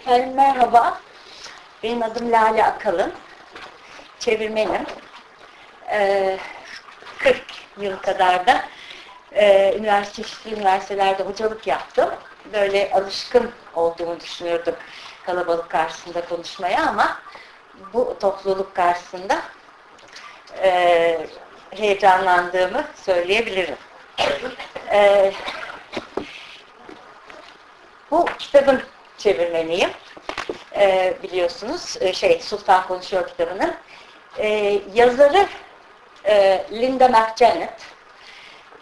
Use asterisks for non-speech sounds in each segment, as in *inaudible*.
Efendim merhaba. Benim adım Lale Akalın. Çevirmenim. Ee, 40 yıl kadar da e, üniversite, üniversitelerde hocalık yaptım. Böyle alışkın olduğumu düşünüyordum kalabalık karşısında konuşmaya ama bu topluluk karşısında e, heyecanlandığımı söyleyebilirim. E, bu kitabın çevirmeniyim. E, biliyorsunuz e, şey Sultan Konuşuyor kitabının. E, yazarı e, Linda McJanet,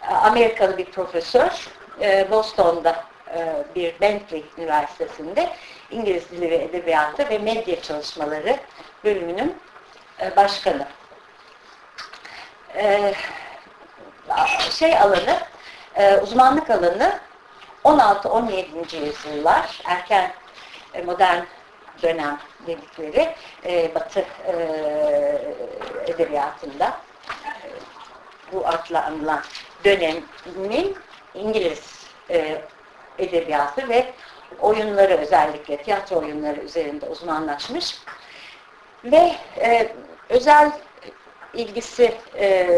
Amerikalı bir profesör. E, Boston'da e, bir Bentley Üniversitesi'nde İngiliz Dili ve Edebiyatı ve Medya Çalışmaları bölümünün e, başkanı. E, şey alanı, e, uzmanlık alanı 16-17. yüzyıllar, erken e, modern dönem dedikleri e, Batı e, edebiyatında e, bu adla anılan dönemin İngiliz e, edebiyatı ve oyunları özellikle tiyatro oyunları üzerinde uzmanlaşmış ve e, özel ilgisi e,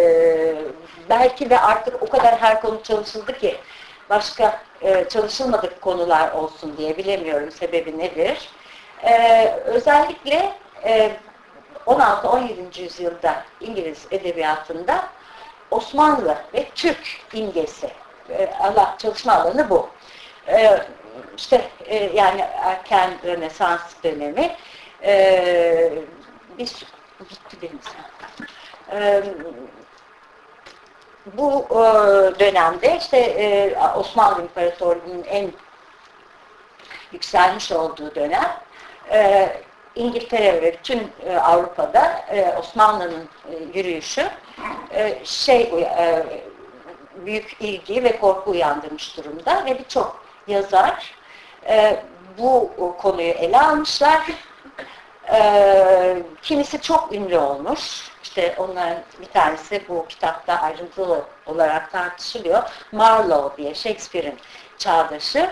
belki de artık o kadar her konu çalışıldı ki başka e, çalışılmadık konular olsun diye bilemiyorum sebebi nedir. E, özellikle e, 16-17. yüzyılda İngiliz edebiyatında Osmanlı ve Türk imgesi e, Allah çalışma alanı bu. E, işte e, yani erken Rönesans dönemi e, bir bitti benim e, bu e, dönemde işte e, Osmanlı İmparatorluğu'nun en yükselmiş olduğu dönem e, İngiltere ve bütün e, Avrupa'da e, Osmanlı'nın e, yürüyüşü e, şey e, büyük ilgi ve korku uyandırmış durumda ve birçok yazar e, bu konuyu ele almışlar. E, kimisi çok ünlü olmuş. İşte onların bir tanesi bu kitapta ayrıntılı olarak tartışılıyor. Marlowe diye Shakespeare'in çağdaşı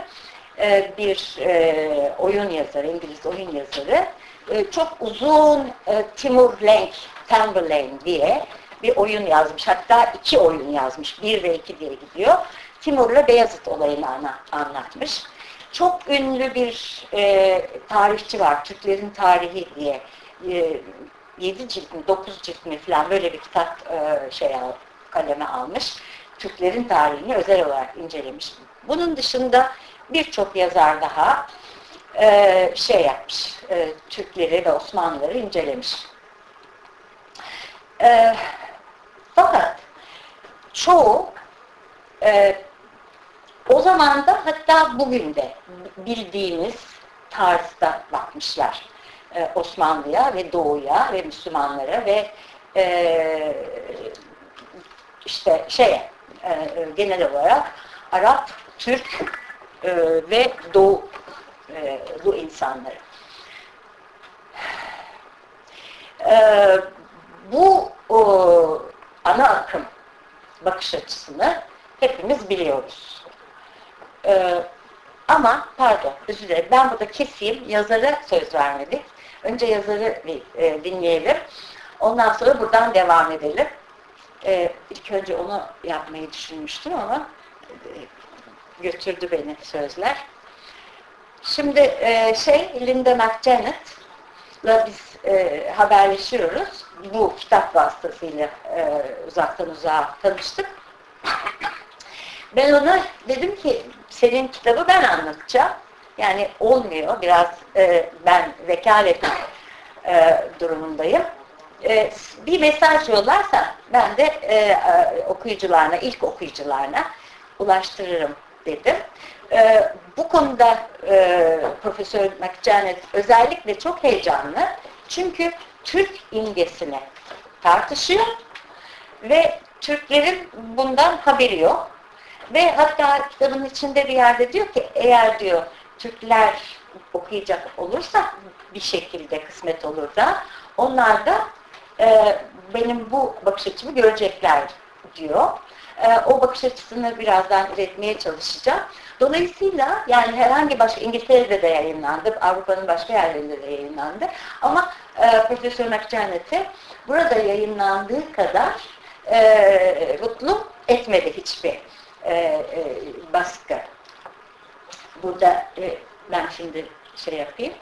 e, bir e, oyun yazarı, İngiliz oyun yazarı. E, çok uzun Timur Lenk, Tamburlaine diye bir oyun yazmış. Hatta iki oyun yazmış. Bir ve iki diye gidiyor. Timur'la Beyazıt olayını anlatmış. Çok ünlü bir tarihçi var. Türklerin Tarihi diye. 7 cilt mi, 9 cilt mi falan böyle bir kitap e, şey al, kaleme almış. Türklerin tarihini özel olarak incelemiş. Bunun dışında birçok yazar daha e, şey yapmış. E, Türkleri ve Osmanlıları incelemiş. E, fakat çoğu e, o zaman da hatta bugün de bildiğimiz tarzda bakmışlar. E, Osmanlı'ya ve Doğu'ya ve Müslümanlara ve e, işte şeye e, genel olarak Arap, Türk e, ve Doğu bu insanları. Bu ana akım bakış açısını hepimiz biliyoruz. Ama pardon özür dilerim ben burada keseyim yazara söz vermedik. Önce yazarı bir e, dinleyelim. Ondan sonra buradan devam edelim. E, ilk önce onu yapmayı düşünmüştüm ama e, götürdü beni sözler. Şimdi e, şey Linda McJanet'la biz e, haberleşiyoruz. Bu kitap vasıtasıyla e, uzaktan uzağa tanıştık. Ben ona dedim ki senin kitabı ben anlatacağım. Yani olmuyor. Biraz e, ben vekalet e, durumundayım. E, bir mesaj yollarsan ben de e, e, okuyucularına, ilk okuyucularına ulaştırırım dedim. E, bu konuda e, Profesör McJanet özellikle çok heyecanlı. Çünkü Türk imgesini tartışıyor ve Türklerin bundan haberi yok. Ve hatta kitabın içinde bir yerde diyor ki eğer diyor Türkler okuyacak olursa bir şekilde kısmet olur da onlar da e, benim bu bakış açımı görecekler diyor. e, o bakış açısını birazdan iletmeye çalışacağım. Dolayısıyla yani herhangi başka İngiltere'de de yayınlandı, Avrupa'nın başka yerlerinde de yayınlandı. Ama e, Profesör McJanet'e burada yayınlandığı kadar e, mutlu etmedi hiçbir e, e, baskı. Burada e, ben şimdi şey yapayım.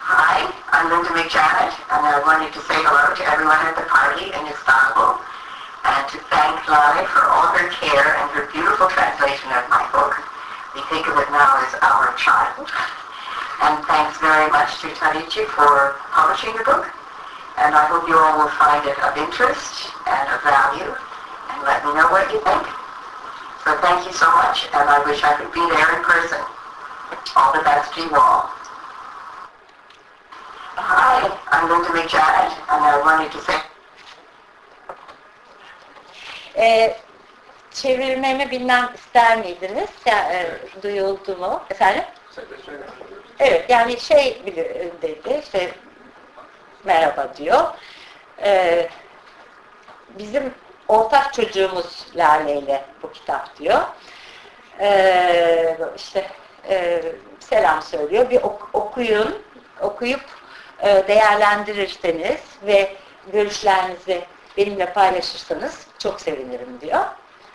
Hi, I'm Linda McJanet, and I wanted to say hello to everyone at the party in Istanbul, and to thank Lani for all her care and her beautiful translation of my book. We think of it now as our child. And thanks very much to Tanichi for publishing the book. And I hope you all will find it of interest and of value, and let me know what you think. So thank you so much, and I wish I could be there in person. All the best to you all. Hi, I'm Linda McJanet, and I wanted to say E, çevirmemi bilmem ister miydiniz? Ya, e, duyuldu mu? Efendim? Evet, yani şey bili- dedi, işte merhaba diyor. E, bizim ortak çocuğumuz Lale ile bu kitap diyor. E, işte e, selam söylüyor. Bir ok- okuyun, okuyup e, değerlendirirseniz ve görüşlerinizi benimle paylaşırsanız çok sevinirim diyor.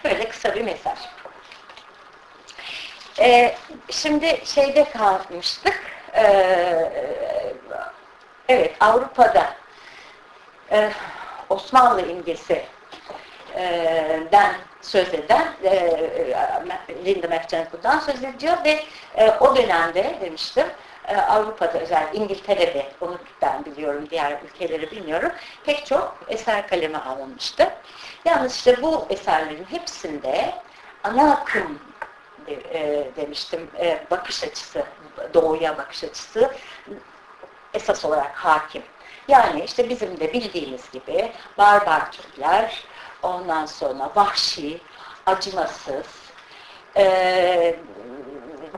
Böyle kısa bir mesaj. Ee, şimdi şeyde kalmıştık. Ee, evet Avrupa'da e, Osmanlı imgesi e, söz eden e, Linda McJanet bundan söz ediyor ve e, o dönemde demiştim e, Avrupa'da özellikle İngiltere'de onu ben biliyorum diğer ülkeleri bilmiyorum pek çok eser kaleme alınmıştı. Yalnız işte bu eserlerin hepsinde ana akım e, demiştim e, bakış açısı doğuya bakış açısı esas olarak hakim. Yani işte bizim de bildiğimiz gibi barbar Türkler, ondan sonra vahşi, acımasız, e,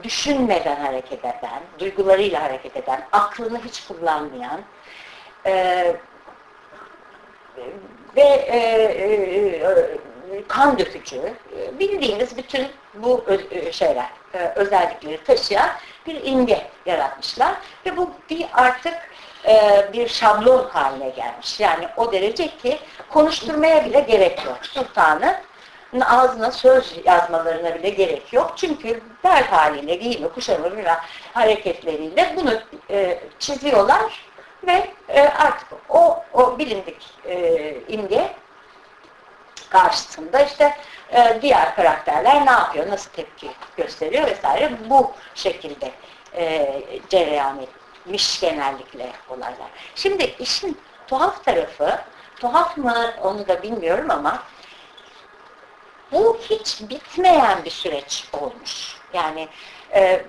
düşünmeden hareket eden, duygularıyla hareket eden, aklını hiç kullanmayan e, ve e, e, kan dökücü, e, bildiğiniz bütün bu ö- şeyler, e, özellikleri taşıyan bir imge yaratmışlar. Ve bu bir artık e, bir şablon haline gelmiş. Yani o derece ki konuşturmaya bile gerek yok. Sultanı ağzına söz yazmalarına bile gerek yok. Çünkü dert haliyle, giyimi, kuşamı, bilmem, hareketleriyle bunu e, çiziyorlar ve e, artık o, o bilindik e, imge karşısında işte e, diğer karakterler ne yapıyor, nasıl tepki gösteriyor vesaire bu şekilde e, cereyan etmiş genellikle olaylar. Şimdi işin tuhaf tarafı, tuhaf mı onu da bilmiyorum ama bu hiç bitmeyen bir süreç olmuş. Yani e,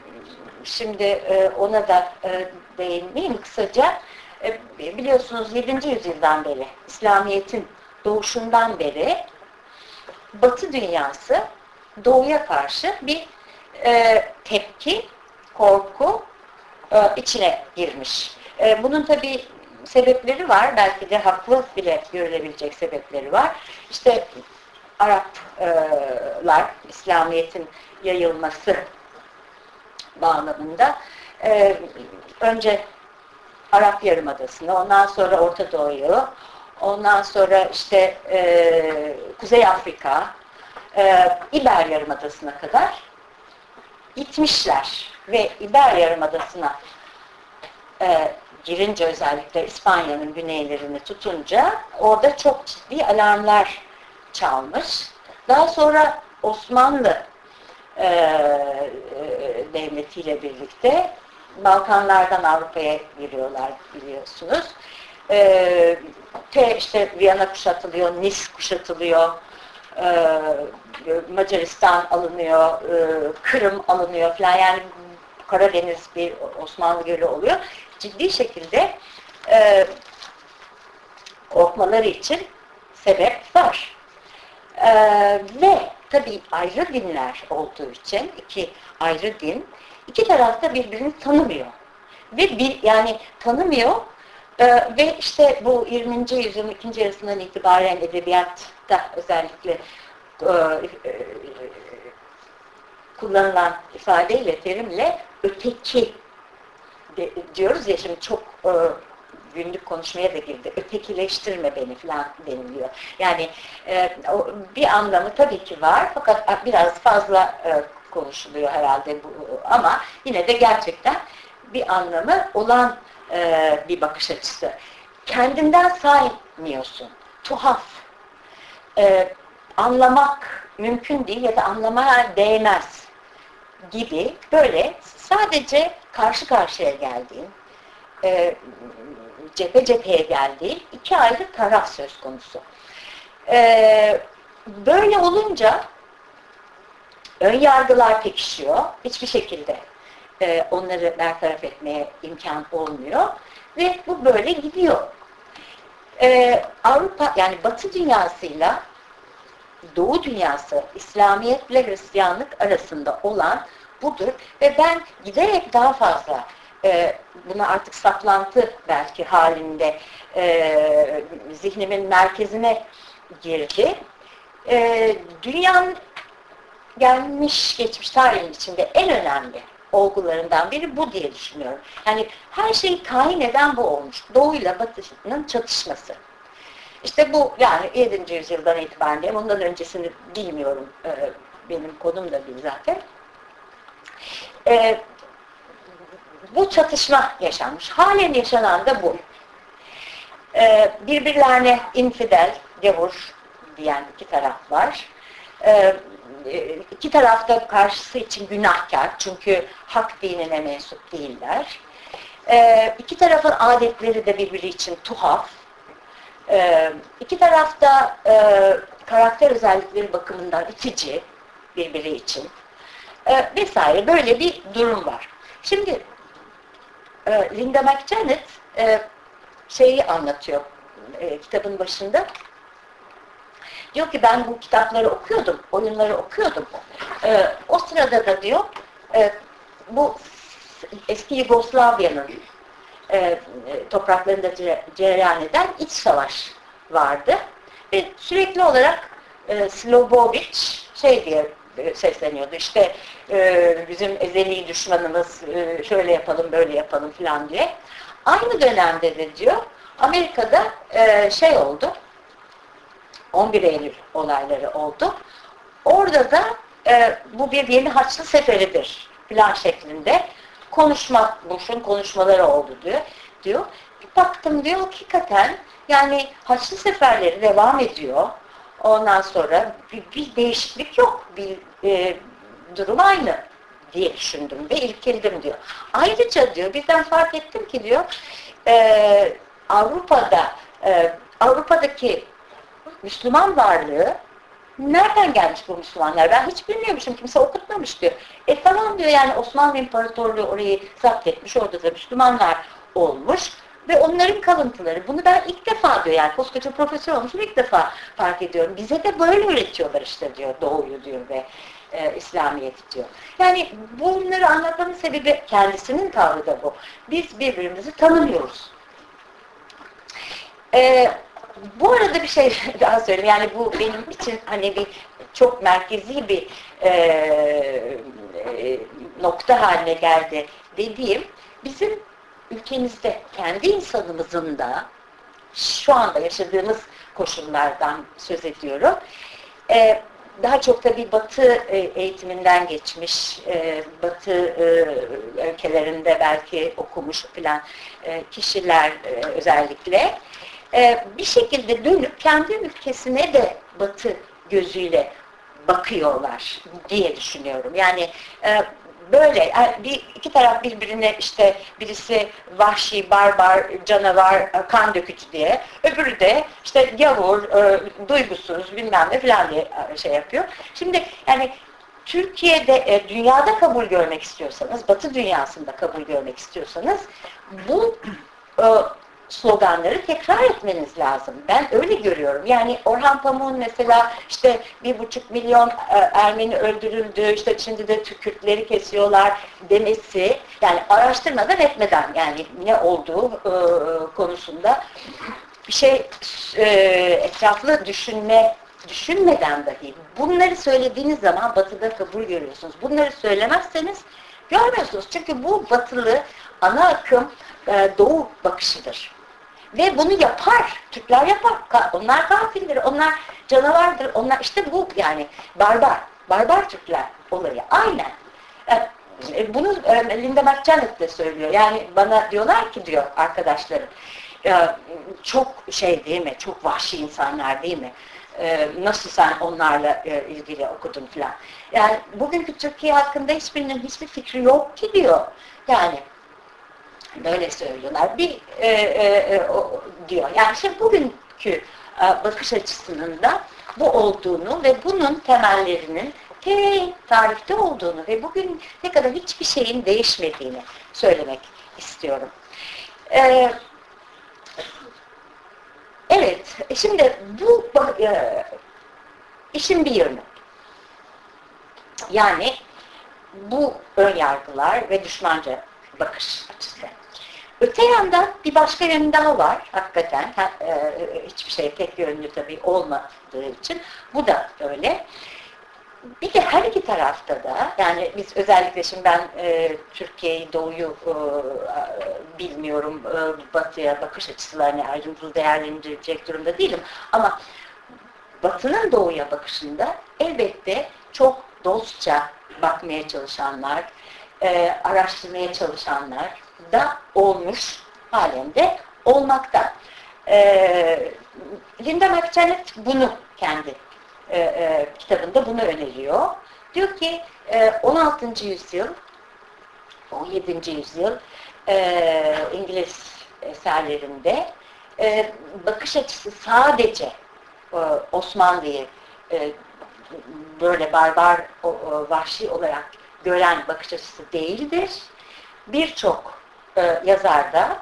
şimdi e, ona da e, değinmeyeyim kısaca. E, biliyorsunuz 7. yüzyıldan beri, İslamiyet'in doğuşundan beri Batı dünyası doğuya karşı bir e, tepki, korku içine girmiş. E, bunun tabi sebepleri var. Belki de haklı bile görülebilecek sebepleri var. İşte Araplar, İslamiyet'in yayılması bağlamında e, önce Arap Yarımadası'nı, ondan sonra Orta Doğu'yu, ondan sonra işte e, Kuzey Afrika, e, İber Yarımadası'na kadar gitmişler ve İber Yarımadası'na e, girince özellikle İspanya'nın güneylerini tutunca orada çok ciddi alarmlar çalmış. Daha sonra Osmanlı e, devletiyle birlikte Balkanlardan Avrupa'ya giriyorlar biliyorsunuz. E, te işte Viyana kuşatılıyor, Nis kuşatılıyor, e, Macaristan alınıyor, e, Kırım alınıyor falan yani Karadeniz bir Osmanlı Gölü oluyor. Ciddi şekilde e, korkmaları için sebep var. E, ve tabii ayrı dinler olduğu için iki ayrı din iki taraf da birbirini tanımıyor. Ve bir yani tanımıyor e, ve işte bu 20. yüzyılın ikinci yarısından itibaren edebiyatta özellikle e, e, kullanılan ifadeyle, terimle öteki de, diyoruz ya şimdi çok e, günlük konuşmaya da girdi. Ötekileştirme beni falan deniliyor. Yani e, o, bir anlamı tabii ki var fakat biraz fazla e, konuşuluyor herhalde bu ama yine de gerçekten bir anlamı olan e, bir bakış açısı. Kendinden saymıyorsun. Tuhaf. E, anlamak mümkün değil ya da anlamaya değmez gibi böyle sadece karşı karşıya geldiğin, e, cephe cepheye geldiğin iki ayrı taraf söz konusu. E, böyle olunca ön yargılar pekişiyor. Hiçbir şekilde e, onları bertaraf etmeye imkan olmuyor. Ve bu böyle gidiyor. E, Avrupa yani Batı dünyasıyla Doğu dünyası, İslamiyetle Hristiyanlık arasında olan budur. Ve ben giderek daha fazla e, buna artık saplantı belki halinde e, zihnimin merkezine girdi. E, dünyanın gelmiş geçmiş tarihin içinde en önemli olgularından biri bu diye düşünüyorum. Yani her şeyi tayin eden bu olmuş. Doğu ile Batı'nın çatışması. İşte bu yani 7. yüzyıldan itibaren. Ondan öncesini bilmiyorum. Ee, benim konum da değil zaten. Ee, bu çatışma yaşanmış. Halen yaşanan da bu. Ee, birbirlerine infidel, gavur diyen iki taraf var. Ee, iki tarafta karşısı için günahkar. Çünkü hak dinine mensup değiller. Ee, iki tarafın adetleri de birbiri için tuhaf. Ee, iki tarafta e, karakter özellikleri bakımından itici birbiri için e, vesaire böyle bir durum var. Şimdi e, Linda McJanet e, şeyi anlatıyor e, kitabın başında. Diyor ki ben bu kitapları okuyordum, oyunları okuyordum. E, o sırada da diyor e, bu eski Yugoslavya'nın e, topraklarında cereyan eden iç savaş vardı. Ve sürekli olarak e, Slobovic şey diye e, sesleniyordu. İşte e, bizim ezeli düşmanımız e, şöyle yapalım böyle yapalım filan diye. Aynı dönemde de diyor Amerika'da e, şey oldu 11 Eylül olayları oldu. Orada da e, bu bir yeni Haçlı Seferidir plan şeklinde konuşmak, Bush'un konuşmaları oldu diyor. diyor. Bir baktım diyor hakikaten yani Haçlı Seferleri devam ediyor. Ondan sonra bir, bir değişiklik yok. Bir e, durum aynı diye düşündüm ve ilkildim diyor. Ayrıca diyor birden fark ettim ki diyor e, Avrupa'da e, Avrupa'daki Müslüman varlığı nereden gelmiş bu Müslümanlar? Ben hiç bilmiyormuşum. Kimse okutmamış diyor. E tamam diyor yani Osmanlı İmparatorluğu orayı zapt etmiş. Orada da Müslümanlar olmuş. Ve onların kalıntıları. Bunu ben ilk defa diyor yani koskoca profesör olmuşum ilk defa fark ediyorum. Bize de böyle öğretiyorlar işte diyor doğuyu diyor ve e, İslamiyet diyor. Yani bunları anlatmanın sebebi kendisinin tavrı da bu. Biz birbirimizi tanımıyoruz. E, bu arada bir şey *laughs* daha söyleyeyim. Yani bu benim için hani bir çok merkezi bir e, e, nokta haline geldi dediğim bizim ülkemizde kendi insanımızın da şu anda yaşadığımız koşullardan söz ediyorum. E, daha çok tabii Batı e, eğitiminden geçmiş, e, Batı e, ülkelerinde belki okumuş filan kişiler özellikle bir şekilde dönüp kendi ülkesine de Batı gözüyle bakıyorlar diye düşünüyorum. Yani böyle bir iki taraf birbirine işte birisi vahşi, barbar, canavar, kan dökücü diye öbürü de işte gavur, e, duygusuz bilmem ne falan diye e, şey yapıyor. Şimdi yani Türkiye'de, e, dünyada kabul görmek istiyorsanız, Batı dünyasında kabul görmek istiyorsanız bu e, sloganları tekrar etmeniz lazım. Ben öyle görüyorum. Yani Orhan Pamuk'un mesela işte bir buçuk milyon e, Ermeni öldürüldü, işte şimdi de Kürtleri kesiyorlar demesi, yani araştırmadan etmeden yani ne olduğu e, konusunda bir şey e, etraflı düşünme düşünmeden dahi bunları söylediğiniz zaman batıda kabul görüyorsunuz. Bunları söylemezseniz görmüyorsunuz. Çünkü bu batılı ana akım doğu bakışıdır. Ve bunu yapar. Türkler yapar. Onlar kafirdir. Onlar canavardır. Onlar işte bu yani barbar. Barbar Türkler olayı. Aynen. E, bunu e, Linda McJanet de söylüyor. Yani bana diyorlar ki diyor arkadaşlarım çok şey değil mi? Çok vahşi insanlar değil mi? Nasıl sen onlarla ilgili okudun filan. Yani bugünkü Türkiye hakkında hiçbirinin hiçbir fikri yok ki diyor. Yani böyle söylüyorlar. Bir e, e, o, diyor. Yani şimdi bugünkü e, bakış açısının da bu olduğunu ve bunun temellerinin te tarihte olduğunu ve bugün ne kadar hiçbir şeyin değişmediğini söylemek istiyorum. Ee, evet, şimdi bu e, işin bir yönü. Yani bu ön yargılar ve düşmanca bakış açısı. Öte yandan bir başka yönü daha var hakikaten. Ha, e, hiçbir şey tek yönlü tabii olmadığı için. Bu da öyle. Bir de her iki tarafta da yani biz özellikle şimdi ben e, Türkiye'yi doğuyu e, bilmiyorum e, batıya bakış açılarını ayrıntılı değerlendirecek durumda değilim ama batının doğuya bakışında elbette çok dostça bakmaya çalışanlar, e, araştırmaya çalışanlar da olmuş halinde olmakta. E, Linda McJanet bunu kendi e, e, kitabında bunu öneriyor. Diyor ki e, 16. yüzyıl 17. yüzyıl e, İngiliz eserlerinde e, bakış açısı sadece e, Osmanlı'yı e, böyle barbar, o, o, vahşi olarak gören bakış açısı değildir. Birçok e, yazarda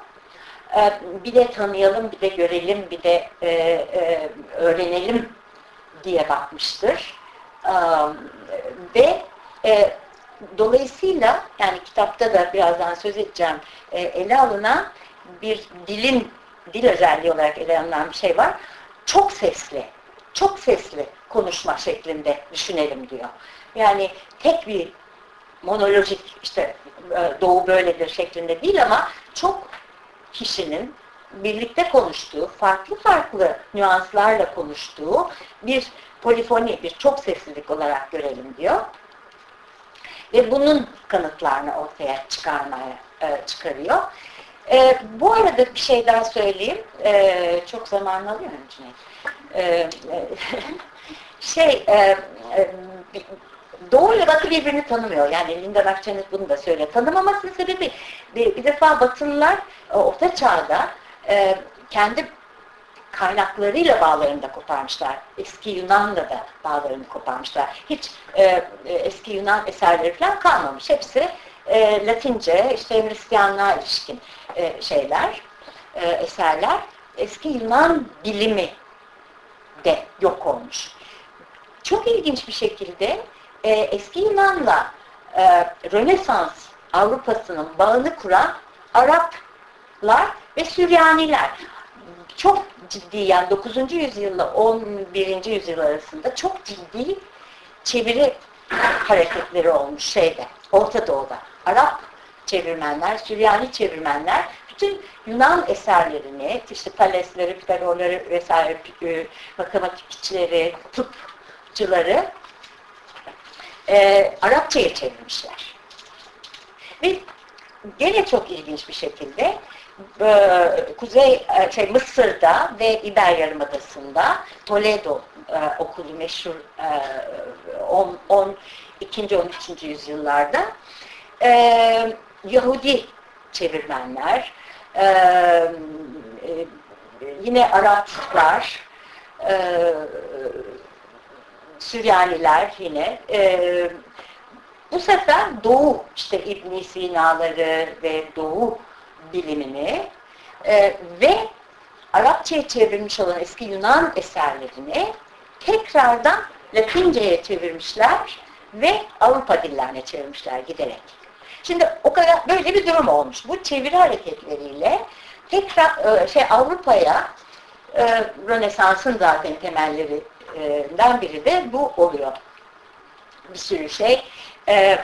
e, bir de tanıyalım, bir de görelim, bir de e, e, öğrenelim diye bakmıştır. E, ve e, dolayısıyla yani kitapta da birazdan söz edeceğim e, ele alınan bir dilin dil özelliği olarak ele alınan bir şey var. Çok sesli, çok sesli konuşma şeklinde düşünelim diyor. Yani tek bir monolojik işte e, doğu böyledir şeklinde değil ama çok kişinin birlikte konuştuğu, farklı farklı nüanslarla konuştuğu bir polifoni, bir çok seslilik olarak görelim diyor. Ve bunun kanıtlarını ortaya çıkarmaya e, çıkarıyor. E, bu arada bir şey daha söyleyeyim. E, çok zaman alıyor mu Cüneyt? E, e, *laughs* şey, e, e, Doğu ile Batı birbirini tanımıyor. Yani Linda McJanet bunu da söylüyor. Tanımamasının sebebi bir, bir defa Batılılar e, Orta Çağ'da e, kendi kaynaklarıyla bağlarını da koparmışlar. Eski Yunan'la da bağlarını koparmışlar. Hiç e, e, eski Yunan eserleri falan kalmamış. Hepsi e, Latince, işte Hristiyanlığa ilişkin e, şeyler, e, eserler. Eski Yunan bilimi de yok olmuş. Çok ilginç bir şekilde e, eski Yunan'la e, Rönesans Avrupa'sının bağını kuran Araplar ve Süryaniler çok ciddi yani 9. yüzyılla 11. yüzyıl arasında çok ciddi çeviri hareketleri olmuş şeyde, Orta Doğu'da. Arap çevirmenler, Süryani çevirmenler bütün Yunan eserlerini, işte Thales'leri, Pitagorları vesaire, e, matematikçileri, tıpçıları e, Arapçaya çevirmişler. Ve gene çok ilginç bir şekilde e, Kuzey e, şey Mısır'da ve İber Yarımadası'nda Toledo e, okulu meşhur e, 10, 12. 13. yüzyıllarda e, Yahudi çevirmenler e, e, yine Araplar e, Süryaniler yine e, bu sefer Doğu işte İbn Sina'ları ve Doğu bilimini e, ve Arapçaya çevrilmiş olan eski Yunan eserlerini tekrardan Latince'ye çevirmişler ve Avrupa dillerine çevirmişler giderek. Şimdi o kadar böyle bir durum olmuş. Bu çeviri hareketleriyle tekrar e, şey Avrupa'ya e, Rönesans'ın zaten temelleri sebeplerinden biri de bu oluyor. Bir sürü şey e,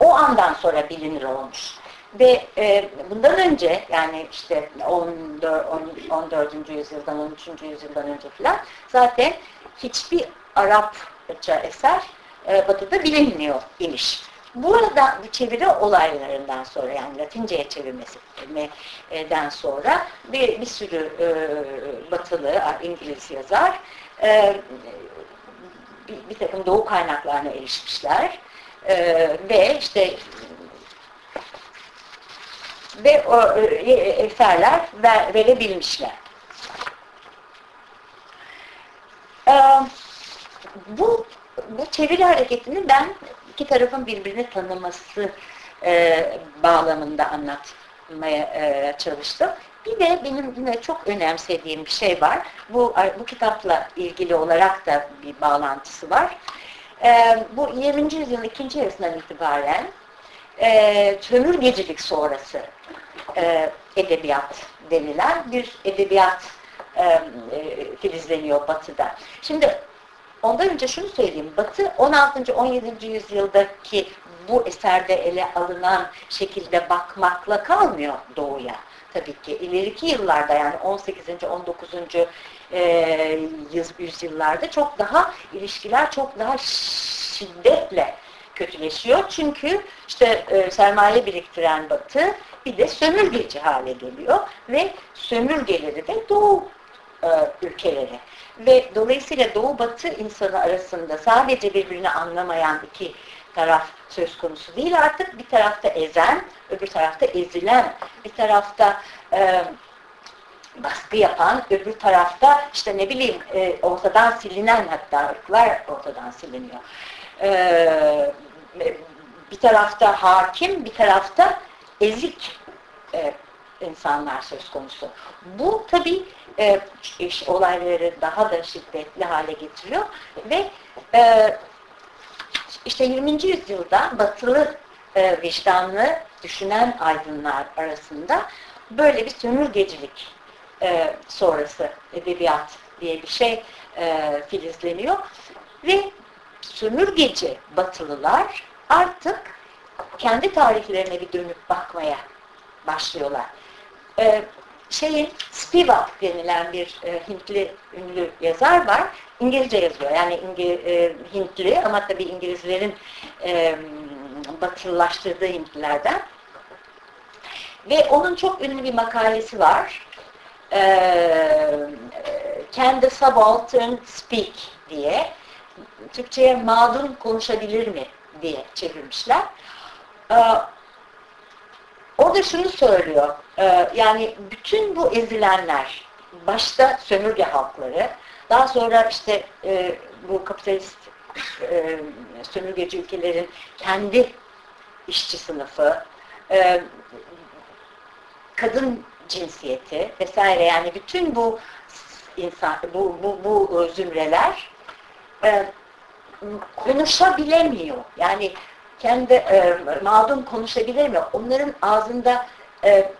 o andan sonra bilinir olmuş. Ve e, bundan önce yani işte 14, 14. yüzyıldan 13. yüzyıldan önce falan zaten hiçbir Arapça eser e, batıda bilinmiyor imiş. Burada bu çeviri olaylarından sonra yani Latinceye çevirmesinden sonra bir, bir sürü e, batılı İngiliz yazar e, bir, bir takım doğu kaynaklarına erişmişler e, ve işte ve o e, eserler ver, verebilmişler. E, bu bu çeviri hareketini ben iki tarafın birbirini tanıması e, bağlamında anlatmaya e, çalıştım. Bir de benim yine çok önemsediğim bir şey var. Bu, bu kitapla ilgili olarak da bir bağlantısı var. E, bu 20. yüzyılın ikinci yarısından itibaren e, sömürgecilik sonrası e, edebiyat denilen bir edebiyat e, e, filizleniyor Batı'da. Şimdi ondan önce şunu söyleyeyim. Batı 16. 17. yüzyıldaki bu eserde ele alınan şekilde bakmakla kalmıyor Doğu'ya. Tabii ki ileriki yıllarda yani 18. 19. E, yüzyıllarda çok daha ilişkiler çok daha şiddetle kötüleşiyor. Çünkü işte e, sermaye biriktiren Batı bir de sömürgeci hale geliyor ve sömürgeleri de Doğu e, ülkeleri. Ve dolayısıyla Doğu Batı insanı arasında sadece birbirini anlamayan iki taraf söz konusu değil artık. Bir tarafta ezen, öbür tarafta ezilen, bir tarafta e, baskı yapan, öbür tarafta işte ne bileyim e, ortadan silinen hatta ırklar ortadan siliniyor. E, bir tarafta hakim, bir tarafta ezik e, insanlar söz konusu. Bu tabi e, iş, olayları daha da şiddetli hale getiriyor ve e, işte 20. yüzyılda batılı e, vicdanlı düşünen aydınlar arasında böyle bir sömürgecilik e, sonrası edebiyat diye bir şey e, filizleniyor ve sömürgeci batılılar artık kendi tarihlerine bir dönüp bakmaya başlıyorlar. Ee, şeyin Spivak denilen bir e, Hintli ünlü yazar var. İngilizce yazıyor. Yani İngil, e, Hintli ama tabii İngilizlerin e, batılılaştırdığı Hintlilerden. Ve onun çok ünlü bir makalesi var. E, Can the Subaltern Speak diye. Türkçe'ye mağdur konuşabilir mi diye çevirmişler. Ee, orada şunu söylüyor, e, yani bütün bu ezilenler, başta sömürge halkları, daha sonra işte e, bu kapitalist e, sömürgeci ülkelerin kendi işçi sınıfı, e, kadın cinsiyeti vesaire yani bütün bu insan bu bu bu zümreler e, konuşabilemiyor. Yani kendi e, mağdum konuşabilemiyor. Onların ağzında e,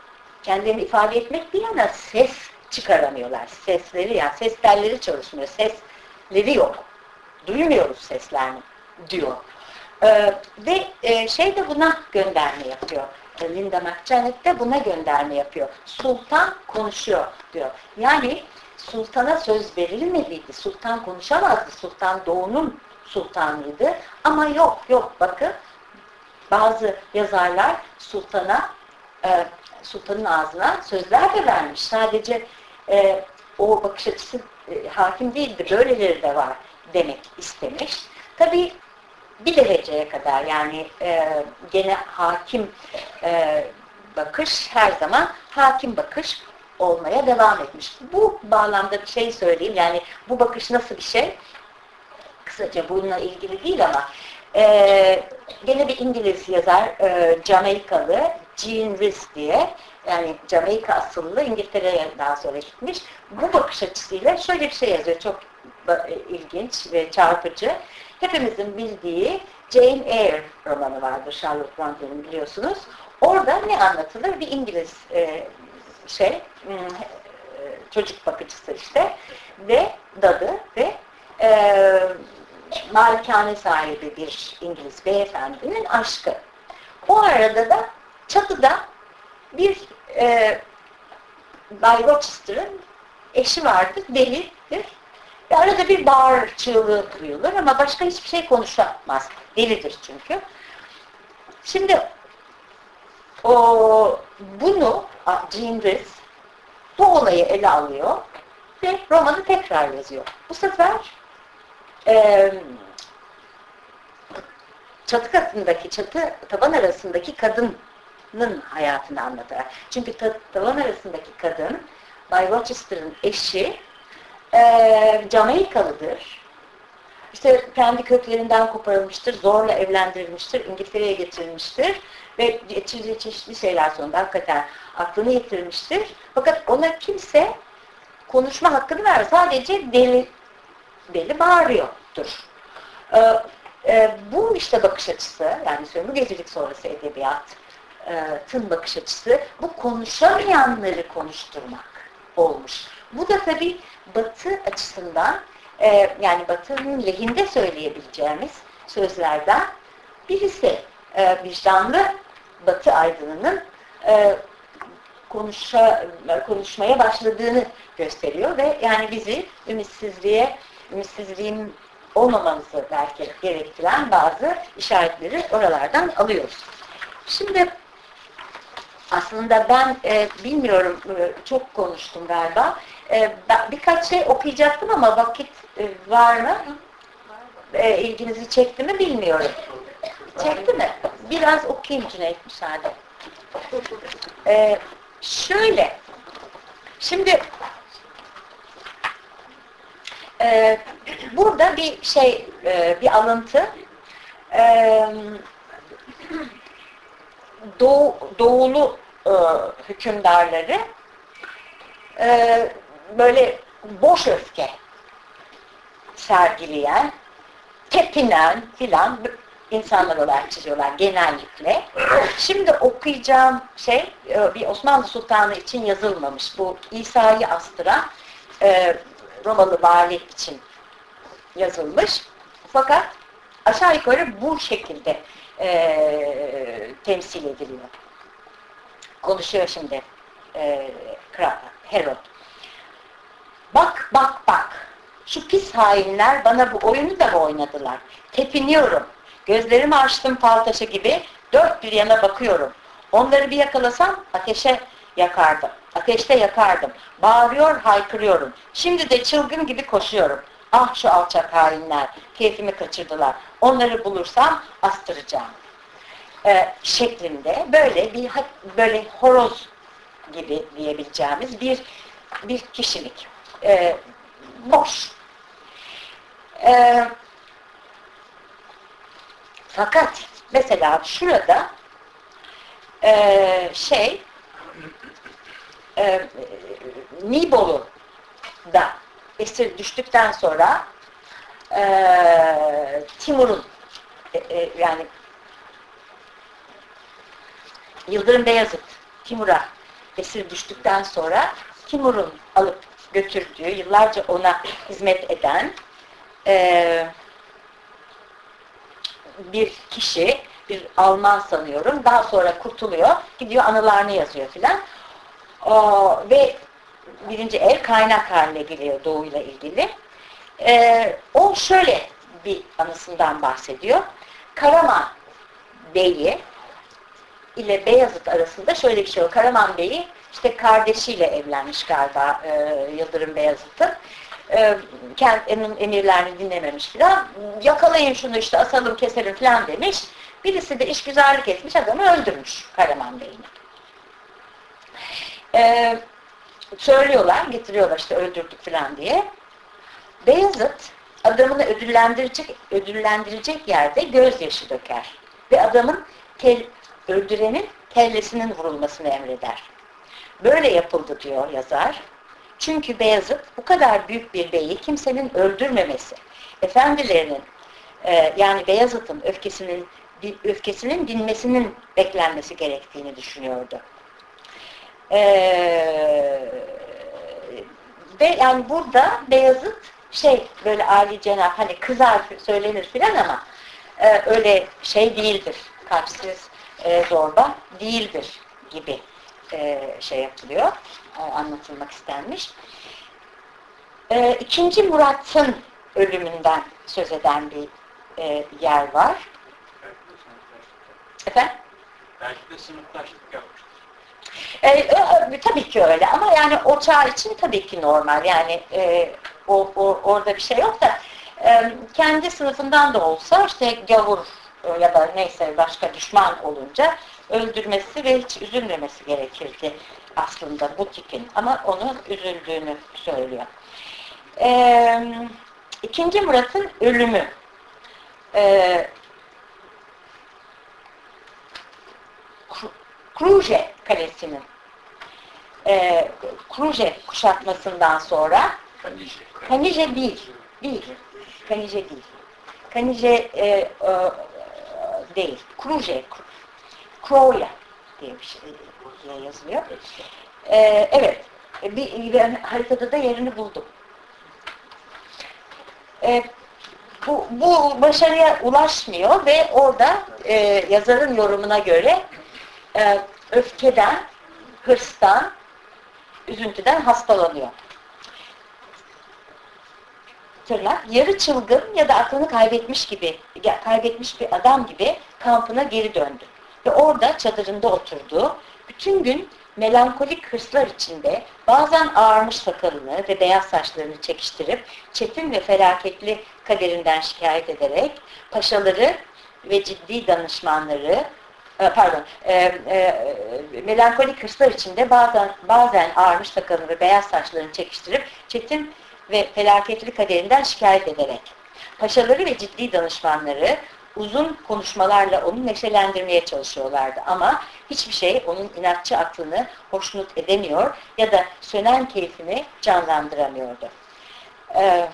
kendilerini ifade etmek bir yana ses çıkaramıyorlar. Sesleri yani ses telleri çalışmıyor. Sesleri yok. Duymuyoruz seslerini diyor. E, ve e, şey de buna gönderme yapıyor. E, Linda McJanet de buna gönderme yapıyor. Sultan konuşuyor diyor. Yani sultana söz verilmediydi. Sultan konuşamazdı. Sultan doğunun sultanıydı. Ama yok yok bakın bazı yazarlar sultana e, sultanın ağzına sözler de vermiş. Sadece e, o bakış açısı e, hakim değildi. Böyleleri de var demek istemiş. Tabi bir dereceye kadar yani e, gene hakim e, bakış her zaman hakim bakış olmaya devam etmiş. Bu bağlamda bir şey söyleyeyim. Yani bu bakış nasıl bir şey? kısaca bununla ilgili değil ama e, gene bir İngiliz yazar e, Jamaikalı Jean Rhys diye yani Jamaika asıllı İngiltere'ye daha sonra gitmiş. Bu bakış açısıyla şöyle bir şey yazıyor. Çok ilginç ve çarpıcı. Hepimizin bildiği Jane Eyre romanı vardır. Charlotte Bronte'nin biliyorsunuz. Orada ne anlatılır? Bir İngiliz e, şey hmm, e, çocuk bakıcısı işte ve dadı ve e, malikane sahibi bir İngiliz beyefendinin aşkı. O arada da çatıda bir e, Bay Rochester'ın eşi vardır, delidir. Ve arada bir bağır çığlığı duyulur ama başka hiçbir şey konuşamaz. Delidir çünkü. Şimdi o bunu Rhys bu olayı ele alıyor ve romanı tekrar yazıyor. Bu sefer e, çatı katındaki, çatı taban arasındaki kadının hayatını anlatarak. Çünkü taban arasındaki kadın Bay Rochester'ın eşi e, Jamaikalıdır. İşte kendi köklerinden koparılmıştır, zorla evlendirilmiştir, İngiltere'ye getirilmiştir ve geçirdiği çeşitli şeyler sonunda hakikaten aklını yitirmiştir. Fakat ona kimse konuşma hakkını vermez. Sadece deli, deli bağırıyordur. Ee, e, bu işte bakış açısı, yani sömürü gecelik sonrası edebiyat, e, tın bakış açısı, bu konuşamayanları konuşturmak olmuş. Bu da tabii Batı açısından, e, yani Batı'nın lehinde söyleyebileceğimiz sözlerden birisi. E, vicdanlı Batı aydınının e, konuşa, konuşmaya başladığını gösteriyor ve yani bizi ümitsizliğe, ümitsizliğin olmamamızı belki gerektiren bazı işaretleri oralardan alıyoruz. Şimdi aslında ben e, bilmiyorum e, çok konuştum galiba. E, birkaç şey okuyacaktım ama vakit e, var mı? E, ilginizi çekti mi bilmiyorum. Çekti mi? Biraz okuyayım Cüneyt müsaade. E, şöyle. Şimdi e, burada bir şey, e, bir alıntı. E, Doğu, doğulu e, hükümdarları e, böyle boş öfke sergileyen, tepinen filan insanlar olarak çiziyorlar genellikle. Şimdi okuyacağım şey e, bir Osmanlı Sultanı için yazılmamış. Bu İsa'yı astıran e, Romalı vali için yazılmış. Fakat aşağı yukarı bu şekilde e, temsil ediliyor. Konuşuyor şimdi e, Herod. Bak bak bak şu pis hainler bana bu oyunu da mı oynadılar? Tepiniyorum. Gözlerimi açtım fal gibi dört bir yana bakıyorum. Onları bir yakalasam ateşe yakardım. Ateşte yakardım. Bağırıyor, haykırıyorum. Şimdi de çılgın gibi koşuyorum. Ah şu alçak hainler, keyfimi kaçırdılar. Onları bulursam astıracağım. Ee, şeklinde böyle bir böyle horoz gibi diyebileceğimiz bir bir kişilik. Ee, boş. Ee, fakat mesela şurada e, şey e, Nibolu'da esir düştükten sonra e, Timur'un e, e, yani Yıldırım Beyazıt Timur'a esir düştükten sonra Timur'un alıp götürdüğü, yıllarca ona hizmet eden e, bir kişi, bir Alman sanıyorum, daha sonra kurtuluyor, gidiyor anılarını yazıyor filan. Ve birinci el kaynak haline geliyor doğuyla ilgili. E, o şöyle bir anısından bahsediyor. Karaman Bey'i ile Beyazıt arasında şöyle bir şey var. Karaman Bey'i işte kardeşiyle evlenmiş galiba e, Yıldırım Beyazıt'ın. E, kendinin emirlerini dinlememiş filan. Yakalayın şunu işte asalım keselim filan demiş. Birisi de işgüzarlık etmiş adamı öldürmüş Karaman Bey'ini. E, söylüyorlar, getiriyorlar işte öldürdük filan diye. Beyazıt adamını ödüllendirecek, ödüllendirecek yerde gözyaşı döker. Ve adamın tel, öldürenin kellesinin vurulmasını emreder. Böyle yapıldı diyor yazar. Çünkü Beyazıt bu kadar büyük bir beyi kimsenin öldürmemesi, efendilerinin e, yani Beyazıt'ın öfkesinin öfkesinin dinmesinin beklenmesi gerektiğini düşünüyordu. Ee, ve yani burada Beyazıt şey böyle Ali cenap hani kızar söylenir filan ama e, öyle şey değildir. Kalpsiz e, zorba değildir gibi e, şey yapılıyor. E, anlatılmak istenmiş. E, ikinci Murat'ın ölümünden söz eden bir e, yer var. Efendim? Belki de sınıftaşlık yapmıştır. E, e, tabii ki öyle ama yani o çağ için tabii ki normal. Yani e, o, o, orada bir şey yok da e, kendi sınıfından da olsa işte gavur e, ya da neyse başka düşman olunca öldürmesi ve hiç üzülmemesi gerekirdi aslında bu tipin. Ama onun üzüldüğünü söylüyor. E, ikinci Murat'ın ölümü. E, Kruje Kalesi'nin e, Kruje kuşatmasından sonra Kanije. Kanije değil. Değil. Kanije değil. Kanije e, e, değil. Kruje. Kroya diye bir şey diye yazılıyor. E, evet. Bir, bir haritada da yerini buldum. E, bu, bu başarıya ulaşmıyor ve orada e, yazarın yorumuna göre e, öfkeden, hırstan, üzüntüden hastalanıyor. Tırnak, yarı çılgın ya da aklını kaybetmiş gibi, kaybetmiş bir adam gibi kampına geri döndü. Ve orada çadırında oturdu. Bütün gün melankolik hırslar içinde bazen ağarmış sakalını ve beyaz saçlarını çekiştirip çetin ve felaketli kaderinden şikayet ederek paşaları ve ciddi danışmanları e, pardon, e, e, melankolik hırslar içinde bazen, bazen ağarmış sakalını ve beyaz saçlarını çekiştirip çetin ve felaketli kaderinden şikayet ederek paşaları ve ciddi danışmanları uzun konuşmalarla onu neşelendirmeye çalışıyorlardı ama hiçbir şey onun inatçı aklını hoşnut edemiyor ya da sönen keyfini canlandıramıyordu. Ee,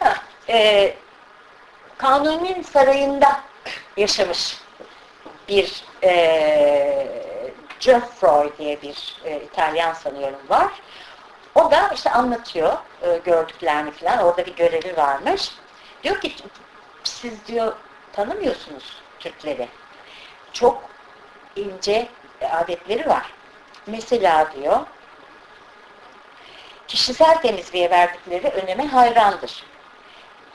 ha, e, Kanuni'nin sarayında yaşamış bir e, Geoffroy diye bir e, İtalyan sanıyorum var. O da işte anlatıyor e, gördüklerini falan. Orada bir görevi varmış. Diyor ki siz diyor tanımıyorsunuz Türkleri. Çok ince adetleri var. Mesela diyor kişisel temizliğe verdikleri öneme hayrandır.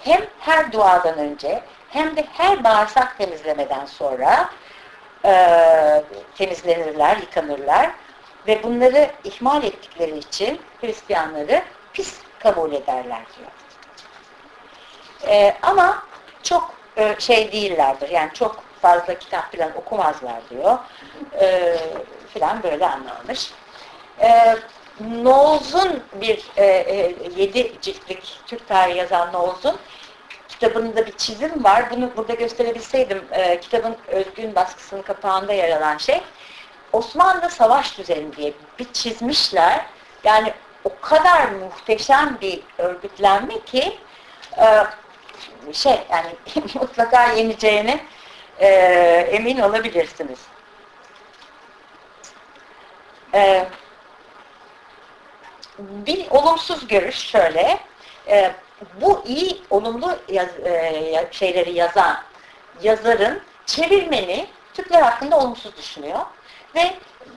Hem her duadan önce hem de her bağırsak temizlemeden sonra e, temizlenirler, yıkanırlar ve bunları ihmal ettikleri için Hristiyanları pis kabul ederler diyor. E, ama çok e, şey değillerdir. Yani çok fazla kitap falan okumazlar diyor. E, filan böyle anlamış. E, Noğuz'un bir e, e, yedi ciltlik Türk tarihi yazan Noğuz'un kitabında bir çizim var. Bunu burada gösterebilseydim e, kitabın özgün baskısının kapağında yer alan şey Osmanlı savaş düzeni diye bir çizmişler. Yani o kadar muhteşem bir örgütlenme ki e, şey yani *laughs* mutlaka yeneceğine e, emin olabilirsiniz. E, bir olumsuz görüş şöyle bu iyi olumlu yaz, şeyleri yazan yazarın çevirmeni Türkler hakkında olumsuz düşünüyor ve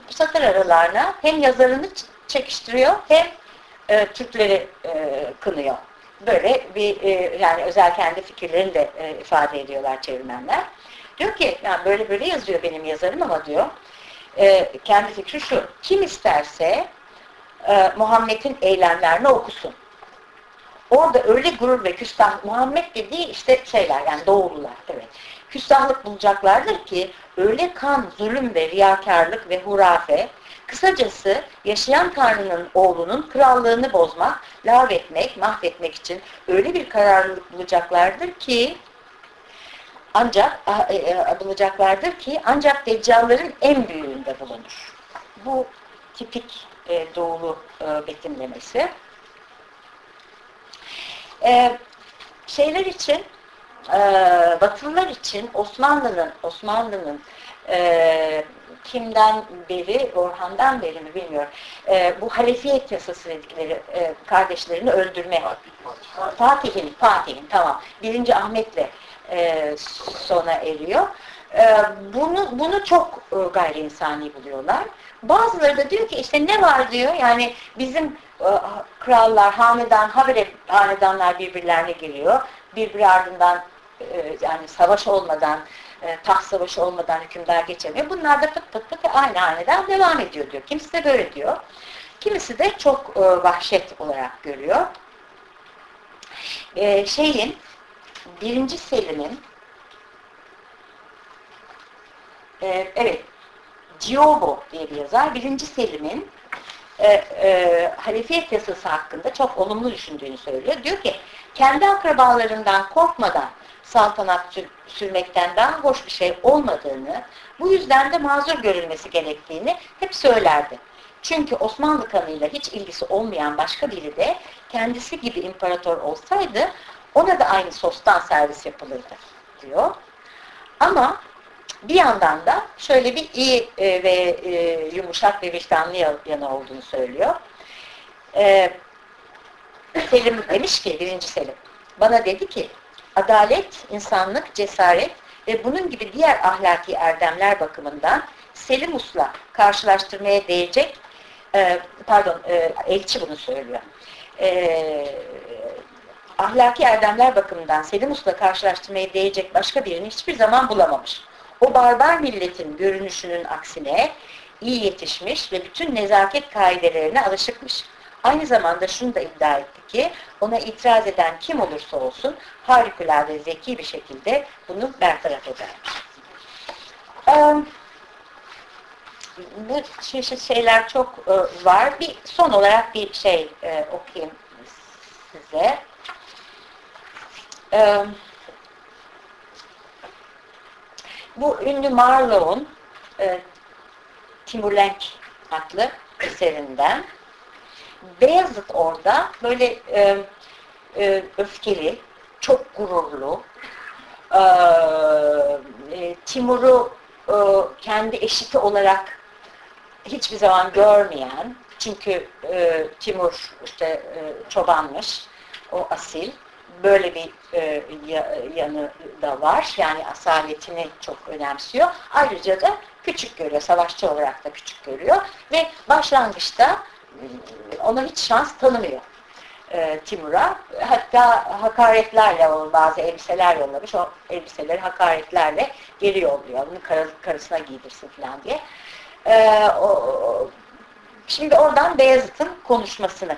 satır aralarına hem yazarını çekiştiriyor hem e, Türkleri e, kınıyor. Böyle bir e, yani özel kendi fikirlerini de e, ifade ediyorlar çevirmenler. Diyor ki yani böyle böyle yazıyor benim yazarım ama diyor e, kendi fikri şu kim isterse e, Muhammed'in eylemlerini okusun. Orada öyle gurur ve küstah Muhammed dediği işte şeyler yani doğulular evet. Küstahlık bulacaklardır ki öyle kan, zulüm ve riyakarlık ve hurafe kısacası yaşayan Tanrı'nın oğlunun krallığını bozmak, etmek, mahvetmek için öyle bir kararlılık bulacaklardır ki ancak e, e, bulacaklardır ki ancak deccalların en büyüğünde bulunur. Bu tipik e, doğulu betimlemesi. şeyler için e, Batılılar için Osmanlı'nın Osmanlı'nın e, kimden beri, Orhan'dan beri mi bilmiyorum. E, bu halefiyet yasası dedikleri e, kardeşlerini öldürme. Fatih'in, Fatih'in tamam. Birinci Ahmet'le e, sona eriyor. E, bunu bunu çok e, gayri insani buluyorlar. Bazıları da diyor ki işte ne var diyor yani bizim e, krallar, hanedan, habire hanedanlar birbirlerine giriyor. Birbiri ardından e, yani savaş olmadan e, taht savaşı olmadan hükümdar geçemiyor. Bunlar da pıt pıt pıt aynı haneden devam ediyor diyor. Kimisi de böyle diyor. Kimisi de çok e, vahşet olarak görüyor. E, şeyin birinci Selim'in evet Giobo diye bir yazar. Birinci Selim'in e, e, halifiyet yasası hakkında çok olumlu düşündüğünü söylüyor. Diyor ki kendi akrabalarından korkmadan saltanat sürmekten daha hoş bir şey olmadığını, bu yüzden de mazur görülmesi gerektiğini hep söylerdi. Çünkü Osmanlı kanıyla hiç ilgisi olmayan başka biri de kendisi gibi imparator olsaydı ona da aynı sostan servis yapılırdı diyor. Ama bir yandan da şöyle bir iyi e, ve e, yumuşak ve vicdanlı yanı olduğunu söylüyor. E, Selim demiş ki, birinci Selim, bana dedi ki adalet, insanlık, cesaret ve bunun gibi diğer ahlaki erdemler bakımından Selimus'la karşılaştırmaya değecek, e, pardon e, elçi bunu söylüyor, e, ahlaki erdemler bakımından Selimus'la karşılaştırmaya değecek başka birini hiçbir zaman bulamamış. O barbar milletin görünüşünün aksine iyi yetişmiş ve bütün nezaket kaidelerine alışıkmış. Aynı zamanda şunu da iddia etti ki ona itiraz eden kim olursa olsun harikulade zeki bir şekilde bunu bertaraf eder. Bu çeşit şeyler çok var. Bir son olarak bir şey okuyayım size. Bu ünlü Marlowe'un e, Timurlenk adlı eserinden Beyazıt orada böyle e, e, öfkeli, çok gururlu, e, e, Timur'u e, kendi eşiti olarak hiçbir zaman görmeyen, çünkü e, Timur işte e, çobanmış, o asil, böyle bir e, yanı da var. Yani asaletini çok önemsiyor. Ayrıca da küçük görüyor, savaşçı olarak da küçük görüyor. Ve başlangıçta ona hiç şans tanımıyor e, Timur'a. Hatta hakaretlerle o bazı elbiseler yollamış. O elbiseleri hakaretlerle geri yolluyor. Kar, karısına giydirsin falan diye. E, şimdi oradan Beyazıt'ın konuşmasını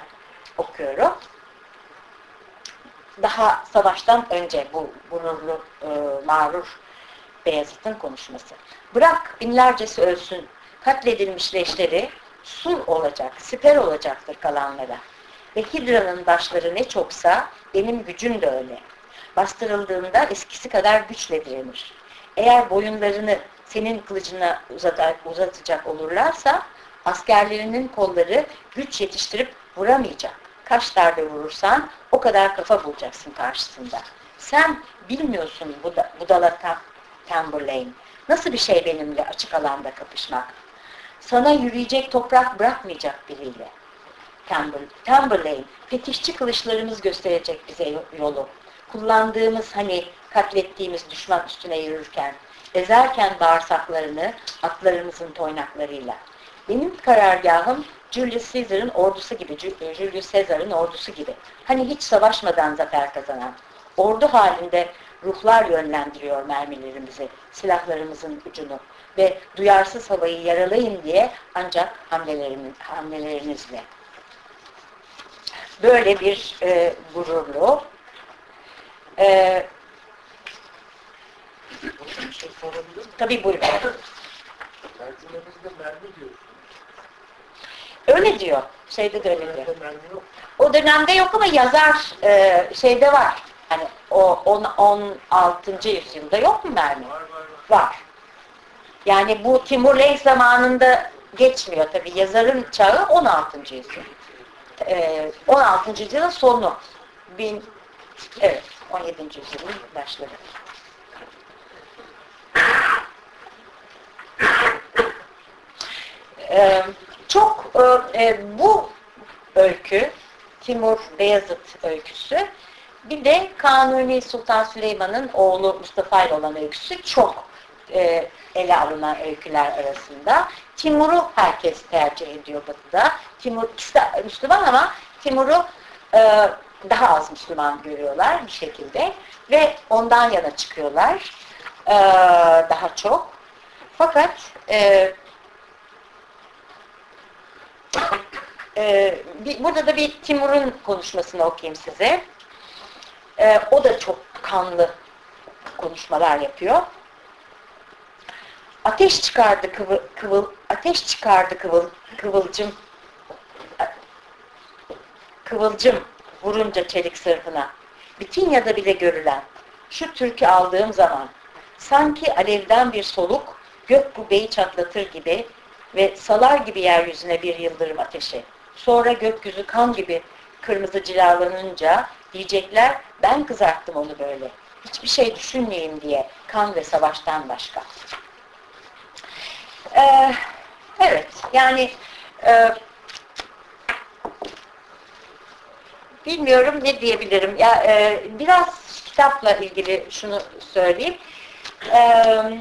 okuyorum. Daha savaştan önce bu gururlu e, mağrur Beyazıt'ın konuşması. Bırak binlercesi ölsün, katledilmiş leşleri sul olacak, siper olacaktır kalanlara. Ve Hidra'nın başları ne çoksa benim gücüm de öyle. Bastırıldığında eskisi kadar güçle direnir. Eğer boyunlarını senin kılıcına uzatacak olurlarsa askerlerinin kolları güç yetiştirip vuramayacak. Kaç darbe vurursan o kadar kafa bulacaksın karşısında. Sen bilmiyorsun budala Tamberlane. Nasıl bir şey benimle açık alanda kapışmak? Sana yürüyecek toprak bırakmayacak biriyle. Tamberlane, fetişçi kılıçlarımız gösterecek bize yolu. Kullandığımız hani katlettiğimiz düşman üstüne yürürken, ezerken bağırsaklarını atlarımızın toynaklarıyla. Benim karargahım Julius Caesar'ın ordusu gibi, Julius Caesar'ın ordusu gibi. Hani hiç savaşmadan zafer kazanan. Ordu halinde ruhlar yönlendiriyor mermilerimizi, silahlarımızın ucunu ve duyarsız havayı yaralayın diye ancak hamlelerinizle. Böyle bir e, gururlu e, şey tabi buyurun. Tercümemizde mermi diyorsun. Öyle diyor. Şeyde de öyle diyor. O dönemde yok ama yazar e, şeyde var. Hani o on, 16. yüzyılda yok mu mermi? Var var var. Yani bu Timur Lenk zamanında geçmiyor tabi. Yazarın çağı 16. yüzyıl. Ee, 16. yüzyılın sonu. Evet, 17. yüzyılın başları. Ee, çok e, e, bu öykü, Timur Beyazıt öyküsü, bir de Kanuni Sultan Süleyman'ın oğlu Mustafa ile olan öyküsü çok e, ele alınan öyküler arasında. Timur'u herkes tercih ediyor Batı'da. Timur ikisi Müslüman ama Timur'u e, daha az Müslüman görüyorlar bir şekilde ve ondan yana çıkıyorlar e, daha çok. Fakat e, e, bir, burada da bir Timur'un konuşmasını okuyayım size. E, o da çok kanlı konuşmalar yapıyor. Ateş çıkardı kıvıl, kıvıl ateş çıkardı kıvıl, kıvılcım kıvılcım vurunca çelik sırfına. Bitinya'da bile görülen şu türkü aldığım zaman sanki alevden bir soluk gök kubbeyi çatlatır gibi ve salar gibi yeryüzüne bir yıldırım ateşi. Sonra gökyüzü kan gibi kırmızı cilalanınca diyecekler ben kızarttım onu böyle. Hiçbir şey düşünmeyeyim diye kan ve savaştan başka. Ee, evet yani e, bilmiyorum ne diyebilirim. Ya e, biraz kitapla ilgili şunu söyleyeyim. E,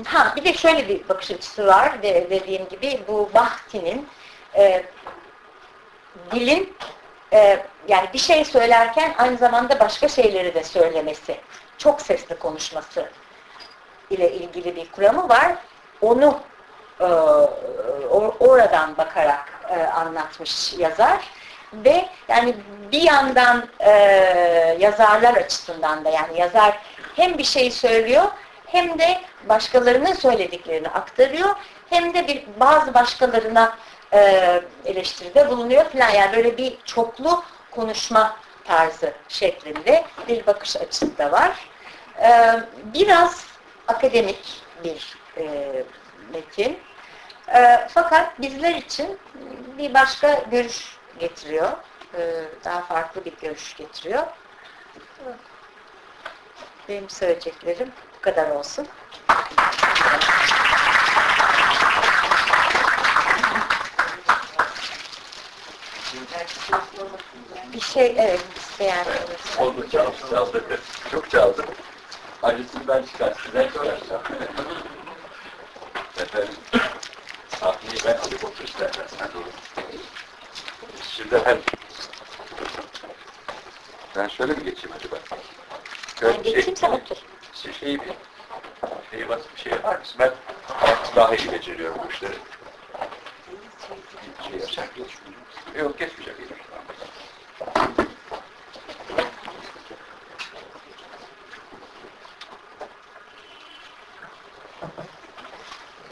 ha bir de şöyle bir bakış açısı var de, dediğim gibi bu Bahti'nin e, dilin e, yani bir şey söylerken aynı zamanda başka şeyleri de söylemesi, çok sesli konuşması ile ilgili bir kuramı var. Onu oradan bakarak e, anlatmış yazar ve yani bir yandan e, yazarlar açısından da yani yazar hem bir şey söylüyor hem de başkalarının söylediklerini aktarıyor hem de bir bazı başkalarına e, eleştiride bulunuyor falan yani böyle bir çoklu konuşma tarzı şeklinde bir bakış açısı da var. E, biraz akademik bir e, metin. E, fakat bizler için bir başka görüş getiriyor. E, daha farklı bir görüş getiriyor. Benim söyleyeceklerim bu kadar olsun. Bir şey evet isteyen Oldu çaldı, çaldı. Çok çaldı. Acısını ben çıkarttım, ben çıkarttım. *laughs* Efendim, sahneyi ben alıp otur istersen. Şimdi ben, ben şöyle mi geçeyim acaba? Geçeyim sen otur. Şey, şeyi bir, şeyi bas, bir şey yapar mısın? Ben daha iyi beceriyorum bu işleri. Şey yapacak. Yok geçmeyecek.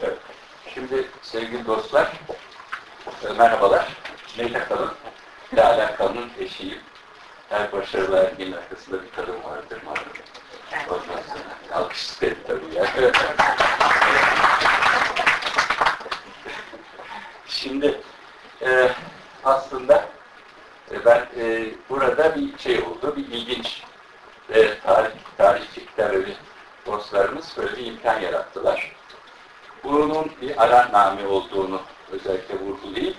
Evet. Şimdi sevgili dostlar, e, merhabalar. Necla Kalın, Lale Akalın'ın eşiyim. Her başarılı erkeğin arkasında bir kadın vardır malum. Ondan sonra alkış isterim tabii ya. *laughs* Şimdi e, aslında e, ben e, burada bir şey oldu, bir ilginç e, tarih, tarihçi kitabı dostlarımız böyle bir imkan yarattılar. Bunun bir aranname olduğunu özellikle vurgulayıp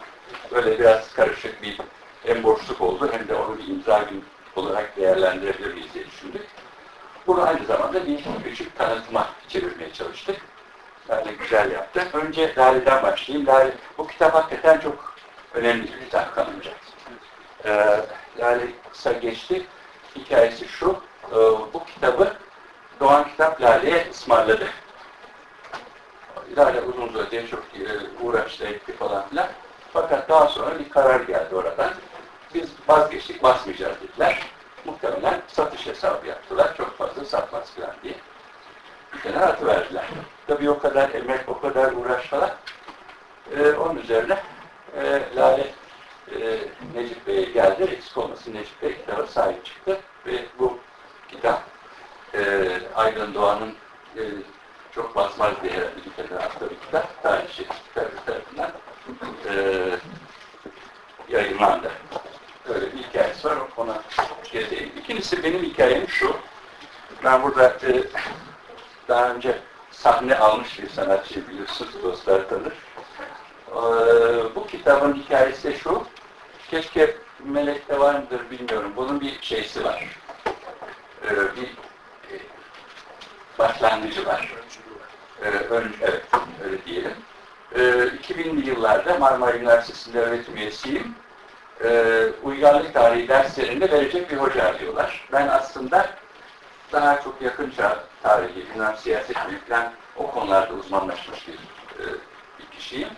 böyle biraz karışık bir hem boşluk oldu hem de onu bir imza gün olarak değerlendirebilir diye düşündük. Bunu aynı zamanda bir küçük tanıtıma çevirmeye çalıştık. Yani güzel yaptı. Önce Lale'den başlayayım. Lale, bu kitap hakikaten çok önemli bir kitap kanımca. Ee, Lale kısa geçti. Hikayesi şu, e, bu kitabı Doğan Kitap Lale'ye ısmarladı. Lale uzun süre çok e, uğraştı, etti falan filan. Fakat daha sonra bir karar geldi oradan. Biz vazgeçtik, basmayacağız dediler. Muhtemelen satış hesabı yaptılar. Çok fazla satmaz falan diye. Bir kenara atıverdiler. Tabii o kadar emek, o kadar uğraş falan. Ee, onun üzerine e, Lale e, Necip Bey'e geldi. Eksik olmasın Necip Bey kitaba sahip çıktı. Ve bu kitap e, Aydın Doğan'ın e, çok basmaz diye bir kere attığı bir kitap. Tarihçi kitabı e, yayınlandı. Öyle bir hikayesi var. Ona geleyim. İkincisi benim hikayem şu. Ben burada e, daha önce sahne almış bir sanatçı biliyorsunuz, dostlar tanır. Ee, bu kitabın hikayesi şu. Keşke Melek'te var mıdır bilmiyorum. Bunun bir şeysi var. Ee, bir e, başlangıcı var. Ön, evet, öyle diyelim. Ee, 2000'li yıllarda Marmara Üniversitesi'nde öğretim üyesiyim. Ee, uygarlık tarihi derslerinde verecek bir hoca arıyorlar. Ben aslında daha çok yakın çağ tarihi, Yunan siyaset falan o konularda uzmanlaşmış bir, e, bir kişiyim.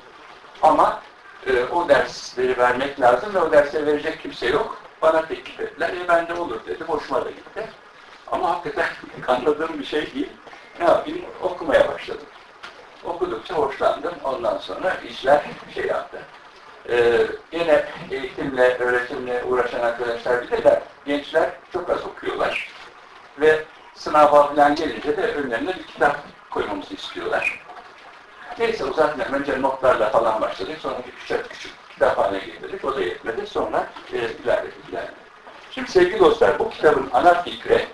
Ama e, o dersleri vermek lazım ve o dersleri verecek kimse yok. Bana teklif ettiler. E ben de olur dedim. Hoşuma da gitti. Ama hakikaten *laughs* anladığım bir şey değil. Ne yapayım? Okumaya başladım. Okudukça hoşlandım. Ondan sonra işler şey yaptı. Ee, yine eğitimle, öğretimle uğraşan arkadaşlar bilirler. Gençler çok az okuyorlar. Ve sınava falan gelince de önlerine bir kitap koymamızı istiyorlar. Neyse uzatmayalım. Önce notlarla falan başladık. Sonra küçük küçük kitap haline getirdik. O da yetmedi. Sonra e, ilerledik, ilerledik. Şimdi sevgili dostlar bu kitabın ana fikri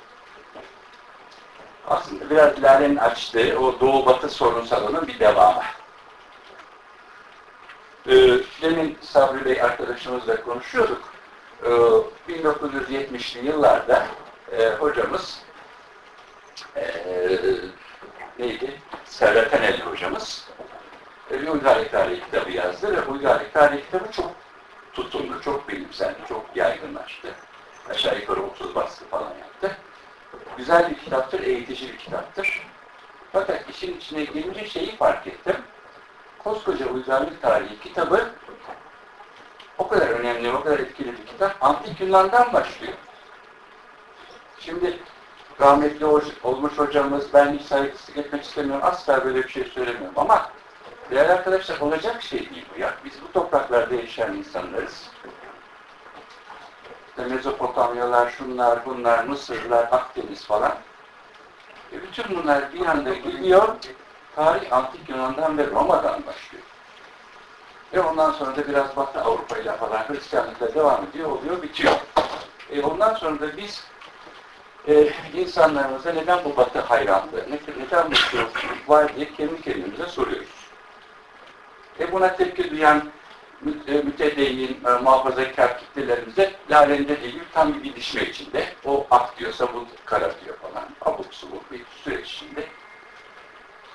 aslında biraz Lale'nin açtığı o Doğu-Batı sorunsalının bir devamı. Ee, demin Sabri Bey arkadaşımızla konuşuyorduk. Ee, 1970'li yıllarda e, hocamız e, neydi? Servet Eneli hocamız e, uygarlık tarihi kitabı yazdı ve uygarlık tarihi kitabı çok tutumlu, çok bilimseldi, çok yaygınlaştı. Aşağı yukarı 30 baskı falan yaptı. Güzel bir kitaptır, eğitici bir kitaptır. Fakat işin içine girince şeyi fark ettim. Koskoca uygarlık tarihi kitabı o kadar önemli, o kadar etkili bir kitap. Antik Yunan'dan başlıyor. Şimdi rahmetli olmuş hocamız, ben hiç saygısızlık etmek istemiyorum, asla böyle bir şey söylemiyorum ama değerli arkadaşlar olacak şey değil bu ya. Biz bu topraklarda yaşayan insanlarız. İşte Mezopotamyalar, şunlar, bunlar, Mısırlar, Akdeniz falan. E bütün bunlar bir anda geliyor, tarih Antik Yunan'dan ve Roma'dan başlıyor. Ve ondan sonra da biraz Batı Avrupa ile falan Hristiyanlıkla devam ediyor, oluyor, bitiyor. E ondan sonra da biz e, insanlarımıza neden bu batı hayranlığı, neden bu sürüklük var diye kendi kendimize soruyoruz. E buna tepki duyan mütedeyyin, e, muhafazakar kitlelerimize lalenin dediği gibi tam bir didişme içinde. O ak diyorsa bu kara diyor falan. Abuk subuk bir süreç içinde.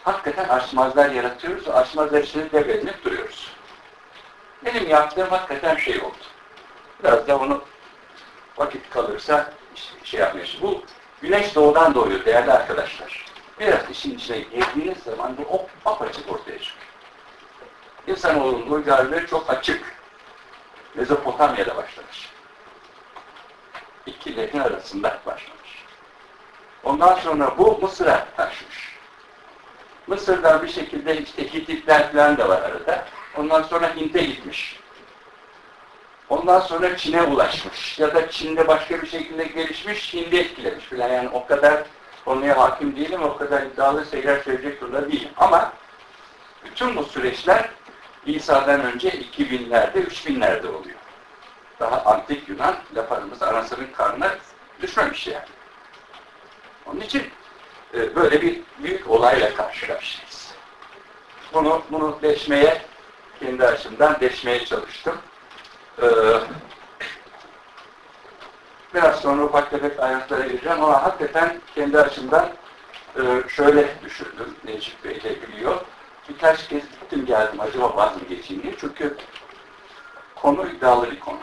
Hakikaten aşmazlar yaratıyoruz aşmazlar içinde debelenip duruyoruz. Benim yaptığım hakikaten şey oldu. Biraz da onu vakit kalırsa şey yapmıyoruz. Bu güneş doğudan doğuyor değerli arkadaşlar. Biraz işin içine girdiğiniz zaman bu o apaçık ortaya çıkıyor. İnsanoğlunun uygarlığı çok açık. Mezopotamya'da başlamış. İki lehrin arasında başlamış. Ondan sonra bu Mısır'a taşmış. Mısır'dan bir şekilde işte Hititler falan da var arada. Ondan sonra Hint'e gitmiş. Ondan sonra Çin'e ulaşmış. Ya da Çin'de başka bir şekilde gelişmiş, Hind'i etkilemiş falan. Yani o kadar konuya hakim değilim, o kadar iddialı şeyler söyleyecek durumda değilim. Ama bütün bu süreçler İsa'dan önce 2000'lerde, 3000'lerde oluyor. Daha antik Yunan laf aramızda anasının karnına düşmemiş yani. Onun için e, böyle bir büyük olayla karşı karşıyayız. Bunu, bunu deşmeye, kendi açımdan deşmeye çalıştım. Ee, biraz sonra ufak tefek ayrıntılara gireceğim ama hakikaten kendi açımdan e, şöyle düşündüm. Necip Bey biliyor. Birkaç kez gittim geldim acaba vaz mı geçeyim diye. Çünkü konu iddialı bir konu.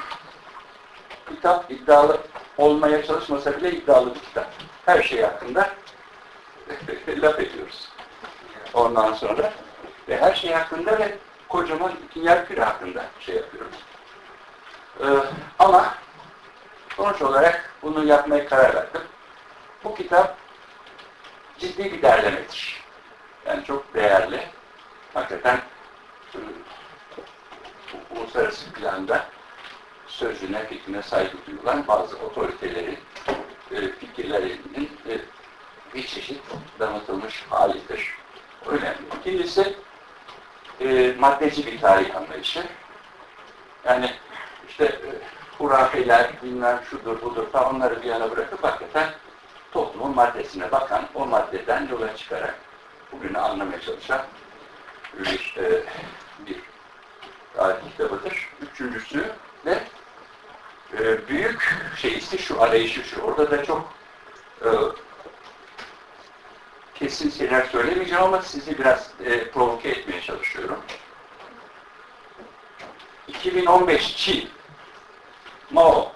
Kitap iddialı olmaya çalışmasa bile iddialı bir kitap. Her şey hakkında *laughs* laf ediyoruz. Ondan sonra ve her şey hakkında ve kocaman yer küre hakkında şey yapıyoruz. Ee, ama sonuç olarak bunu yapmaya karar verdim. Bu kitap ciddi bir derlemedir. Yani çok değerli. Hakikaten e, uluslararası planda sözüne, fikrine saygı duyulan bazı otoriteleri e, fikirlerinin e, bir çeşit damıtılmış halidir. Önemli. İkincisi e, maddeci bir tarih anlayışı. Yani işte hurafeler, bilmem şudur budur falan onları bir yana bırakıp hakikaten toplumun maddesine bakan, o maddeden yola çıkarak bugünü anlamaya çalışan bir, e, bir tarih kitabıdır. Üçüncüsü de e, büyük şeysi şu, arayışı şu. Orada da çok e, kesin şeyler söylemeyeceğim ama sizi biraz e, provoke etmeye çalışıyorum. 2015 Çin Mao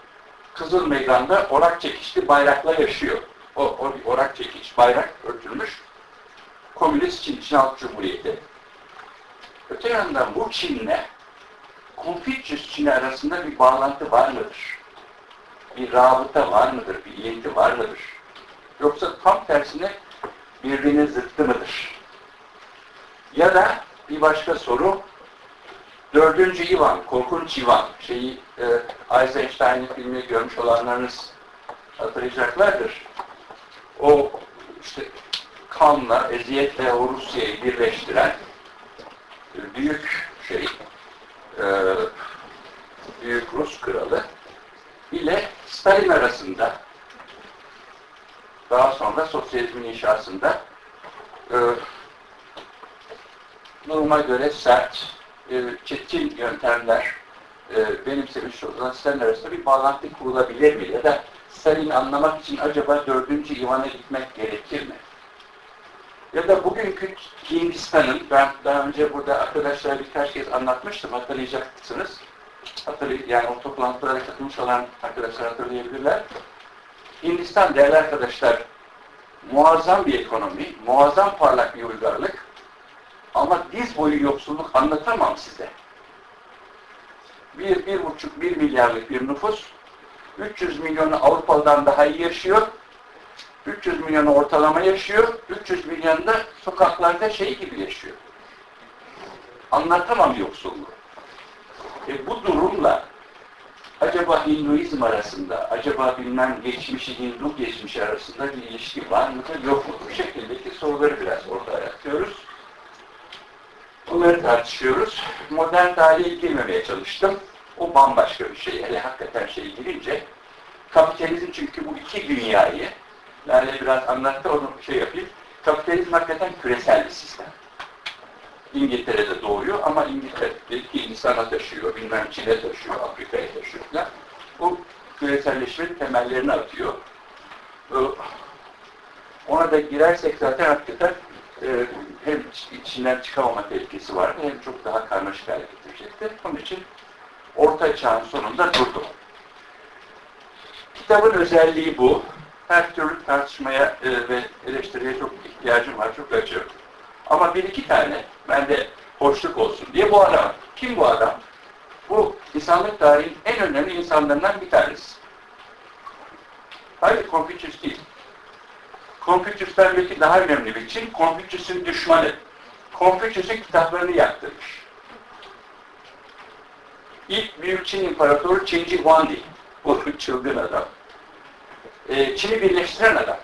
Kızıl Meydan'da orak çekişli bayrakla yaşıyor. O, o orak çekiş, bayrak örtülmüş. Komünist Çin Halk Cumhuriyeti. Öte yandan bu Çin'le Konfüçyüs Çin'i arasında bir bağlantı var mıdır? Bir rabıta var mıdır? Bir ileti var mıdır? Yoksa tam tersine birbirinin zıttı mıdır? Ya da bir başka soru Dördüncü Ivan, Korkunç Ivan şeyi e, Eisenstein'in filmi görmüş olanlarınız hatırlayacaklardır. O işte kanla, eziyetle o Rusya'yı birleştiren büyük şey e, büyük Rus kralı ile Stalin arasında daha sonra sosyalizmin inşasında e, duruma göre sert, e, çetin yöntemler e, benimsemiş olan Stalin arasında bir bağlantı kurulabilir mi? Ya da Stalin'i anlamak için acaba dördüncü Ivan'a gitmek gerekir mi? Ya da bugünkü Hindistan'ın, ben daha önce burada arkadaşlara birkaç kez anlatmıştım, hatırlayacaksınız. Hatırlay yani o toplantılara katılmış olan arkadaşlar hatırlayabilirler. Hindistan değerli arkadaşlar, muazzam bir ekonomi, muazzam parlak bir uygarlık ama diz boyu yoksulluk anlatamam size. Bir, bir buçuk, bir milyarlık bir nüfus, 300 milyonu Avrupa'dan daha iyi yaşıyor, 300 milyonu ortalama yaşıyor, 300 milyon da sokaklarda şey gibi yaşıyor. Anlatamam yoksulluğu. E bu durumla acaba Hinduizm arasında, acaba bilmem geçmişi Hindu geçmişi arasında bir ilişki var mıdır, yok mu? Bu şekildeki soruları biraz ortaya atıyoruz. Bunları tartışıyoruz. Modern tarihe girmemeye çalıştım. O bambaşka bir şey. Hele hakikaten şey girince kapitalizm çünkü bu iki dünyayı yani biraz anlattı onu şey yapayım. Kapitalizm hakikaten küresel bir sistem. İngiltere'de doğuyor ama İngiltere'deki insana taşıyor, bilmem Çin'e taşıyor, Afrika'ya taşıyor falan. Bu küreselleşmenin temellerini atıyor. Ona da girersek zaten hakikaten e, hem içinden çıkamama tehlikesi vardı hem çok daha karmaşık hale getirecekti. Onun için orta çağın sonunda durdu. Kitabın özelliği bu. Her türlü tartışmaya e, ve eleştiriye çok ihtiyacım var, çok açıyorum. Ama bir iki tane, ben de hoşluk olsun diye bu adam. Kim bu adam? Bu insanlık tarihinin en önemli insanlarından bir tanesi. Hayır, Konfüçyüs değil. Konfüçyüs'ten belki daha önemli bir Çin, Konfüçyüs'ün düşmanı. Konfüçyüs'ün kitaplarını yaktırmış. İlk büyük Çin İmparatoru Çinci Huangdi. Bu *laughs* çılgın adam. Ee, Çin'i birleştiren adam.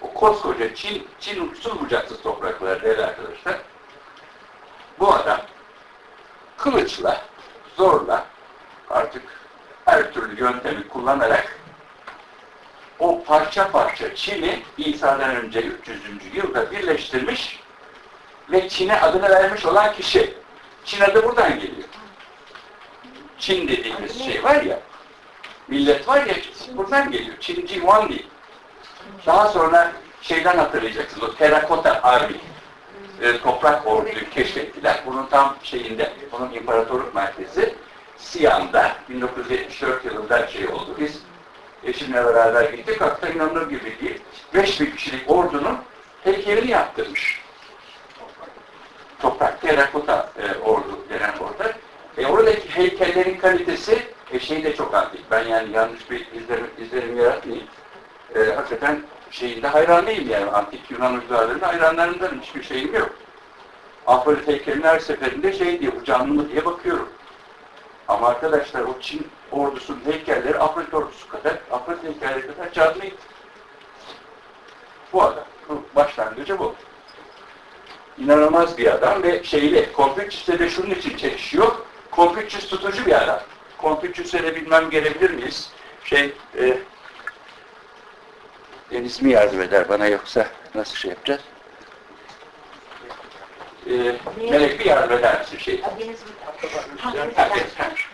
O koskoca Çin, Çin uçsuz bucaksız toprakları değerli arkadaşlar. Bu adam kılıçla, zorla artık her türlü yöntemi kullanarak o parça parça Çin'i İsa'dan önce 300. yılda birleştirmiş ve Çin'e adını vermiş olan kişi. Çin adı buradan geliyor. Çin dediğimiz şey var ya, millet var ya, buradan geliyor. Çinci Huang değil. Daha sonra şeyden hatırlayacaksınız, o Terakota Army e, toprak orduyu keşfettiler. Bunun tam şeyinde, bunun imparatorluk merkezi Siyan'da 1974 yılında şey oldu. Biz eşimle beraber gittik. Hatta inanılır gibi değil. 5000 kişilik ordunun heykelini yaptırmış. Toprak terakota e, ordu denen orada. E, oradaki heykellerin kalitesi e, şey de çok antik. Ben yani yanlış bir izlerim, izlerim yaratmayayım. E, hakikaten şeyinde hayranıyım yani. Antik Yunan uygarlığının hayranlarından hiçbir şeyim yok. Afrodit heykelinin her seferinde şey diye, bu canlı mı diye bakıyorum. Ama arkadaşlar o Çin ordusunun heykelleri Afrodit ordusu kadar, Afrodit heykelleri kadar canlıydı. Bu adam. Bu başlangıcı bu. İnanılmaz bir adam ve şeyle, Konfüçyüs'te de şunun için çelişiyor. Konfüçyüs tutucu bir adam. Konfüçyüs'e de bilmem gelebilir miyiz? Şey, e, Deniz mi yardım eder bana yoksa nasıl şey yapacağız? E, Melek bir yardım eder misin şey?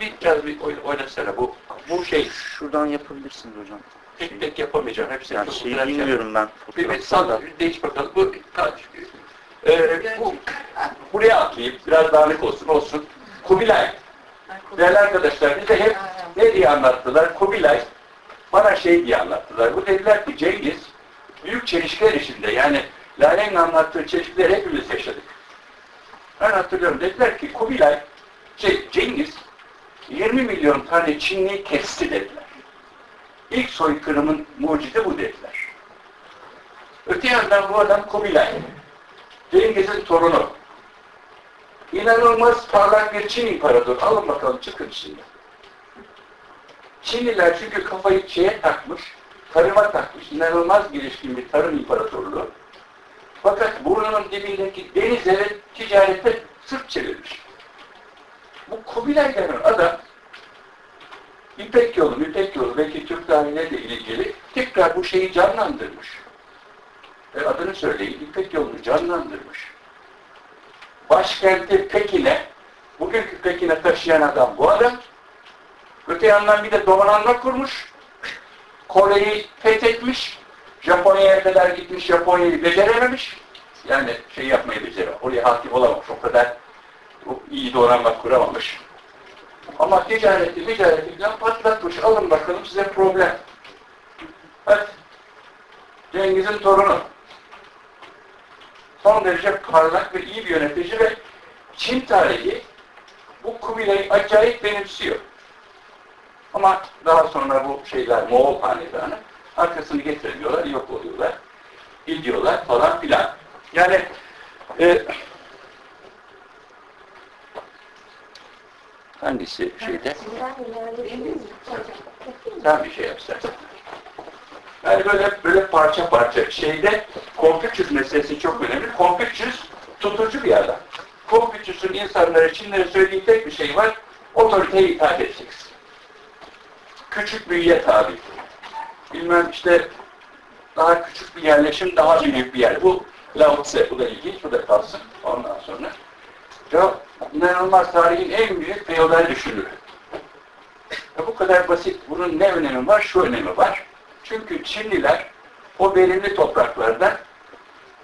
Bir, biraz bir oy- oynasana bu. Bu şey, Şuradan yapabilirsiniz hocam. tek tek yapamayacağım. Hepsini Yani şeyi şey- bilmiyorum ben. Bir, bir sal, değiş bakalım. Bu kaç? Ee, bu, buraya atlayayım. Biraz dağınık olsun olsun. Kubilay. Değerli arkadaşlar bize hep ne diye anlattılar? Kubilay bana şey diye anlattılar. Bu dediler ki Cengiz büyük çelişkiler içinde. Yani Lale'nin anlattığı çelişkileri hepimiz yaşadık. Ben hatırlıyorum. Dediler ki Kubilay, şey, Cengiz 20 milyon tane Çinliyi kesti dediler. İlk soykırımın mucidi bu dediler. Öte yandan bu adam Kubilay. Cengiz'in torunu. İnanılmaz parlak bir Çin imparatoru. Alın bakalım çıkın şimdi. Çinliler çünkü kafayı şeye takmış, tarıma takmış. İnanılmaz gelişkin bir tarım imparatorluğu. Fakat burnunun dibindeki denizlere ticarete sırt çevirmiş. Bu Kubilay denen adam İpek yolu, İpek yolu belki Türk tarihiyle de ilgili tekrar bu şeyi canlandırmış. E, adını söyleyin, İpek yolunu canlandırmış. Başkenti Pekin'e, bugünkü Pekin'e taşıyan adam bu adam. Öte yandan bir de donanma kurmuş. Kore'yi fethetmiş. Japonya'ya kadar gitmiş, Japonya'yı becerememiş. Yani şey yapmayı becerememiş. Oraya hakim olamamış. O kadar iyi donanma kuramamış. Ama ticareti, ticareti falan patlatmış. Alın bakalım size problem. Hadi. Cengiz'in torunu. Son derece parlak ve iyi bir yönetici ve Çin tarihi bu Kubilay'ı acayip benimsiyor. Ama daha sonra bu şeyler Moğol hanedanı arkasını getiremiyorlar, yok oluyorlar. Gidiyorlar falan filan. Yani e, hangisi şeyde? Sen bir şey yapsan. Yani böyle böyle parça parça şeyde Konfüçyüs meselesi çok önemli. Konfüçyüs tutucu bir adam. Konfüçyüs'ün insanlara, Çinlere söylediği tek bir şey var. Otoriteye itaat edeceksin. Küçük büyüye tabi. Bilmem işte daha küçük bir yerleşim, daha büyük bir yer. Bu Lao Tse, bu da ilginç, bu da kalsın. Ondan sonra. Ya inanılmaz tarihin en büyük feodal düşünürü. Ya bu kadar basit. Bunun ne önemi var? Şu önemi var. Çünkü Çinliler o verimli topraklarda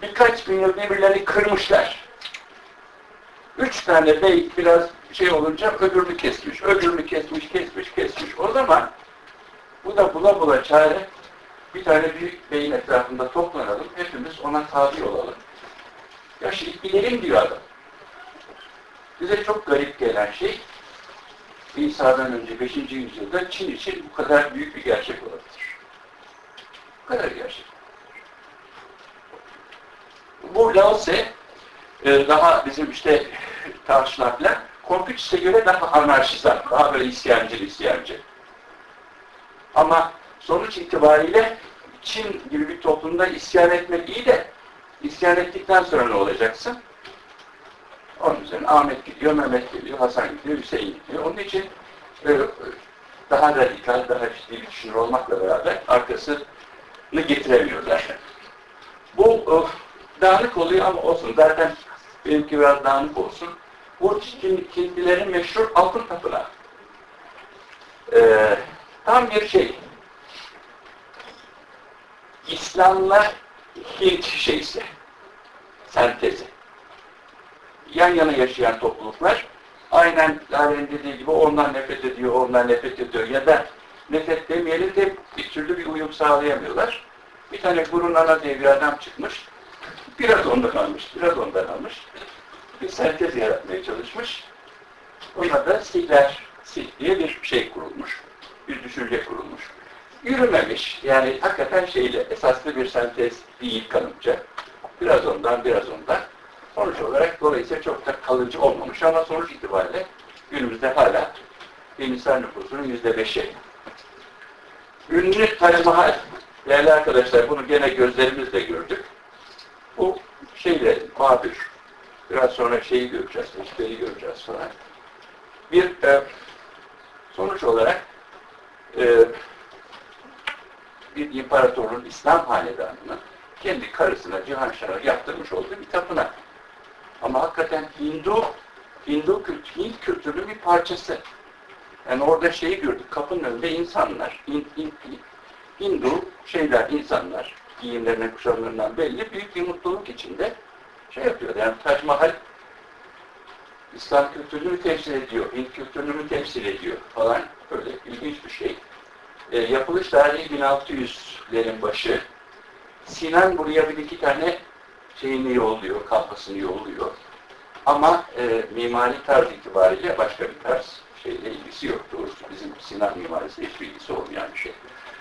birkaç bin yıl birbirlerini kırmışlar. Üç tane bey biraz şey olunca öbürünü kesmiş, öbürünü kesmiş, kesmiş, kesmiş. O zaman bu da bula bula çare bir tane büyük beyin etrafında toplanalım, hepimiz ona tabi olalım. Ya şimdi bilelim diyor adam. Bize çok garip gelen şey İsa'dan önce 5. yüzyılda Çin için bu kadar büyük bir gerçek olabilir. Kadar gerçek. Bu Lao Tse daha bizim işte karşılarla Konfüçyüs'e göre daha anarşizan, daha böyle isyancı isyancı. Ama sonuç itibariyle Çin gibi bir toplumda isyan etmek iyi de isyan ettikten sonra ne olacaksın? Onun üzerine Ahmet gidiyor, Mehmet geliyor, Hasan gidiyor, Hüseyin gidiyor. Onun için e, daha radikal, daha ciddi bir düşünür olmakla beraber arkasını getiremiyorlar. Bu e, dağınık oluyor ama olsun. Zaten benimki biraz dağınık olsun. Bu Çinlilerin meşhur altın tapınağı. Ee, tam bir şey. İslam'la Hint şeysi. Sentezi. Yan yana yaşayan topluluklar aynen Lale'nin dediği gibi ondan nefret ediyor, ondan nefret ediyor ya da nefret demeyelim de bir türlü bir uyum sağlayamıyorlar. Bir tane Guru Nana diye bir adam çıkmış. Biraz ondan almış, biraz ondan almış. Bir sentez yaratmaya çalışmış. Ona da Sikler, Sik diye bir şey kurulmuş. Bir düşünce kurulmuş. Yürümemiş. Yani hakikaten şeyle esaslı bir sentez değil kanımca. Biraz ondan, biraz ondan. Sonuç olarak dolayısıyla çok da kalıcı olmamış ama sonuç itibariyle günümüzde hala insan nüfusunun yüzde beşi. Ünlü Taj Mahal, değerli arkadaşlar bunu gene gözlerimizle gördük. Bu şeyle Babür, biraz sonra şeyi göreceğiz, Eşberi göreceğiz falan. Bir e, Sonuç olarak e, bir imparatorun İslam hanedanının kendi karısına Cihan Şah'a yaptırmış olduğu bir tapınak. Ama hakikaten Hindu Hindu kültürü, Hint kültürünün bir parçası. Yani orada şeyi gördük, kapının önünde insanlar, Hin- Hin- Hindu şeyler, insanlar, giyimlerinden, kuşamlarından belli büyük bir mutluluk içinde şey yapıyor. Yani Tac Mahal İslam kültürünü temsil ediyor, Hint kültürünü temsil ediyor falan böyle ilginç bir şey. E, yapılış tarihi 1600'lerin başı. Sinan buraya bir iki tane şeyini yolluyor, kafasını yolluyor. Ama e, mimari tarz itibariyle başka bir tarz şeyle ilgisi yok. Doğrusu bizim Sinan mimarisi hiçbir ilgisi olmayan bir şey.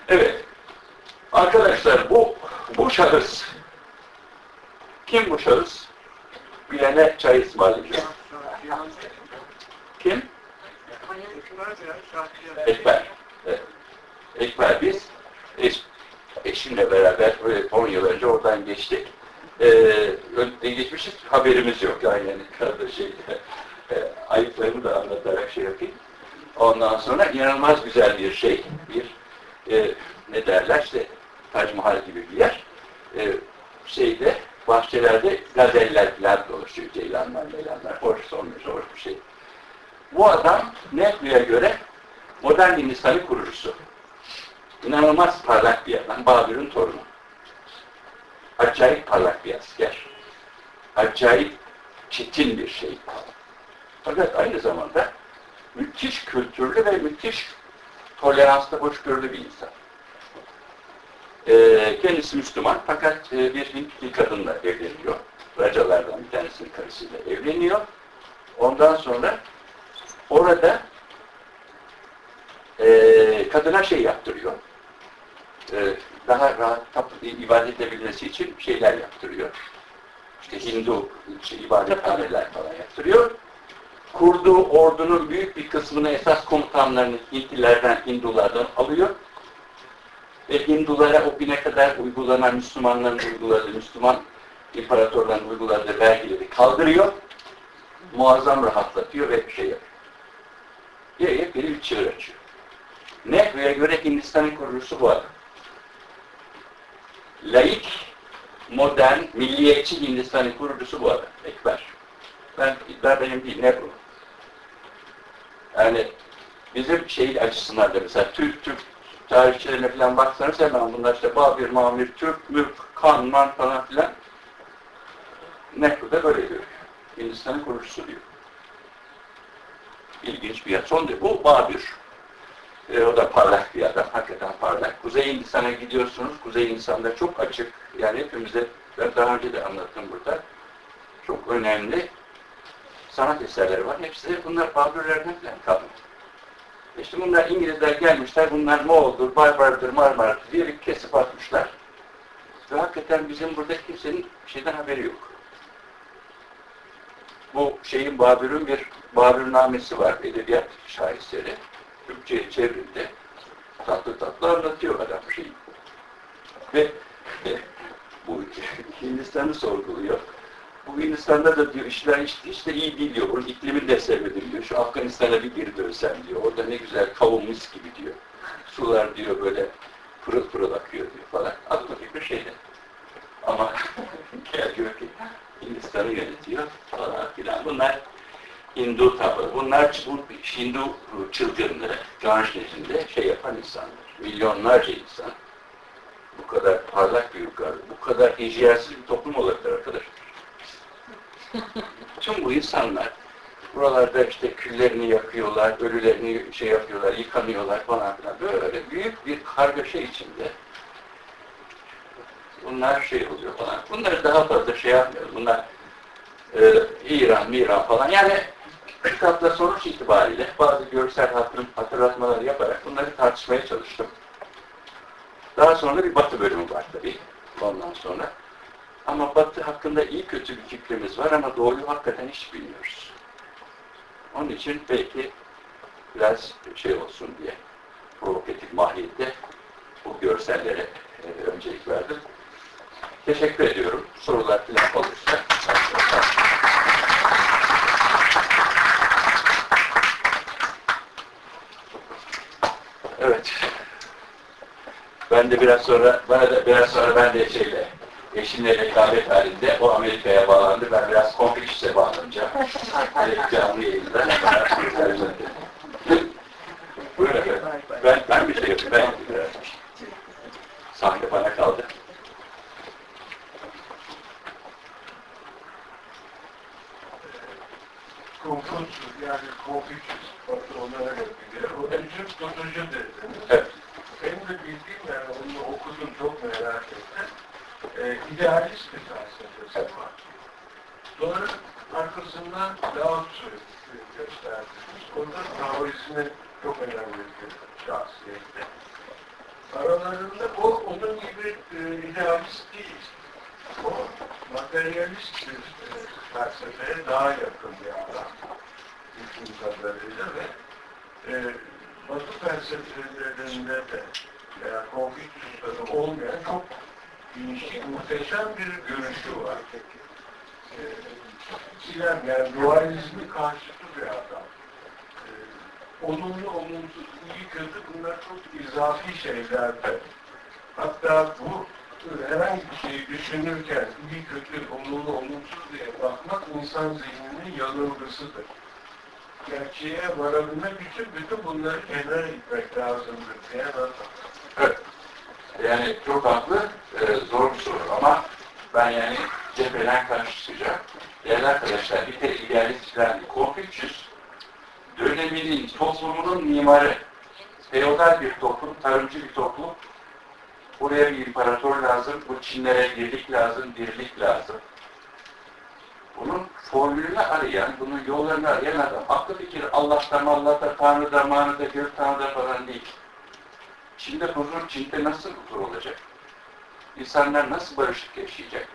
Evet. Arkadaşlar bu bu şahıs kim bu şahıs? Bilene çay ısmarlayacağım. Kim? Ekber. Evet. Ekber biz eş, eşimle beraber böyle 10 yıl önce oradan geçtik. Ee, geçmişiz, haberimiz yok. Yani *laughs* şey, e, ayıplarını da anlatarak şey yapayım. Ondan sonra inanılmaz güzel bir şey, bir e, ne derler işte Tac Mahal gibi bir yer. E, şeyde, bahçelerde gazeller falan dolaşıyor, ceylanlar, meylanlar, hoş sonmuş, hoş bir şey. Bu adam Nehru'ya göre modern Hindistan'ın kurucusu. İnanılmaz parlak bir adam, Babür'ün torunu. Acayip parlak bir asker. Acayip çetin bir şey. Fakat aynı zamanda müthiş kültürlü ve müthiş toleranslı, hoşgörülü bir insan. Ee, kendisi Müslüman fakat e, bir Hintli kadınla evleniyor. Racalardan bir tanesinin karısıyla evleniyor. Ondan sonra orada e, kadına şey yaptırıyor. E, daha rahat tap, ibadet edebilmesi için şeyler yaptırıyor. İşte Hindu şey, ibadethaneler falan yaptırıyor. Kurduğu ordunun büyük bir kısmını esas komutanlarını Hintlilerden, Hindulardan alıyor. Ve Hindulara o güne kadar uygulanan Müslümanların uyguladığı, Müslüman imparatorların uyguladığı vergileri kaldırıyor. Muazzam rahatlatıyor ve şey yapıyor. Geriye bir çığır açıyor. Nehru'ya göre Hindistan'ın kurucusu bu adam. Laik, modern, milliyetçi Hindistan'ın kurucusu bu adam. Ekber. Ben, iddia benim değil, Nehru. Yani bizim şey açısından da mesela Türk, Türk tarihçilerine falan baksanız hemen bunlar işte Babir, Mamir, Türk, Mürk, Kan, Man falan filan Nehru da böyle diyor. Hindistan'ın kurucusu diyor. İlginç bir yer. Son diyor. Bu Babür. E, o da parlak bir adam. Hakikaten parlak. Kuzey Hindistan'a gidiyorsunuz. Kuzey Hindistan'da çok açık. Yani hepimize ben daha önce de anlattım burada. Çok önemli sanat eserleri var. Hepsi de bunlar Babürlerden falan kalmış. İşte bunlar İngilizler gelmişler. Bunlar Moğol'dur, Barbar'dır, Marmara'dır diye kesip atmışlar. Ve hakikaten bizim burada kimsenin şeyden haberi yok. Bu şeyin Babür'ün bir Babürnamesi var. Edebiyat şaheseri. Türkçe'ye çevrildi. Tatlı tatlı anlatıyor adam şeyi. Ve *laughs* bu Hindistan'ı sorguluyor. Bu Hindistan'da da diyor işler işte, işte iyi değil diyor. Bunun iklimin de sebebi diyor. Şu Afganistan'a bir geri dönsem diyor. Orada ne güzel kavun mis gibi diyor. Sular diyor böyle pırıl pırıl akıyor diyor falan. Aklı fikri şeyde. Ama *laughs* gel diyor ki Hindistan'ı yönetiyor falan filan. Bunlar Hindu tabi. Bunlar bu Hindu çılgınlığı, Ganj nehrinde şey yapan insanlar. Milyonlarca insan. Bu kadar parlak bir yukarı, bu kadar hijyensiz bir toplum olabilir arkadaşlar. *laughs* Tüm bu insanlar buralarda işte küllerini yakıyorlar, ölülerini şey yapıyorlar, yıkanıyorlar falan filan. Böyle büyük bir kargaşa içinde bunlar şey oluyor falan. Bunları daha fazla şey yapmıyoruz. Bunlar e, İran, Miran falan. Yani kitapta sonuç itibariyle bazı görsel hatır, hatırlatmalar yaparak bunları tartışmaya çalıştım. Daha sonra bir batı bölümü var tabii. Ondan sonra. Ama Batı hakkında iyi kötü bir fikrimiz var ama Doğu'yu hakikaten hiç bilmiyoruz. Onun için belki biraz şey olsun diye provokatif mahiyette bu görsellere e, öncelik verdim. Teşekkür ediyorum. Sorular falan olursa. Evet. Ben de biraz sonra, bana da biraz sonra ben de şeyle eşimle rekabet halinde o Amerika'ya bağlandı. Ben biraz Confucius'e bağlanacağım. Direkt canlı yayında. Buyurun efendim. Ben, ben bir şey yapayım. Ben yapayım. Sahne bana kaldı. Konfuçyus yani Konfüçyüs patronlara yapıyor. O üçüncü, tutucu dedi. Evet. Benim de bildiğim yani onu okudum çok merak ettim. Ee, idealist bir felsefesi var. Sonra arkasından Laots'u gösterdiniz. O da Taoizmin çok önemli bir şahsiyeti. Aralarında o onun gibi e, idealist değil. O materyalist bir e, felsefeye daha yakın bir adam. Bildiğim kadarıyla ve e, Batı felsefelerinde de veya Konfüçyüs'te de olmayan çok değişik, muhteşem bir görüşü var. E, İlem, yani dualizmi karşıtı bir adam. E, olumlu, olumsuz, iyi, kötü bunlar çok izafi şeylerdi. Hatta bu herhangi bir şeyi düşünürken iyi, kötü, olumlu, olumsuz diye bakmak insan zihninin yanılgısıdır. Gerçeğe varabilmek için bütün bunları kenara itmek lazımdır diyen adam. Evet. Yani çok haklı, e, zor bir soru ama ben yani cepheden karşı çıkacağım. Değerli arkadaşlar, bir kere idealist falan. Confucius, döneminin toplumunun mimarı, feodal bir toplum, tarımcı bir toplum. Buraya bir imparator lazım, bu Çinlere birlik lazım, birlik lazım. Bunun formülünü arayan, bunun yollarını arayan adam. Aklı fikir Allah'ta, Allah'ta, Tanrı'da, Manı'da, Gök Tanrı'da falan değil. Çin'de huzur, Çin'de nasıl huzur olacak? İnsanlar nasıl barışık yaşayacak?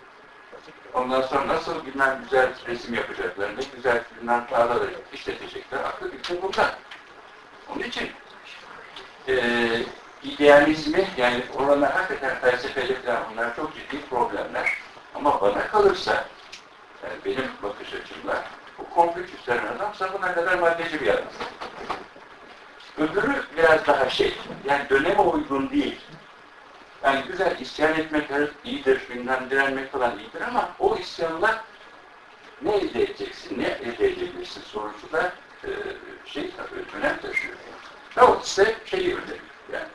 Ondan sonra nasıl bilmem güzel resim yapacaklar, ne güzel bilmem tarlaları işletecekler. Aklı fikir burada. Onun için eee idealizmi, yani oranlar hakikaten felsefeli falan bunlar çok ciddi problemler. Ama bana kalırsa, yani benim bakış açımda, bu Konfüçyüs denen adam sonuna kadar maddeci bir adam. Öbürü biraz daha şey, yani döneme uygun değil. Yani güzel isyan etmek iyidir, bilmem direnmek falan iyidir ama o isyanla ne elde edeceksin, ne elde edebilirsin sorusu da e, şey önem taşıyor. Davut ise şeyi öneriyor yani.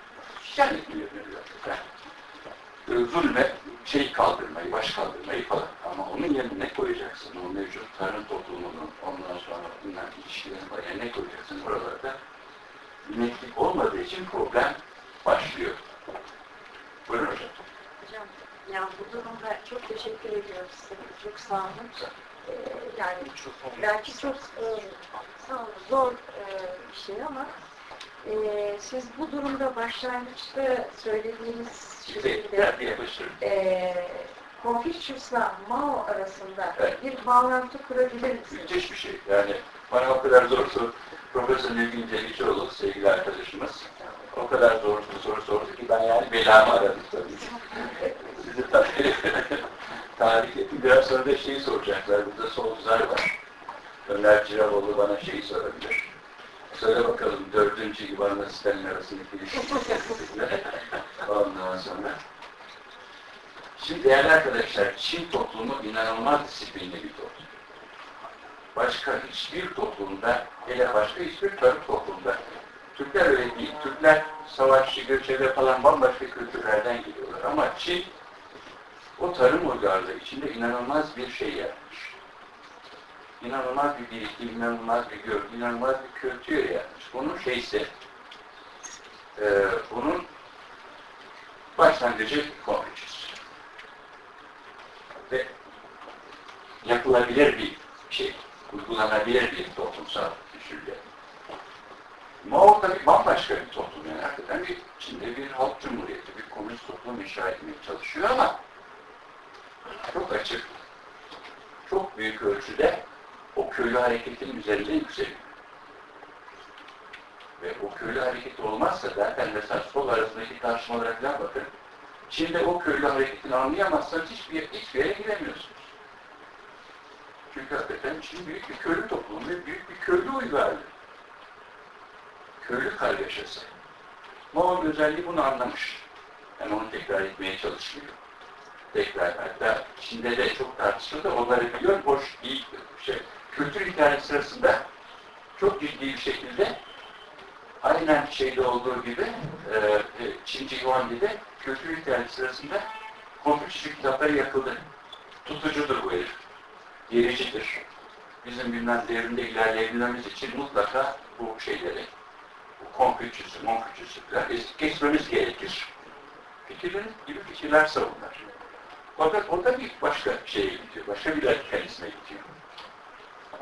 İsyan etmeyi öneriyor. Yani, e, zulme şey kaldırmayı, baş kaldırmayı falan. Ama onun yerine ne koyacaksın? O mevcut tarım toplumunun ondan sonra bunlar ilişkilerin ne koyacaksın? Oralarda netlik olmadığı için problem başlıyor. Buyurun hocam. Hocam, yani bu durumda çok teşekkür ediyoruz size. Çok sağ olun. Ee, yani belki çok e, sağ olun, zor e, bir şey ama e, siz bu durumda başlangıçta söylediğiniz şekilde e, Confucius'la Mao arasında Evet. bir bağlantı kurabilir misiniz? Müthiş bir şey. Yani bana o kadar zor soru. Profesör Nilgün Celikçioğlu sevgili arkadaşımız o kadar zor bir soru sordu ki ben yani belamı aradım tabii. Sizi tabii *laughs* tahrik ettim. Biraz sonra da şeyi soracaklar. Burada solcular var. Ömer Ciravoğlu bana şeyi sorabilir. Söyle bakalım dördüncü İvan'la Stalin arasındaki ilişki. *laughs* Ondan sonra. Şimdi değerli arkadaşlar, Çin toplumu inanılmaz disiplinli bir toplum. Başka hiçbir toplumda, hele başka hiçbir tarım toplumda, Türkler öyle değil. Türkler savaşçı, göçebe falan bambaşka kültürlerden geliyorlar. Ama Çin, o tarım uygarlığı içinde inanılmaz bir şey yapmış. İnanılmaz bir birikim, inanılmaz bir görgü, inanılmaz bir kültür yapmış. Bunun şeysi, e, bunun başlangıcı Confucius ve yapılabilir bir şey, uygulanabilir bir toplumsal düşünce. Mao tabii bambaşka bir toplum yani hakikaten bir Çin'de bir halk cumhuriyeti, bir komünist toplum inşa etmeye çalışıyor ama çok açık, çok büyük ölçüde o köylü hareketin üzerinde yükseliyor. Ve o köylü hareketi olmazsa zaten mesela sol arasındaki tartışmalara falan bakın. Çin'de o köylü hareketini anlayamazsanız hiçbir, hiçbir yere giremiyorsunuz. Çünkü hakikaten Çin büyük bir köylü toplumu ve büyük bir köylü uygarlığı. Köylü kargaşası. Moğol özelliği bunu anlamış. Yani onu tekrar etmeye çalışmıyor. Tekrar hatta Çin'de de çok tartışıldı. Onları biliyor. Boş değil. Şey, kültür hikayesi sırasında çok ciddi bir şekilde aynen şeyde olduğu gibi e, Çinci Yuanli'de kültür hikayesi sırasında Konfüçyüsü kitapları yakıldı. Tutucudur bu herif. Gericidir. Bizim bilmem devrimde ilerleyebilmemiz için mutlaka bu şeyleri, bu Konfüçyüsü, Monfüçyüsü falan es- geçmemiz gerekir. Fikirleri gibi fikirler savunlar. Fakat o da bir başka şeye gidiyor, başka bir radikalizme gidiyor.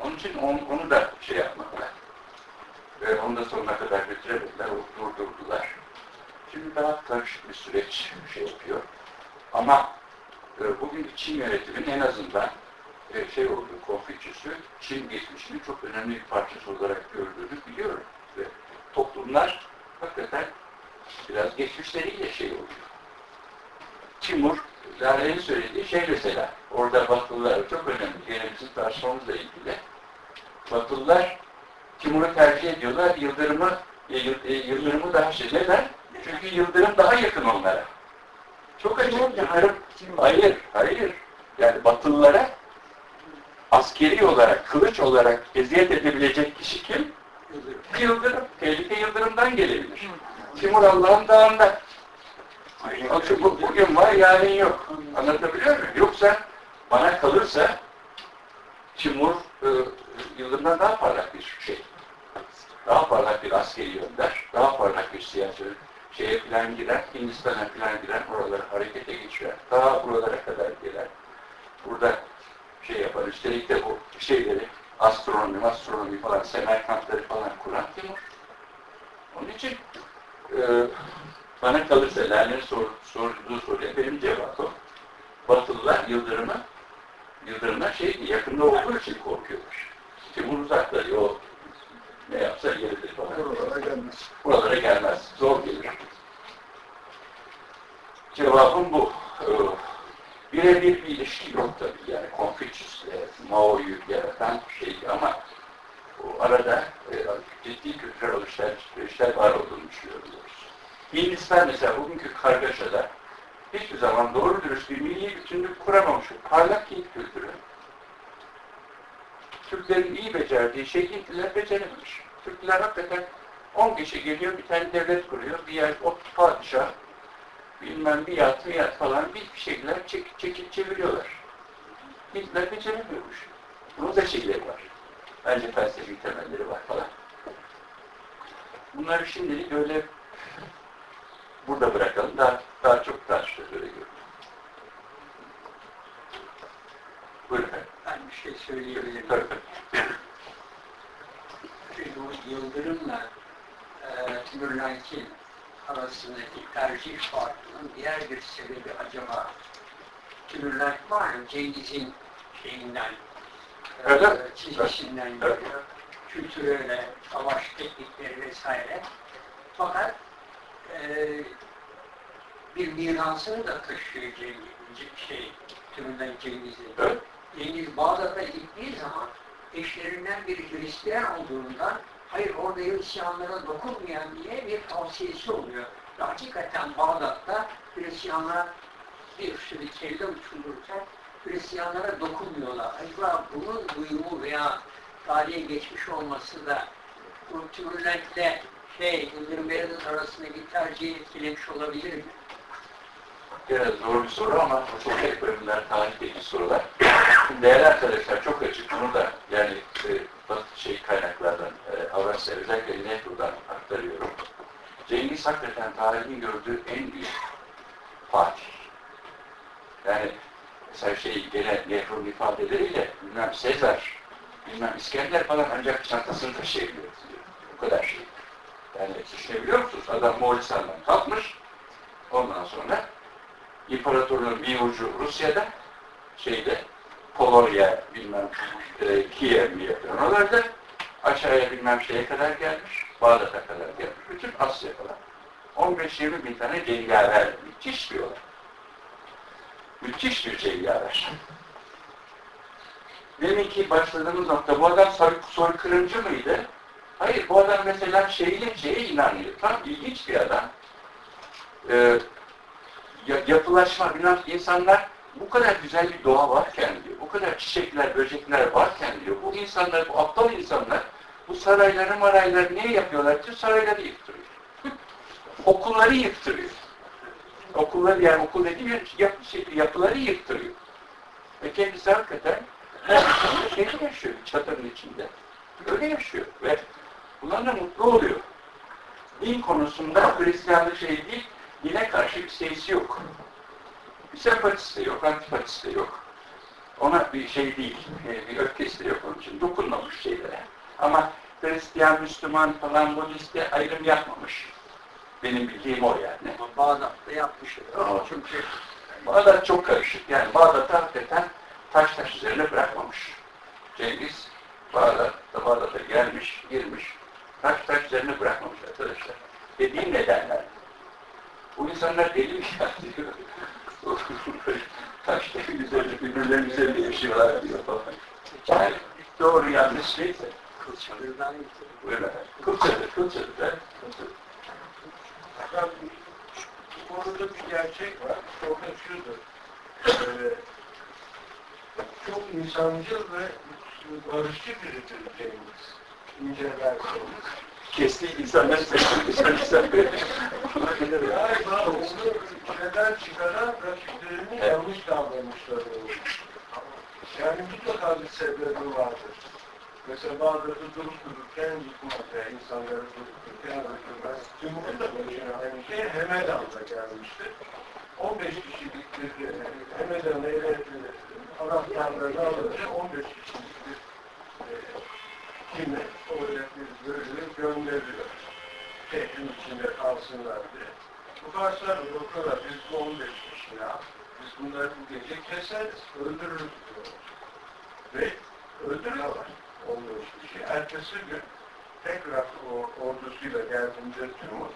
Onun için onu, onu da şey yapmadılar. Ve onu da sonuna kadar götüremediler, durdurdular. Şimdi daha karışık bir süreç şey yapıyor. Ama e, bugünkü Çin yönetiminin en azından şey olduğu, Konfüçyüs'ü Çin geçmişinin çok önemli bir parçası olarak gördüğünü biliyorum. Ve toplumlar hakikaten biraz geçmişleriyle şey oluyor. Timur, Lale'nin söylediği şey mesela, orada Batılılar çok önemli, gene bizim tartışmamızla ilgili. Batılılar Timur'u tercih ediyorlar, Yıldırım'ı e, e, Yıldırım'ı daha şey. Neden? Çünkü Yıldırım daha yakın onlara. Çok. Yıldırım, hayır, hayır. Yani Batılılara askeri olarak, kılıç olarak eziyet edebilecek kişi kim? Yıldırım. Tehlike Yıldırım'dan gelebilir. Timur Allah'ın dağında. Bu, bugün var, yarın yok. Anlatabiliyor muyum? Yoksa bana kalırsa Timur e, Yıldırım'dan daha parlak bir şey. Daha parlak bir askeri önder, daha parlak bir siyasi şeye falan girer, Hindistan'a falan girer, oraları harekete geçirer. Daha buralara kadar gelir. Burada şey yapar, üstelik de bu şeyleri, astronomi, astronomi falan, semerkantları falan kuran Timur. Onun için e, bana kalırsa Lerner'in sor, sorduğu soruya benim cevabım Batılılar Yıldırım'a Yıldırım'a şey yakında olduğu için korkuyorlar. Timur uzakları o ne yapsa geridir falan. Oralara gelmez. Buralara gelmez. Zor gelir. Cevabım bu. Ee, Birebir bir ilişki yok tabii. Yani Confucius'le Mao'yu yaratan şey ama o arada e, ciddi kültürel alışverişler var olduğunu düşünüyoruz. Hindistan mesela bugünkü kargaşada hiçbir zaman doğru dürüst bir milli bütünlük kuramamış. Parlak Hint kültürü. Türklerin iyi becerdiği şey Hintliler becerememiş. Türkler hakikaten 10 kişi geliyor bir tane devlet kuruyor. Bir yer o padişah bilmem bir yat bir yat falan bir şeyler çekip çekip çeviriyorlar. Hintliler beceremiyormuş. Bunun da şeyleri var. Bence felsefi temelleri var falan. Bunları şimdilik öyle burada bırakalım. Daha, daha çok tartışırız öyle görünüyor. Buyurun efendim. Ben bir şey söyleyebilirim. Tabii. Çünkü bu Yıldırım'la e, Timurlenkin arasındaki tercih farkının diğer bir sebebi acaba Timurlenk malum Cengiz'in şeyinden, e, Evet. çizgisinden Evet. geliyor. Kültürüyle, savaş teknikleri vesaire. Fakat e, bir mirasını da taşıyor Cengiz, şey, Timurlenk Cengiz'in. Evet. Cengiz Bağdat'a gittiği zaman eşlerinden biri Hristiyan olduğundan hayır orada Hristiyanlara dokunmayan diye bir tavsiyesi oluyor. Hakikaten Bağdat'ta Hristiyanlar bir sürü kelle uçulurken Hristiyanlara dokunmuyorlar. Acaba bunun duyumu veya tarihe geçmiş olması da bu Tümürlent'le şey, Beyazıt arasındaki tercihi etkilemiş olabilir mi? Biraz zor bir soru ama çok hep bölümler tarihteki sorular. Şimdi değerli arkadaşlar çok açık bunu da yani e, basit şey kaynaklardan e, Avrasya özellikle Nehru'dan aktarıyorum. Cengiz hakikaten tarihin gördüğü en büyük Fatih. Yani mesela şey gene Nehru'nun ifadeleriyle bilmem Sezar, bilmem İskender falan ancak çantasını taşıyabiliyor. Bu kadar şey. Yani düşünebiliyor musunuz? Adam Moğolistan'dan kalkmış, ondan sonra İmparatorluğun bir ucu Rusya'da, şeyde, Polonya, bilmem, e, Kiev mi yapıyor. Oralarda aşağıya bilmem şeye kadar gelmiş, Bağdat'a kadar gelmiş. Bütün Asya falan. 15-20 bin tane cengaver. Müthiş bir olay. Müthiş bir cengaver. Deminki başladığımız nokta, bu adam soy, soykırımcı mıydı? Hayır, bu adam mesela şeyle şeye inanıyor. Tam ilginç bir adam. Ee, yapılaşma, bilmem insanlar bu kadar güzel bir doğa varken diyor, bu kadar çiçekler, böcekler varken diyor, bu insanlar, bu aptal insanlar bu sarayları marayları niye yapıyorlar diyor, sarayları yıktırıyor. *laughs* Okulları yıktırıyor. Okulları yani okul dediğim yap, şey, yapıları yıktırıyor. Ve kendisi hakikaten *laughs* şeyde yaşıyor, çadırın içinde. Öyle yaşıyor ve bunlarla mutlu oluyor. Din konusunda Hristiyanlık şey değil, dine karşı bir şeysi yok. Bir sempatisi de yok, antipatisi de yok. Ona bir şey değil, e, bir öfkesi de yok onun için. Dokunmamış şeylere. Ama Hristiyan, Müslüman falan bu liste ayrım yapmamış. Benim bildiğim o yani. Bağdat'ta yapmış. Çünkü Bağdat çok karışık. Yani Bağdat'ı hakikaten taş taş üzerine bırakmamış. Cengiz Bağdat'ta Bağdat'a gelmiş, girmiş. Taş taş üzerine bırakmamış arkadaşlar. Dediğim nedenler. Bu insanlar deli mi ya diyor. taş taş üzerine birbirlerinin üzerinde yaşıyorlar diyor falan. Yani doğru yanlış neyse. Kılçadır'dan gitti. Buyurun efendim. Kılçadır, kılçadır. kılçadır. Bu konuda bir gerçek var. Da şudur. Ee, çok insancıl ve barışçı biridir Cengiz. İncelerseniz. Kestiği insanları seçti. Galiba onu ülkeden çıkaran rakiplerinin Evet. yanlış davranışları olur. Yani mutlaka bir sebebi vardır. Mesela Bağdat'ı durup dururken yıkmaz veya insanları durup dururken öldürmez. Cumhur'un da başına aynı şey Hemedan'da gelmişti. 15 kişilik bir Hemedan'ı ele anahtarlarını alınca 15 kişilik bir kimi oraya bir bölüğü gönderiyor. Şehrin içinde kalsınlar diye. Bu karşılar bakıyorlar, biz bu 15 kişi ya, biz bunları bu gece keseriz, öldürürüz diyorlar. Ve öldürüyorlar 15 kişi. Ertesi gün tekrar o ordusuyla geldiğinde Timur,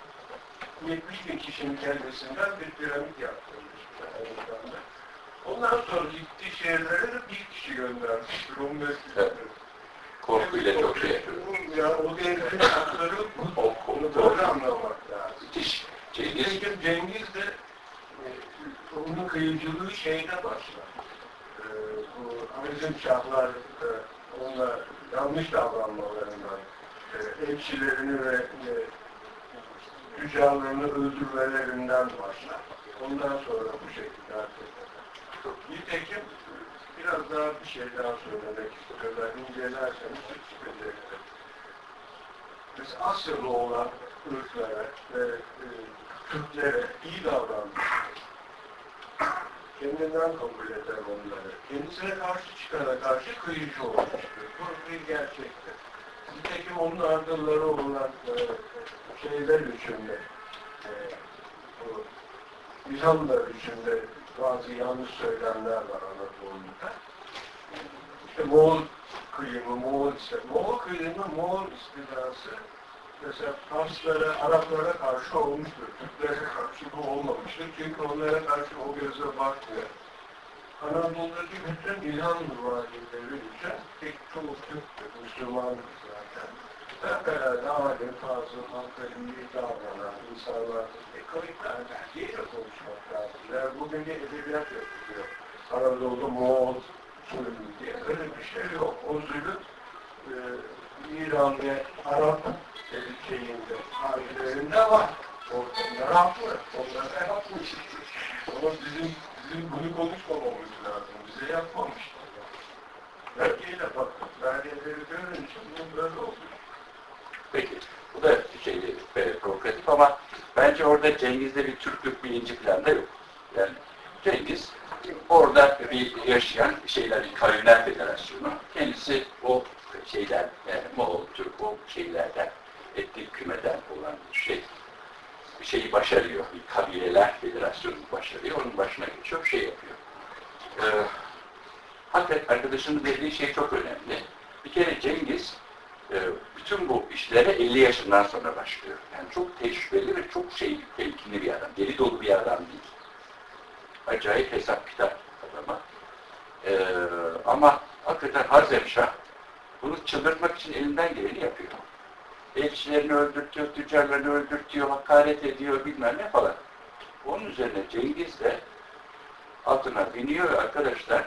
70 bin kişinin kellesinden bir piramit yaptırmış. Ondan sonra gittiği şehirlere de bir kişi göndermiş. Rum ve. Korkuyla çok şey yapıyor. Ya o devrin hakları. O Onu konuda böyle anlamak lazım. müthiş. Cengiz Nitekim Cengiz de e, onun kıyıcılığı şeyde başlar. E, bu Arizm Şahlar e, onunla yanlış davranmalarından, e, elçilerini ve e, tüccarlarını öldürmelerinden başlar. Ondan sonra bu şekilde hareket eder. Nitekim biraz daha bir şey daha söylemek istiyorlar. İncelerseniz çıkacaktır. Biz Asyalı olan ırklara ve e, Türklere iyi davranmış. Kendinden kabul eder onları. Kendisine karşı çıkana karşı kıyıcı olmuştur. Bu bir gerçektir. Nitekim onun ardılları olan e, şeyler içinde, e, bu İzanlılar içinde bazı yanlış söylemler var Anadolu'da. İşte Moğol kıyımı, Moğol işte. Moğol kıyımı, Moğol istilası mesela Farslara, Araplara karşı olmuştur. Türklere karşı bu olmamıştır. Çünkü onlara karşı o göze bakmıyor. Anadolu'daki bütün İlhan muvazileri için pek çoğu Türktür, Müslümandır zaten. Fevkalade alim, fazıl, halka iyi davranan insanlar. Kayıtlar belgeyle konuşmak lazım. Yani bugün bir edebiyat yapılıyor. Anadolu, Moğol, zulüm diye. Öyle bir şey yok. O zulüm e, İran ve Arap şeyinde, tarihlerinde var. Onlar haklı. Onlar yapmış. Ama bizim, bizim bunu konuşmamamız lazım. Bize yapmamışlar. Belgeyle bakın. Belgeleri görünce bunun böyle oluyor. Peki. Bu da şey, e, provokatif ama bence orada Cengiz'de bir Türklük bilinci falan da yok. Yani Cengiz orada bir yaşayan şeyler, kavimler federasyonu. Kendisi o şeyler, yani Moğol, Türk o şeylerden, etnik kümeden olan bir şey. Bir şeyi başarıyor. Bir kabileler federasyonu başarıyor. Onun başına geçiyor, şey yapıyor. Ee, hakikaten arkadaşının dediği şey çok önemli. Bir kere Cengiz e, bütün bu işlere 50 yaşından sonra başlıyor. Yani çok tecrübeli ve çok şey temkinli bir adam. Deli dolu bir adam değil. Acayip hesap kitap adama. Ee, ama hakikaten Harzemşah bunu çıldırtmak için elinden geleni yapıyor. Elçilerini öldürtüyor, tüccarlarını öldürtüyor, hakaret ediyor bilmem ne falan. Onun üzerine Cengiz de atına biniyor ve arkadaşlar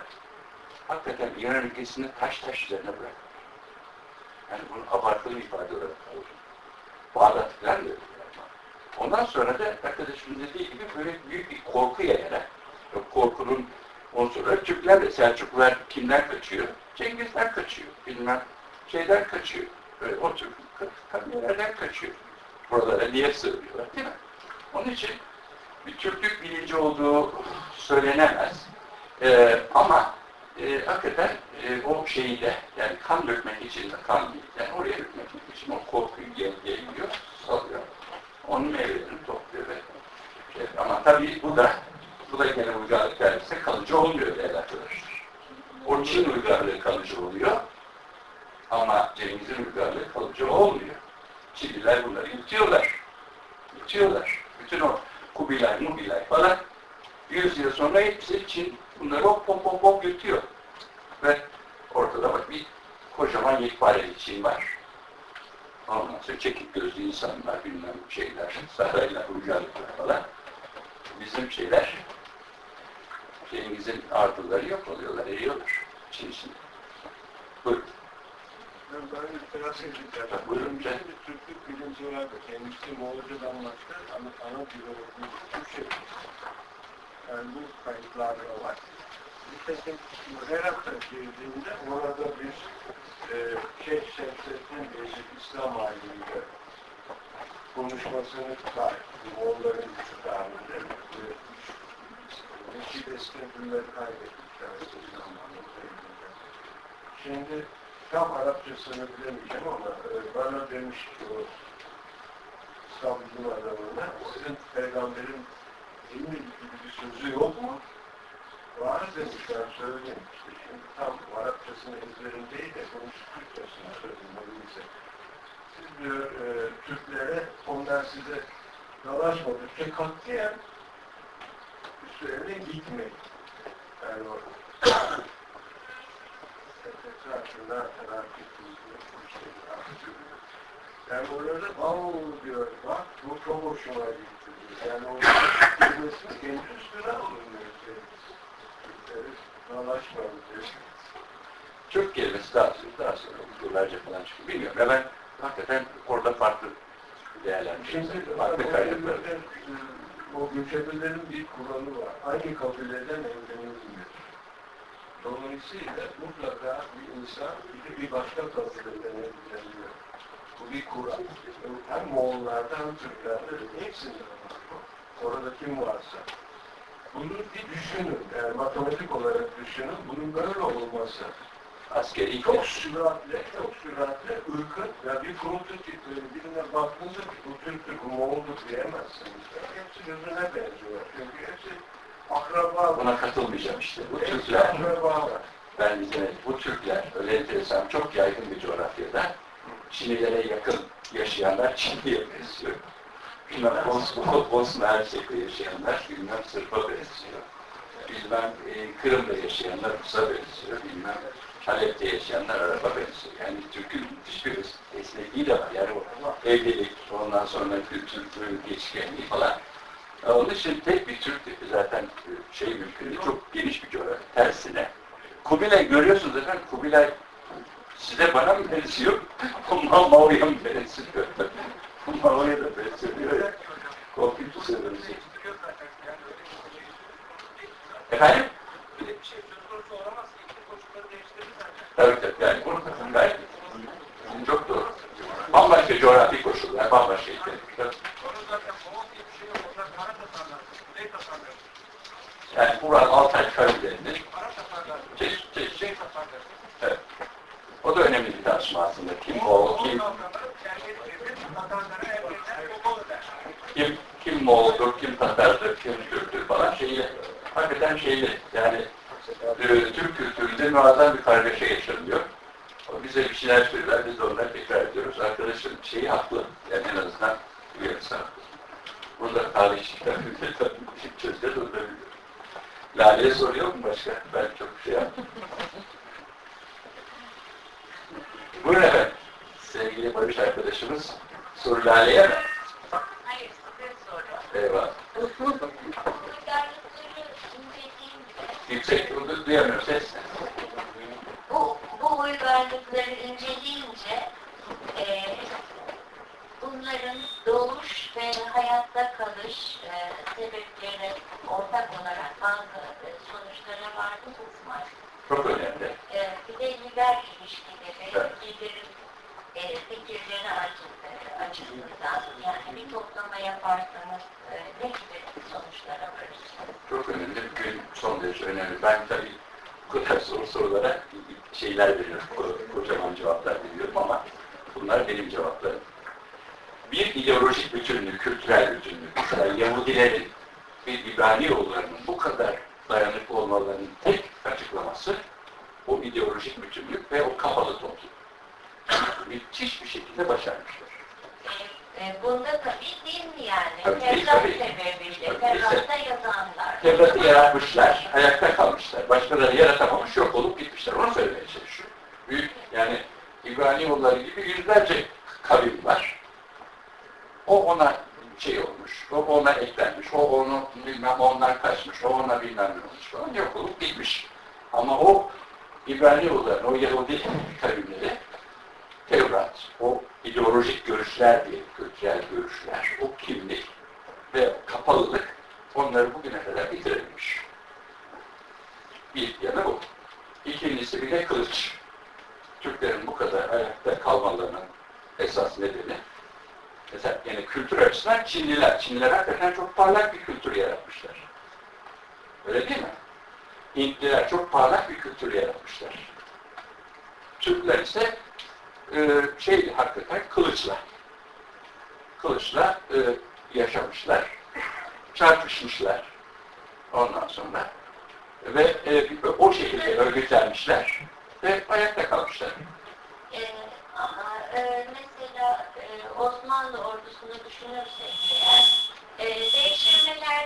hakikaten İran ülkesini taş taş üzerine bırakıyor. Yani bunu abartılı ifade olarak alır. Bağdat falan da öyle. Ondan sonra da arkadaşımın dediği gibi böyle büyük bir korku yayarak, korkunun unsurları Türkler de Selçuklular kimden kaçıyor? Cengiz'den kaçıyor. Bilmem şeyden kaçıyor. Böyle o tür kabilelerden kaçıyor. Buralara niye sığınıyorlar değil mi? Onun için bir Türklük bilinci olduğu söylenemez. Ee, ama e, hakikaten e, o şeyi de yani kan dökmek için de kan değil. Yani oraya dökmek için o korkuyu geliyor, salıyor. Onun meyvelerini topluyor ve şey, ama tabii bu da bu da gene uygarlık verirse kalıcı olmuyor değerli arkadaşlar. O Çin uygarlığı kalıcı oluyor. Ama Cengiz'in uygarlığı kalıcı olmuyor. Çinliler bunları yutuyorlar. Yutuyorlar. Bütün o Kubilay, Mubilay falan yüz yıl sonra hepsi Çin bunları hop hop hop hop yutuyor. Ve ortada bak bir kocaman yekpare Çin var. Ondan sonra çekik gözlü insanlar, bilmem şeyler, saraylar, uygarlıklar falan. Bizim şeyler, Cengiz'in ardıları yok oluyorlar, eriyorlar. Çin için. Buyurun. Ben böyle itiraz edeceğim. Ha, buyurun, için bir Türklük bilinci vardı. Kendisi Moğolcadan başka ana, ana dili Türkçe. Yani bu kayıtlarda var. Nitekim Herat'a girdiğinde orada bir e, Şeyh Şemsettin bir İslam alimiyle konuşmasını gücü dahilinde. Neşid Eskendirleri kaybetmişler. İslam alimleri. Şimdi tam Arapçasını bilemeyeceğim ama e, bana demiş ki o İslam bilim adamına sizin peygamberin bir sözü yok mu? Var demişler söyleyeyim. İşte şimdi tam Arapçasını ezberim değil de konuş Türkçesini söylemeliyse. Siz diyor e, Türklere onlar size dalaşmadıkça katliyen üstlerine gitmeyin. Yani o etrafına terakip yani orada vav diyor, bak bu çok hoşuma gitti. Yani o. Türk kelimesi daha sonra, daha sonra yıllarca falan çıkıyor. Bilmiyorum. Ya ben hakikaten orada farklı değerlendiriyorum. Şimdi Farklı kaynaklar. e, o göçebelerin bir kuralı var. Aynı kabileden evlenilmiyor. Dolayısıyla mutlaka bir insan bir, de bir başka kabileden evleniyor. Bu bir kural. Hem Moğollarda hem Türklerde hepsinde var. Orada kim varsa. Bunu bir düşünün. Yani matematik olarak düşünün. Bunun böyle olması. Askeri Çok süratle, çok süratle ırkın, ya bir prototip birine baktığınızda bu Türktür, bu Moğoldur diyemezsiniz. Hepsi birbirine benziyor. Çünkü hepsi akraba. Buna katılmayacağım işte. Bu Hepsi Türkler, akrabalar. ben bize bu Türkler öyle enteresan, çok yaygın bir coğrafyada Çinlilere yakın yaşayanlar Çinli'ye benziyor. Bilmem Bos Bosna Hersek'te yaşayanlar bilmem Sırp'a benziyor. Bilmem e, Kırım'da yaşayanlar Rus'a benziyor. Bilmem Halep'te yaşayanlar Arap'a benziyor. Yani Türk'ün müthiş bir esnekliği de var. Yani o evlilik, ondan sonra kültür, geçkenliği falan. Onun için tek bir Türk tipi zaten e, şey mümkün değil. Çok geniş bir coğrafya. Tersine. Kubilay görüyorsunuz efendim. Kubilay size bana mı benziyor? Ma Mao'ya mı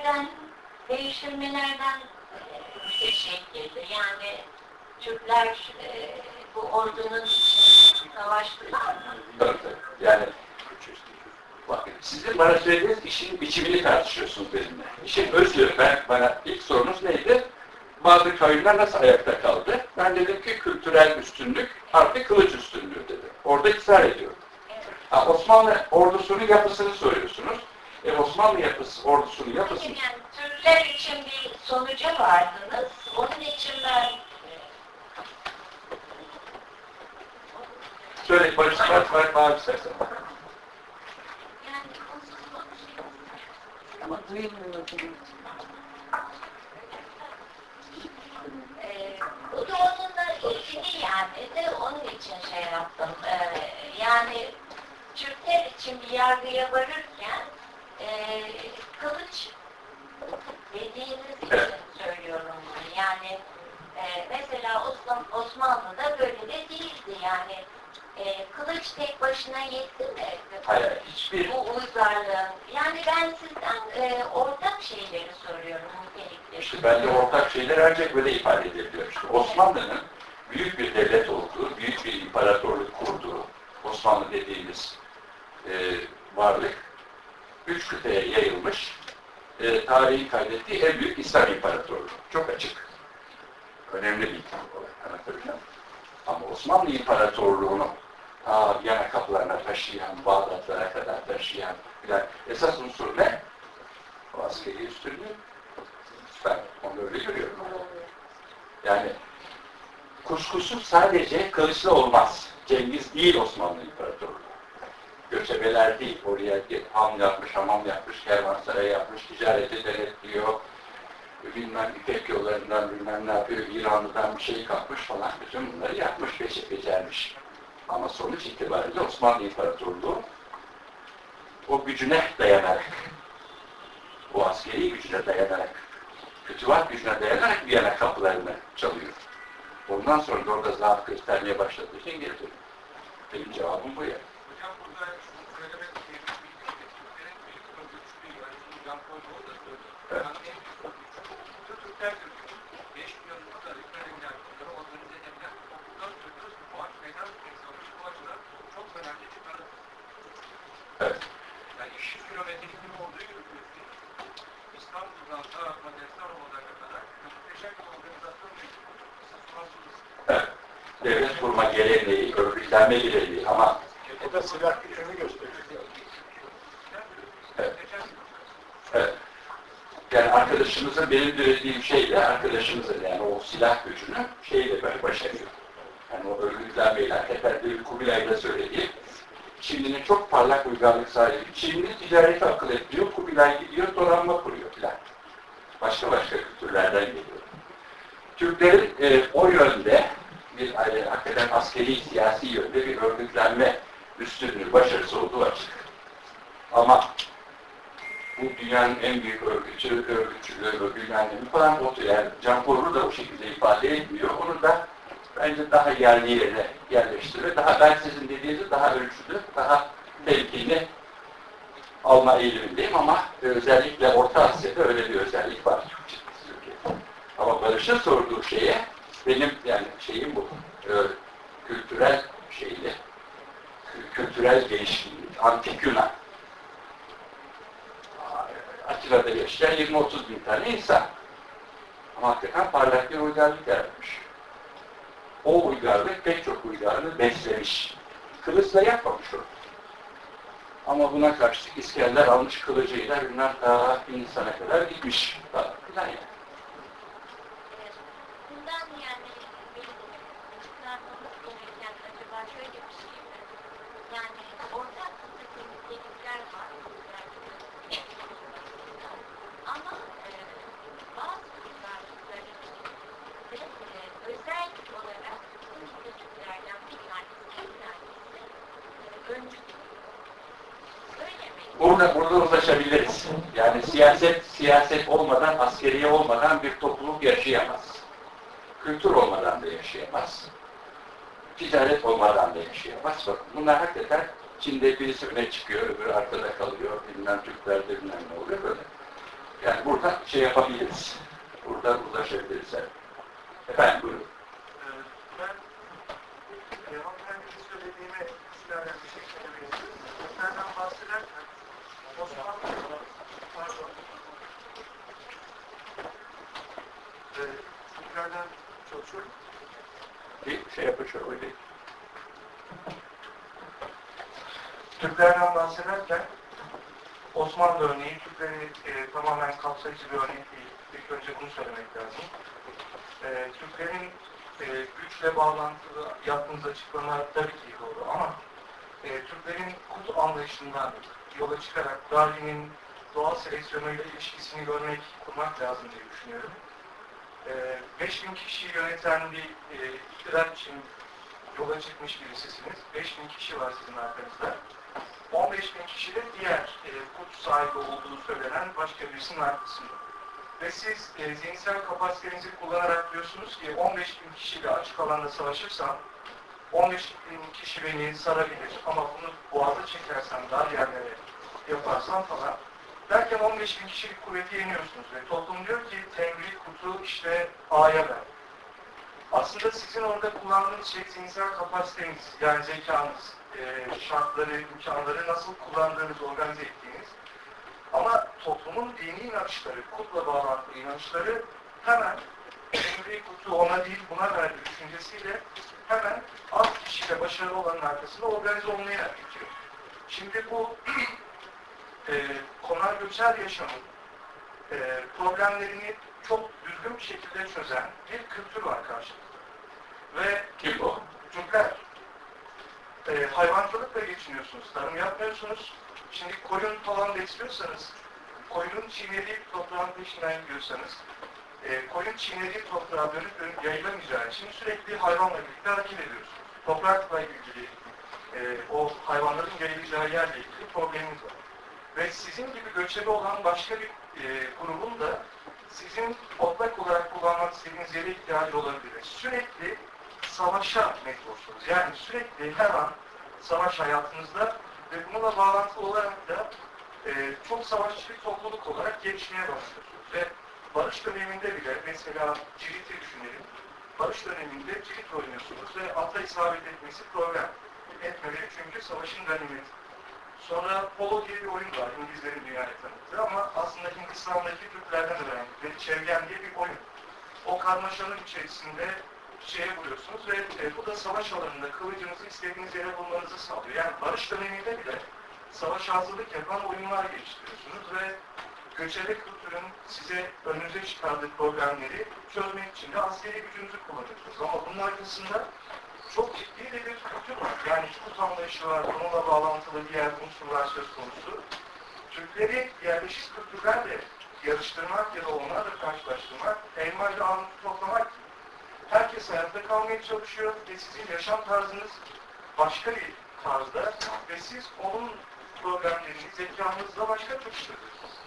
değiştirmelerden değiştirmelerden e, bir şekilde yani Türkler e, bu ordunun savaştılar mı? Tabii tabii. Yani bakın sizin bana söylediğiniz işin biçimini tartışıyorsunuz benimle. İşin özü. Ben, bana ilk sorunuz neydi? Bazı kavimler nasıl ayakta kaldı? Ben dedim ki kültürel üstünlük artı kılıç üstünlüğü dedim. Orada ısrar ediyorum. Ha, Osmanlı ordusunun yapısını soruyorsunuz. E, Osmanlı yapısı, ordusunun yapısını Yani Türkler için bir sonuca vardınız. Onun için ben e, Söyle Barış Sıfat var bağır istersen. yani Ama duyulmuyor. Ee, bu da onunla ilgili yani de onun için şey yaptım. Ee, yani Türkler için bir yargıya varırken e, kılıç dediğiniz için söylüyorum bunu. Yani e, mesela Osman, Osmanlı'da böyle de değildi yani. E, kılıç tek başına yetti mi? Hayır, hiçbir Bu uygarlığın. Yani ben sizden e, ortak şeyleri soruyorum nitelikleri. İşte ben de ortak şeyler ancak böyle ifade edebiliyorum. İşte Osmanlı'nın büyük bir devlet olduğu, büyük bir imparatorluk kurduğu, Osmanlı dediğimiz e, varlık, üç kıtaya yayılmış, e, tarihin kaydettiği en büyük İslam imparatorluğu. Çok açık. Önemli bir olay. Anlatabiliyor? Ama Osmanlı İmparatorluğu'nu ta kapılarına taşıyan, Bağdatlara kadar taşıyan filan esas unsur ne? O askeri üstünlüğü. Ben onu öyle görüyorum. Yani kuşkusuz sadece kılıçlı olmaz. Cengiz değil Osmanlı İmparatorluğu. Göçebeler değil. Oraya ham yapmış, hamam yapmış, kervansaray yapmış, ticareti denetliyor. Bilmem İpek yollarından bilmem ne yapıyor, İranlı'dan bir şey kapmış falan. Bütün bunları yapmış, becermiş. Ama sonuç itibariyle Osmanlı İmparatorluğu o gücüne dayanarak, o askeri gücüne dayanarak, fütüvat gücüne dayanarak Viyana kapılarını çalıyor. Ondan sonra da orada zaaf göstermeye başladığı için geri. Benim cevabım bu ya. Hocam burada şunu söylemek gerekiyor. Türklerin büyük örgütçülüğü var. Bunu Jean Paul Gault da söyledi. Evet. Yani en büyük örgütçülüğü. Bu Türkler Türk'ü. 5 milyonun kadar Ukrayna yardımları organize edebilen toplumlar Türk'ü bu aç meydan tutmuş. Bu açıdan çok önemli bir taraf. Evet. Yani 200 kilometrelik bir orduyu yürütüyorsunuz. İstanbul'dan ta Macaristan Roma'dan kadar muhteşem bir organizasyon mevcut. Kurma geleneği, örgütlenme geleneği ama O da silah gücünü gösteriyor. Evet. Yani arkadaşımızın benim söylediğim şeyle arkadaşımızın yani o silah gücünü şeyle böyle başarıyor. Yani o örgütlenmeyle bir Kubilay'da söylediği Çinli'nin çok parlak uygarlık sahibi. Çinli ticareti akıl ediyor, Kubilay gidiyor, donanma kuruyor filan. Başka başka kültürlerden geliyor. Türklerin e, o yönde bir e, hakikaten askeri, siyasi yönde bir örgütlenme üstünlüğü, başarısı olduğu açık. Ama bu dünyanın en büyük örgütü, örgütçülüğü, ne falan o yani Can Korur da o şekilde ifade etmiyor. Onu da bence daha yerli yerine yerleştiriyor. Daha ben sizin dediğinizi daha ölçülü, daha temkinli alma eğilimindeyim ama özellikle Orta Asya'da öyle bir özellik var. Ama Barış'ın sorduğu şeye benim yani şeyim bu. e, kültürel şeyle kültürel gelişim, antik Yunan. Atina'da yaşayan 20-30 bin tane insan. Ama hakikaten parlak bir uygarlık yaratmış. O uygarlık pek çok uygarlığı beslemiş. Kılıçla yapmamış o. Ama buna karşılık İskender almış kılıcıyla Yunan ta insana kadar gitmiş. Falan yani. Bundan yani benim çıkarmamız gereken acaba şöyle bir şey mi? Yani ortak nitelikler var. Ama e, bazı uygarlıkların e, özel olarak bu niteliklerden bir tanesi, bir tanesi e, öncü. Öyle mi? Burada, burada ulaşabiliriz. Yani siyaset, siyaset olmadan, askeriye olmadan bir topluluk yaşayamaz. Kültür olmadan da yaşayamaz. Ticaret olmadan da yaşayamaz. Bakın bunlar hakikaten Çin'de birisi öne çıkıyor, öbürü arkada kalıyor, bilmem Türklerde bilmem ne oluyor böyle. Yani burada şey yapabiliriz. Buradan ulaşabiliriz. Evet. Efendim buyurun. Ee, Ben hanımefendinin söylediğime istinaden bir şey söylemek istiyorum. Türklerden bahsederken Osmanlı pardon Ee, Türklerden çalışıyorum. Bir şey yapışıyor öyle. Türklerden bahsederken Osmanlı örneği Türkleri e, tamamen kapsayıcı bir örnek değil. İlk önce bunu söylemek lazım. E, Türklerin e, güçle bağlantılı yaptığımız açıklamalar tabii ki doğru ama e, Türklerin kut anlayışından yola çıkarak Darwin'in doğal seleksiyonuyla ilişkisini görmek, kurmak lazım diye düşünüyorum. E, 5000 kişiyi yöneten bir e, iktidar için yola çıkmış birisisiniz. 5000 kişi var sizin arkanızda. 15 bin kişi de diğer e, kut sahibi olduğu söylenen başka birisinin arkasında. Ve siz e, zihinsel kapasitenizi kullanarak diyorsunuz ki 15 bin kişiyle açık alanda savaşırsam 15 bin kişi beni sarabilir ama bunu boğaza çekersem dar yerlere yaparsam falan derken 15 bin kişilik kuvveti yeniyorsunuz ve toplum diyor ki tengri kutu işte A'ya ver. Aslında sizin orada kullandığınız şey zihinsel kapasiteniz, yani zekanız, e, şartları, imkanları nasıl kullandığınız, organize ettiğiniz. Ama toplumun dini inançları, kutla bağlantılı inançları hemen emri kutu ona değil buna verdiği düşüncesiyle hemen az kişiyle başarılı olanın arkasında organize olmaya itiyor. Şimdi bu *clears throat* e, konar göçer yaşamın e, problemlerini çok düzgün bir şekilde çözen bir kültür var karşımızda. Ve Kim bu? Türkler e, hayvancılıkla geçiniyorsunuz, tarım yapmıyorsunuz. Şimdi koyun falan besliyorsanız, koyunun çiğnediği toprağın peşinden gidiyorsanız, e, koyun çiğnediği toprağa dönüp dönüp yayılamayacağı için sürekli hayvanla birlikte hareket ediyorsunuz. Toprakla ilgili, e, o hayvanların yayılacağı yerle ilgili problemimiz var. Ve sizin gibi göçebe olan başka bir e, grubun da sizin otlak olarak kullanmak istediğiniz yere ihtiyacı olabilir. Sürekli savaşa mecbursunuz. Yani sürekli her an savaş hayatınızda ve bununla bağlantılı olarak da e, çok savaşçı bir topluluk olarak gelişmeye başlıyorsunuz. Ve barış döneminde bile mesela Cirit'i düşünelim. Barış döneminde Cirit oynuyorsunuz ve ata isabet etmesi problem. Etmeleri çünkü savaşın ganimeti. Sonra Polo diye bir oyun var İngilizlerin dünyaya tanıttığı ama aslında Hindistan'daki Türklerden öğrendikleri Çevgen diye bir oyun. O karmaşanın içerisinde şeye vuruyorsunuz ve e, bu da savaş alanında kılıcınızı istediğiniz yere bulmanızı sağlıyor. Yani barış döneminde bile savaş hazırlık yapan oyunlar geliştiriyorsunuz ve göçebe kültürün size önünüze çıkardığı problemleri çözmek için de askeri gücünüzü kullanıyorsunuz. Ama bunun arkasında çok ciddi de bir kültür var. Yani Kürt anlayışı var, bununla bağlantılı diğer unsurlar söz konusu. Türkleri yerleşik kültürlerle yarıştırmak ya da onlarla karşılaştırmak, elma ile armut toplamak herkes hayatta kalmaya çalışıyor ve sizin yaşam tarzınız başka bir tarzda ve siz onun problemlerini zekanızla başka çalıştırıyorsunuz.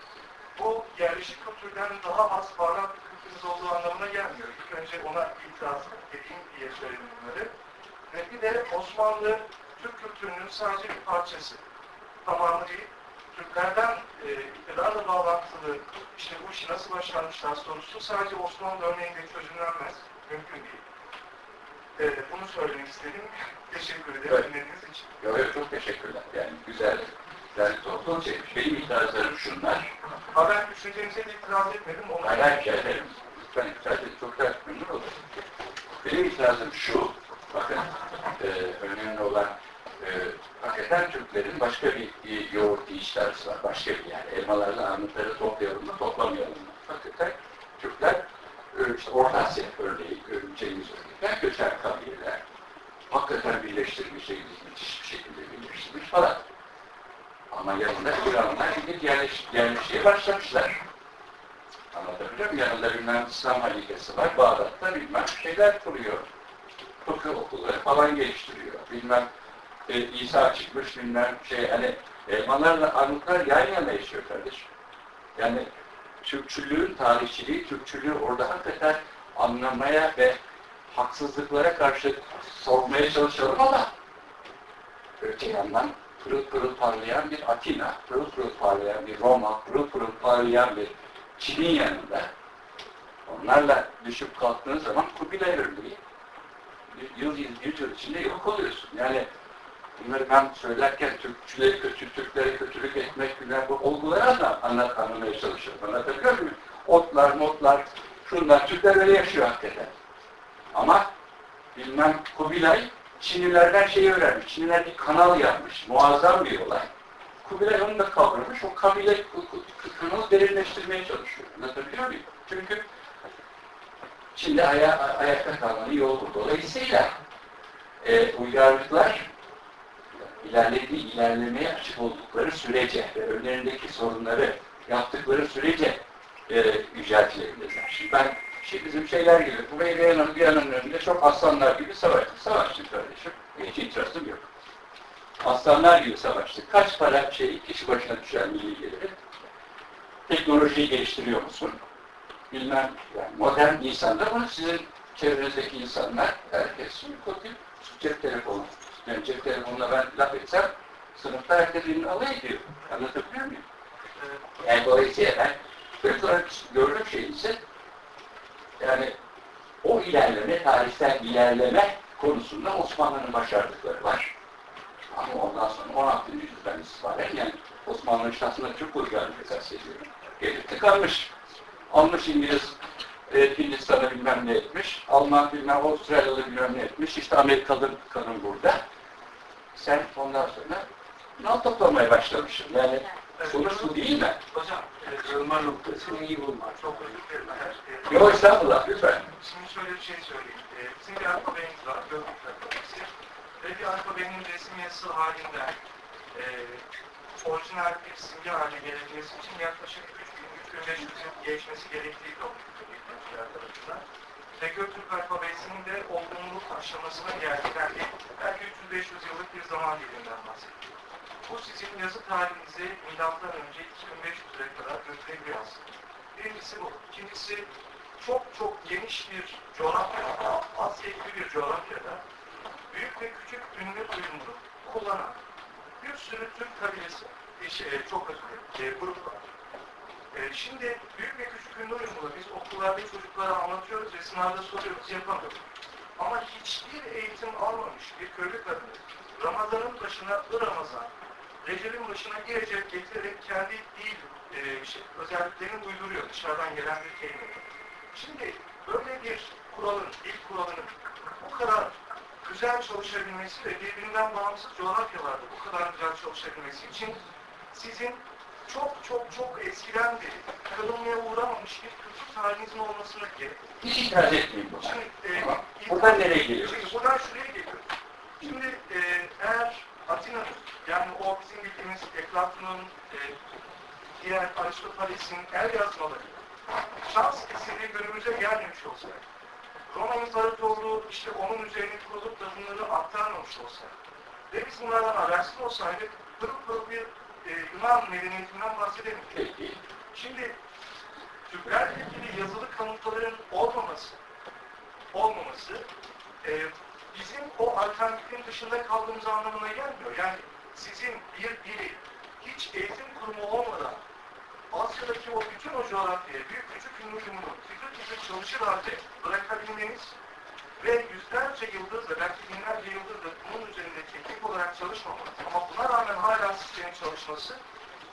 Bu yerleşik kültürden daha az parlak bir kültürünüz olduğu anlamına gelmiyor. İlk önce ona itiraz edeyim diye söyledim bunları. Ve bir de Osmanlı Türk kültürünün sadece bir parçası. Tamamı değil. Türklerden e, iktidarla bağlantılı işte bu işi nasıl başarmışlar sorusu sadece Osmanlı örneğinde çözümlenmez. Mümkün değil. E, bunu söylemek istedim. *laughs* Teşekkür ederim Evet. dinlediğiniz için. Yok çok teşekkürler. Yani güzel, güzel toplum çekmiş. Benim itirazlarım şunlar. Ha ben düşüncenize de itiraz etmedim. Onu Hala rica ederim. Lütfen itiraz edin. Çok da memnun olurum. Benim itirazım şu. Bakın e, önemli olan e, hakikaten Türklerin başka bir, bir yoğurt tarzı var. Başka bir yani. Elmalarla armutları toplayalım mı toplamayalım mı? Hakikaten Türkler e, işte Orta Asya örneği, göreceğimiz örnekler göçer kabileler. Hakikaten birleştirmiş, müthiş bir şekilde birleştirmiş falan. Ama yanında İranlar gidip yerleş, yerleşmeye başlamışlar. Anlatabiliyor muyum? Yanında İslam halikesi var. Bağdat'ta bilmem şeyler kuruyor. Fıkıh okulları falan geliştiriyor. Bilmem e, İsa çıkmış bilmem şey hani elmalarla armutlar yan yana yaşıyor kardeşim. Yani Türkçülüğün tarihçiliği, Türkçülüğü orada hakikaten anlamaya ve haksızlıklara karşı sormaya çalışalım ama öte yandan pırıl pırıl parlayan bir Atina, pırıl pırıl parlayan bir Roma, pırıl pırıl parlayan bir Çin'in yanında onlarla düşüp kalktığınız zaman Kubilay örneği yıl, yüz yıl içinde yok oluyorsun. Yani bunları ben söylerken Türkçüleri kötü, Türklere kötülük etmek bilmem bu olguları anlat, anlat, anlamaya çalışıyorum. Anlatabiliyor muyum? Otlar, motlar, şunlar, Türkler öyle yaşıyor hakikaten. Ama bilmem Kubilay Çinlilerden şeyi öğrenmiş. Çinliler bir kanal yapmış. Muazzam bir olay. Kubilay onu da kavramış. O kabile kanalı derinleştirmeye çalışıyor. Anlatabiliyor muyum? Çünkü Çin'de aya, ayakta kalmanın yolu. Dolayısıyla e, uygarlıklar ilerlediği, ilerlemeye açık oldukları sürece ve önlerindeki sorunları yaptıkları sürece e, yüceltilebilirler. Şimdi ben şey bizim şeyler gibi, bu Beyliğin bir yanın önünde çok aslanlar gibi savaştık. Savaştık kardeşim. Hiç itirazım yok. Aslanlar gibi savaştık. Kaç para şey kişi başına düşen milli geliri? Teknolojiyi geliştiriyor musun? Bilmem, yani modern insanlar ama sizin çevrenizdeki insanlar herkes kopyup cep telefonu. Yani cep telefonuna ben laf etsem sınıfta herkes elini alay ediyor. Anlatabiliyor muyum? Yani dolayısıyla ben böyle olarak gördüğüm şey ise yani o ilerleme, tarihsel ilerleme konusunda Osmanlı'nın başardıkları var. Ama ondan sonra 16. yüzyıldan itibaren yani Osmanlı'nın şahsında Türk uygarlığı esas ediyorum. Gelip tıkanmış. Almış İngiliz e, Hindistan'ı bilmem ne etmiş. Alman bilmem Avustralyalı bilmem ne etmiş. İşte Amerikalı kadın burada. Sen ondan sonra nal toplamaya başlamışsın. Yani sonuç bu değil mi? Hocam, e, Kırılma noktasını iyi bulmak. çok özür dilerim. e, Yok estağfurullah lütfen. Şimdi şöyle bir şey söyleyeyim. Ee, bizim bir alfabemiz var, Göktürk alfabesi. Ve bir alfabenin resmi yazısı halinde e, orijinal bir simge haline gelebilmesi için yaklaşık 3000-3500 yıl geçmesi gerektiği ediliyor ilgiliciler tarafından. Ve Göktürk alfabesinin de olgunluk aşamasına geldiği belki 300-500 yıllık bir zaman diliminden bahsediyor. Bu sizin yazı tarihinizi milattan önce 2500'e kadar götürebiliyor aslında. Birincisi bu. İkincisi çok çok geniş bir coğrafyada, ekli bir coğrafyada büyük ve küçük ünlü uyumlu kullanan bir sürü Türk kabilesi, e, şey, e, çok özür dilerim, e, grup var. E, şimdi büyük ve küçük ünlü uyumlu biz okullarda çocuklara anlatıyoruz ve sınavda soruyoruz, yapamıyoruz. Ama hiçbir eğitim almamış bir köylü kadını Ramazan'ın başına Ramazan, Recep'in başına girecek getirerek kendi dil e, şey, özelliklerini uyduruyor dışarıdan gelen bir kelime. Şimdi böyle bir kuralın, ilk kuralının bu kadar güzel çalışabilmesi ve birbirinden bağımsız coğrafyalarda bu kadar güzel çalışabilmesi için sizin çok çok çok eskiden beri kırılmaya uğramamış bir kültür tarihinizin olmasına gerek. Hiç itiraz etmeyeyim buna. Şimdi, e, Ama ilk- buradan nereye geliyoruz? Şimdi buradan şuraya geliyoruz. Şimdi e, eğer Atina'nın, yani o bizim bildiğimiz Eflatun'un, e, diğer Aristoteles'in el yazmaları, şans eseri günümüze gelmemiş olsaydı, Roma İmparatorluğu işte onun üzerine kurulup da bunları aktarmamış olsaydı ve biz bunlardan habersiz olsaydık pırıl pırıl bir e, Yunan medeniyetinden bahsedemeyiz. Şimdi Türklerle ilgili yazılı kanıtların olmaması, olmaması e, bizim o alternatifin dışında kaldığımız anlamına gelmiyor. Yani sizin bir biri hiç eğitim kurumu olmadan Asya'daki o bütün o coğrafyaya büyük küçük ünlü tıkır tıkır çalışır halde bırakabilmeniz ve yüzlerce yıldır da belki binlerce yıldır da bunun üzerinde teknik olarak çalışmamanız ama buna rağmen hala sistemin çalışması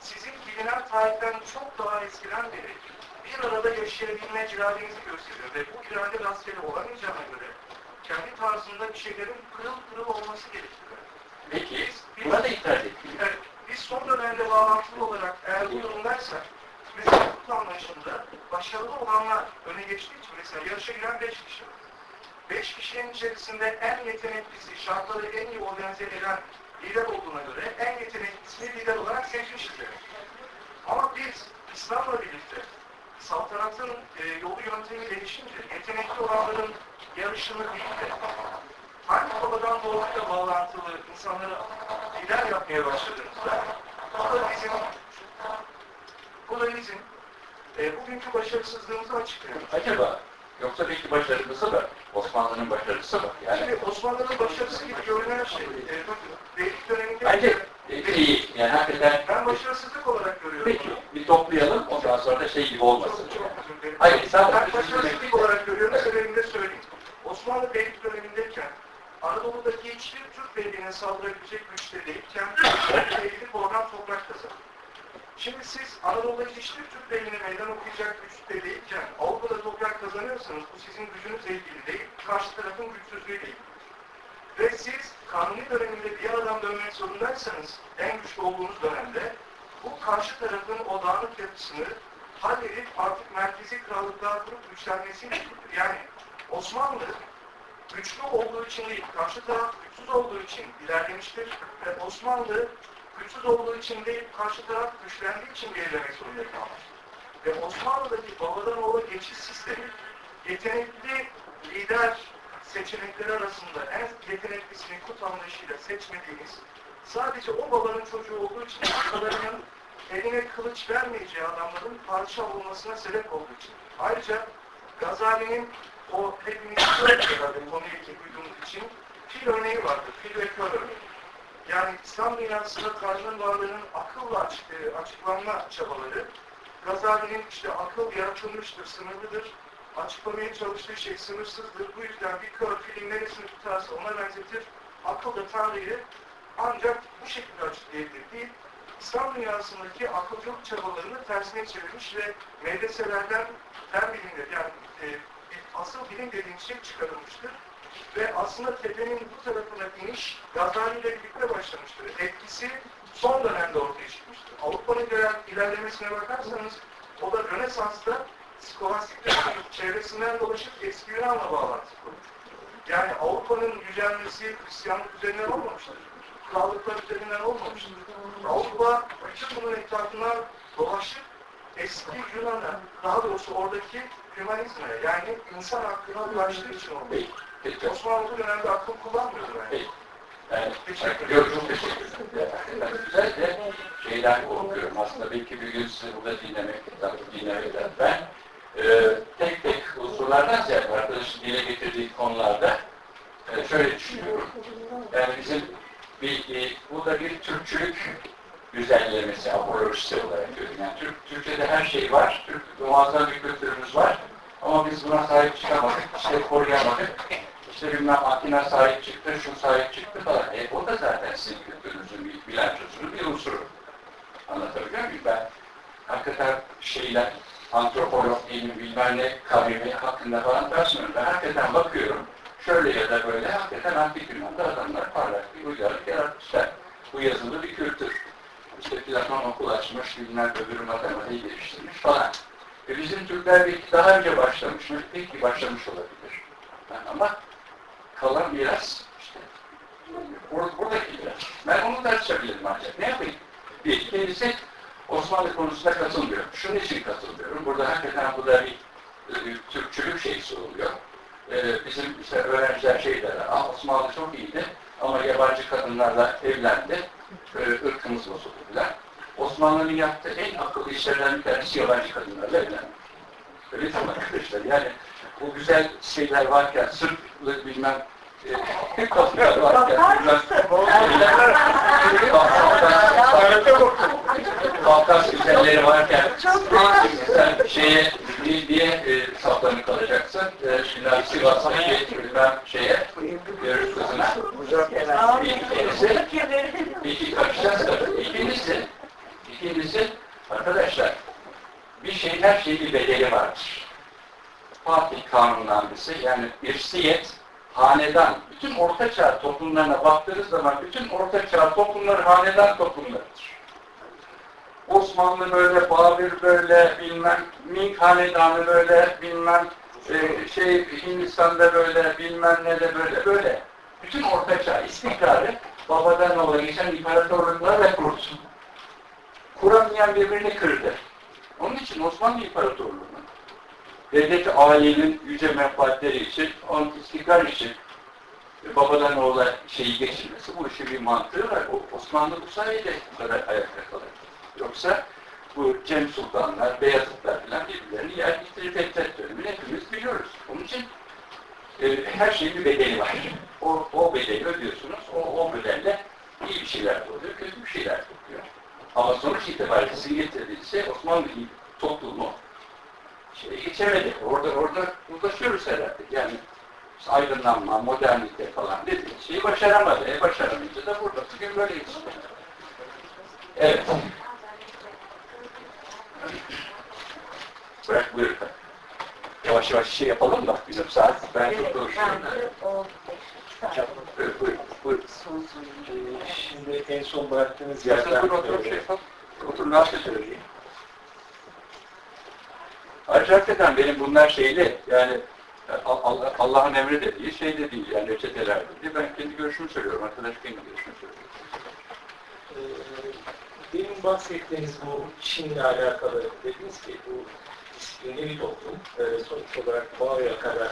sizin bilinen tarihten çok daha eskiden beri bir arada yaşayabilme iradenizi gösteriyor ve bu irade rastgele olamayacağına göre kendi tarzında bir şeylerin pırıl pırıl olması gerekiyor. Peki. Buna da itiraz etmeyeyim. Evet, biz son dönemde bağlantılı olarak eğer bu durumdaysak mesela hukuk anlayışında başarılı olanlar öne geçtiği için mesela yarışa giren 5 kişi 5 kişinin içerisinde en yeteneklisi, şartları en iyi organize eden lider olduğuna göre en yeteneklisini lider olarak seçmişiz. Ama biz İslam'la birlikte saltanatın e, yolu yöntemi değişince yetenekli olanların yarışını değil de hangi babadan doğruyla bağlantılı insanları lider yapmaya başladığımızda bu da bizim bu da bizim e, bugünkü başarısızlığımızı açıklıyor. Acaba yoksa peki başarılısı var. Osmanlı'nın başarısı var. Yani Şimdi Osmanlı'nın başarısı gibi görünen şey, e, Beylik döneminde bence e, iyi. Yani hakikaten ben başarısızlık olarak görüyorum. peki bir toplayalım ondan sonra da şey gibi Çok, olmasın. çok özür dilerim. Hayır, sen- ben başarısızlık olarak görüyorum, sebebini de söyleyeyim. Osmanlı Beylik dönemindeyken Anadolu'daki hiçbir Türk beyliğine saldırabilecek güçte değilken Beylik oradan toprak kazandı. Şimdi siz Anadolu'daki hiçbir Türk beyliğine meydan okuyacak güçte değilken Avrupa'da toprak kazanıyorsanız bu sizin gücünüzle ilgili değil, karşı tarafın güçsüzlüğü değil. Ve siz kanuni döneminde bir aradan dönmek zorundaysanız en güçlü olduğunuz dönemde bu karşı tarafın o dağınık yapısını halledip artık merkezi krallıklar kurup ilgilidir. Yani Osmanlı güçlü olduğu için değil, karşı taraf güçsüz olduğu için ilerlemiştir ve Osmanlı güçsüz olduğu için değil, karşı taraf güçlendiği için gerilemek zorunda kalmıştır. Ve Osmanlı'daki babadan oğula geçiş sistemi yetenekli lider seçenekleri arasında en yeteneklisini kut anlayışıyla seçmediğiniz sadece o babanın çocuğu olduğu için başkalarının eline kılıç vermeyeceği adamların padişah olmasına sebep olduğu için. Ayrıca Gazali'nin o hepimiz herhalde *clears throat* konuyu ilk duyduğumuz için fil örneği vardır. Fil ve kör örneği. Yani İslam dünyasında Tanrı'nın varlığının akılla açık, açıklanma çabaları Gazali'nin işte akıl yaratılmıştır, sınırlıdır. Açıklamaya çalıştığı şey sınırsızdır. Bu yüzden bir kör filin neresini tutarsa ona benzetir. Akıl da Tanrı'yı ancak bu şekilde açıklayabilir değil. İslam dünyasındaki akılcılık çabalarını tersine çevirmiş ve medreselerden fen bilimleri yani e, asıl bilim dediğimiz şey çıkarılmıştır. Ve aslında tepenin bu tarafına iniş Gazali ile birlikte başlamıştır. Etkisi son dönemde ortaya çıkmıştır. Avrupa'nın gelen ilerlemesine bakarsanız o da Rönesans'ta skolastik çevresinden dolaşıp eski Yunan'la bağlantı. Yani Avrupa'nın yücelmesi Hristiyanlık üzerinden olmamıştır. Krallıklar üzerinden olmamıştır. Avrupa bütün bunun etrafından dolaşıp eski Yunan'a, daha doğrusu oradaki hümanizme yani insan hakkına ulaştığı için olmuş. Peki. Osmanlı bu dönemde akıl kullanmıyordu bence. Peki. Yani, Yok, çok teşekkür ederim. Ben güzel de şeyler okuyorum. Aslında belki bir gün sizi burada dinlemek, dinlemekten ben e, tek tek unsurlardan ziyade arkadaşın dile getirdiği konularda e, şöyle düşünüyorum. Yani bizim bir, e, burada bir Türkçülük güzellemesi, apolojisi olarak görüyorum. Yani Türk, Türkçe'de her şey var. Türk, muazzam bir kültürümüz var. Ama biz buna sahip çıkamadık, işte koruyamadık işte bilmem makine sahip çıktı, şu sahip çıktı falan. E o da zaten sizin kültürünüzün bilançosunun bir unsuru. Anlatabiliyor muyum? Ben hakikaten şeyler, antropolog değilim bilmem ne kavimi hakkında falan tartışmıyorum. Ben hakikaten bakıyorum. Şöyle ya da böyle hakikaten antik Yunan'da adamlar parlak bir uygarlık yaratmışlar. Bu yazılı bir kültür. İşte Platon okul açmış, bilmem öbürü matematiği geliştirmiş falan. E bizim Türkler belki daha önce başlamış mı? Belki başlamış olabilir. Ama kalan miras işte bur buradaki miras. Ben onu tartışabilirim ancak. Ne yapayım? Bir, ikincisi Osmanlı konusunda katılmıyorum. Şunun için katılmıyorum. Burada hakikaten bu da bir e, Türkçülük şeysi oluyor. E, bizim işte öğrenciler şey derler, ah Osmanlı çok iyiydi ama yabancı kadınlarla evlendi, e, ırkımız bozuldu filan. Osmanlı'nın yaptığı en akıllı işlerden bir tanesi yabancı kadınlarla evlenmek. Öyle değil arkadaşlar? Yani bu güzel şeyler varken, sırflı bilmem varken, bilmem Kafkas güzelleri varken sen şeye değil diye e, saplanıp kalacaksın. E, şimdi Sivas'taki bilmem şeye görür kızına. İkincisi, iki karışacağız tabii. İkincisi, ikincisi arkadaşlar bir şey her şeyin bir bedeli vardır. Fatih Kanun'dan birisi yani irsiyet, hanedan, bütün ortaçağ toplumlarına baktığınız zaman bütün ortaçağ toplumları hanedan toplumlarıdır. Osmanlı böyle, Babür böyle, bilmem, Ming Hanedanı böyle, bilmem, e, şey Hindistan'da böyle, bilmem ne de böyle, böyle. Bütün ortaçağ istikrarı babadan oğula geçen imparatorluklarla kurdu. Kuramayan birbirini kırdı. Onun için Osmanlı İmparatorluğu'nun devlet ailenin yüce menfaatleri için, onun istikrar için e, babadan oğula şeyi geçirmesi, bu işin bir mantığı var. Osmanlı bu sayede bu kadar ayakta kalır. Yoksa bu Cem Sultanlar, Beyazıtlar falan birbirlerini yer getirir Fethet dönemini hepimiz biliyoruz. Onun için e, her şeyin bir bedeli var. O, o bedeli ödüyorsunuz, o, o bedelle iyi bir şeyler oluyor, kötü bir şeyler oluyor. Ama sonuç itibariyle sizin getirdiğiniz şey Osmanlı toplumu şeye geçemedi. Orada orada uzlaşıyoruz herhalde. Yani işte aydınlanma, modernite falan dediğimiz şeyi başaramadı. E başaramayınca da burada bugün böyleyiz. Evet. Bırak buyur. Yavaş yavaş şey yapalım da bizim saat ben çok konuşuyorum. Buyur, buyur, buyur. Şimdi en son bıraktığınız Yerden yerden otur, otur, şey yapalım. Otur, rahat söyleyeyim. Ayrıca hakikaten benim bunlar şeyli, yani Allah- Allah'ın emri dediği şey de değil, yani reçeteler değil. Ben kendi görüşümü söylüyorum, arkadaş kendi görüşümü söylüyor. Ee, Benim bahsettiğiniz bu Çin'le alakalı dediniz ki bu disiplinli bir toplum. Ee, sonuç olarak Mao'ya kadar